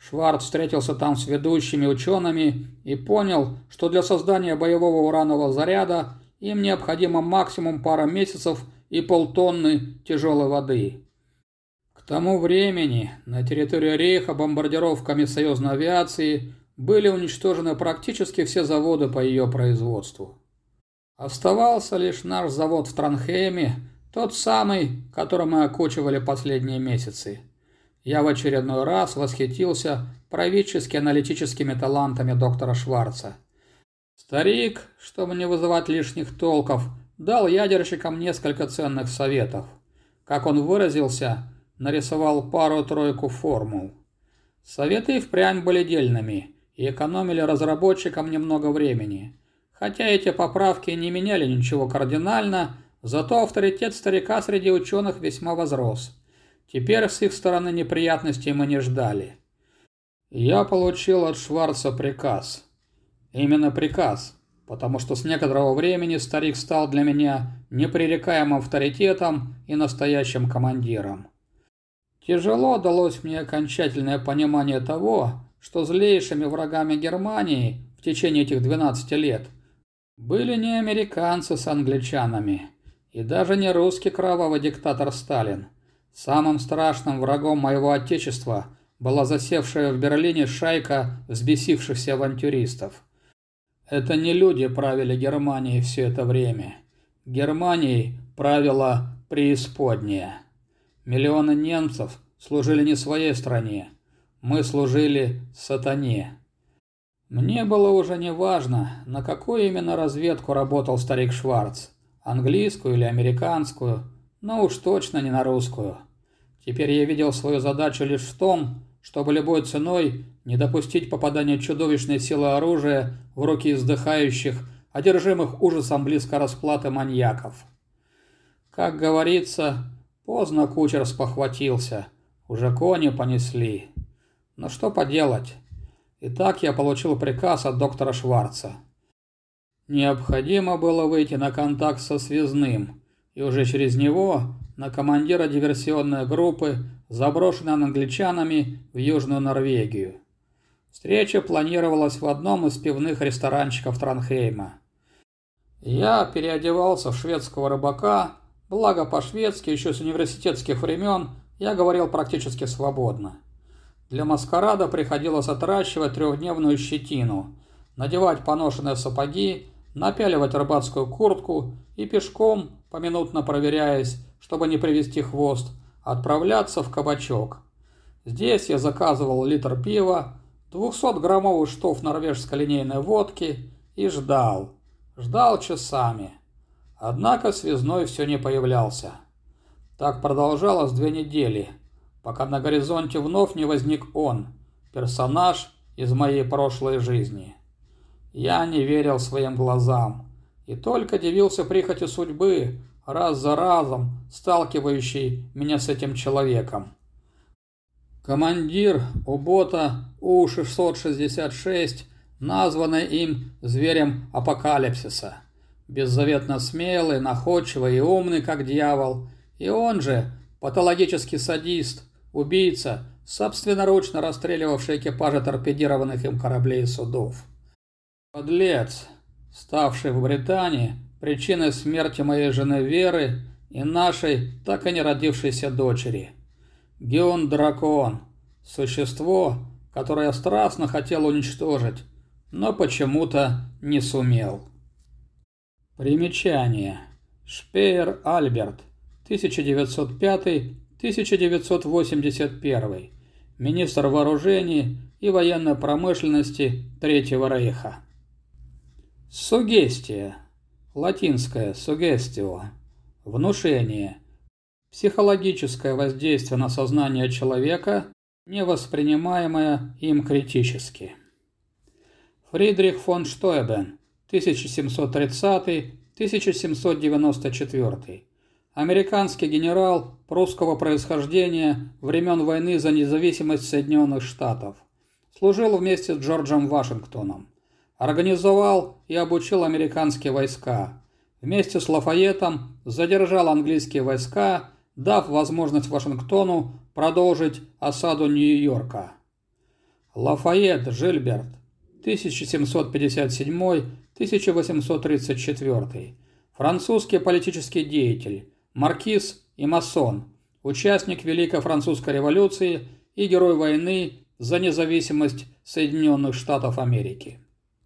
Шварц встретился там с ведущими учеными и понял, что для создания боевого уранового заряда им необходимо максимум пара месяцев и полтонны тяжелой воды. К тому времени на территории Рейха бомбардировками союзной авиации были уничтожены практически все заводы по ее производству. Оставался лишь наш завод в Транхейме, тот самый, который мы окучивали последние месяцы. Я в очередной раз восхитился правительски-аналитическими талантами доктора Шварца. Старик, чтобы не вызывать лишних толков, дал ядерщикам несколько ценных советов. Как он выразился, нарисовал пару-тройку формул. Советы впрямь были дельными и экономили разработчикам немного времени. Хотя эти поправки не меняли ничего кардинально, зато авторитет старика среди ученых весьма возрос. Теперь с их стороны неприятностей мы не ждали. Я получил от Шварца приказ. Именно приказ, потому что с некоторого времени старик стал для меня непререкаемым авторитетом и настоящим командиром. Тяжело далось мне окончательное понимание того, что злейшими врагами Германии в течение этих 12 лет были не американцы с англичанами, и даже не русский кровавый диктатор Сталин. Самым страшным врагом моего отечества была засевшая в Берлине шайка взбесившихся авантюристов. Это не люди правили Германией все это время. Германией правила преисподняя. Миллионы немцев служили не своей стране, мы служили сатане. Мне было уже не важно, на какую именно разведку работал старик Шварц, английскую или американскую, но уж точно не на русскую. Теперь я видел свою задачу лишь в том, чтобы любой ценой не допустить попадания чудовищной силы оружия в руки издыхающих, одержимых ужасом близко расплаты маньяков. Как говорится, поздно кучер спохватился, уже кони понесли. Но что поделать? Итак, я получил приказ от доктора Шварца. Необходимо было выйти на контакт со связным, и уже через него на командира диверсионной группы, заброшенной англичанами в Южную Норвегию. Встреча планировалась в одном из пивных ресторанчиков Транхейма. Я переодевался в шведского рыбака, благо по-шведски еще с университетских времен я говорил практически свободно. Для маскарада приходилось отращивать трехдневную щетину, надевать поношенные сапоги, напяливать рыбацкую куртку и пешком, поминутно проверяясь, чтобы не привести хвост, отправляться в кабачок. Здесь я заказывал литр пива, 200-граммовый штоф норвежской линейной водки и ждал. Ждал часами. Однако связной все не появлялся. Так продолжалось две недели – пока на горизонте вновь не возник он, персонаж из моей прошлой жизни. Я не верил своим глазам и только дивился прихоти судьбы, раз за разом сталкивающей меня с этим человеком. Командир Убота У-666, названный им зверем апокалипсиса, беззаветно смелый, находчивый и умный, как дьявол, и он же патологический садист, Убийца, собственноручно расстреливавший экипажи торпедированных им кораблей и судов. Подлец, ставший в Британии причиной смерти моей жены Веры и нашей так и не родившейся дочери. Геон Дракон, существо, которое я страстно хотел уничтожить, но почему-то не сумел. Примечание. Шпеер Альберт, 1905-1981, министр вооружений и военной промышленности Третьего Рейха. Сугестия, латинское «сугестио», внушение, психологическое воздействие на сознание человека, не воспринимаемое им критически. Фридрих фон Штойбен, 1730-1794. Американский генерал прусского происхождения времен войны за независимость Соединенных Штатов. Служил вместе с Джорджем Вашингтоном. Организовал и обучил американские войска. Вместе с Лафайетом задержал английские войска, дав возможность Вашингтону продолжить осаду Нью-Йорка. Лафайет Жильберт, 1757-1834. Французский политический деятель, маркиз и масон, участник Великой Французской революции и герой войны за независимость Соединенных Штатов Америки.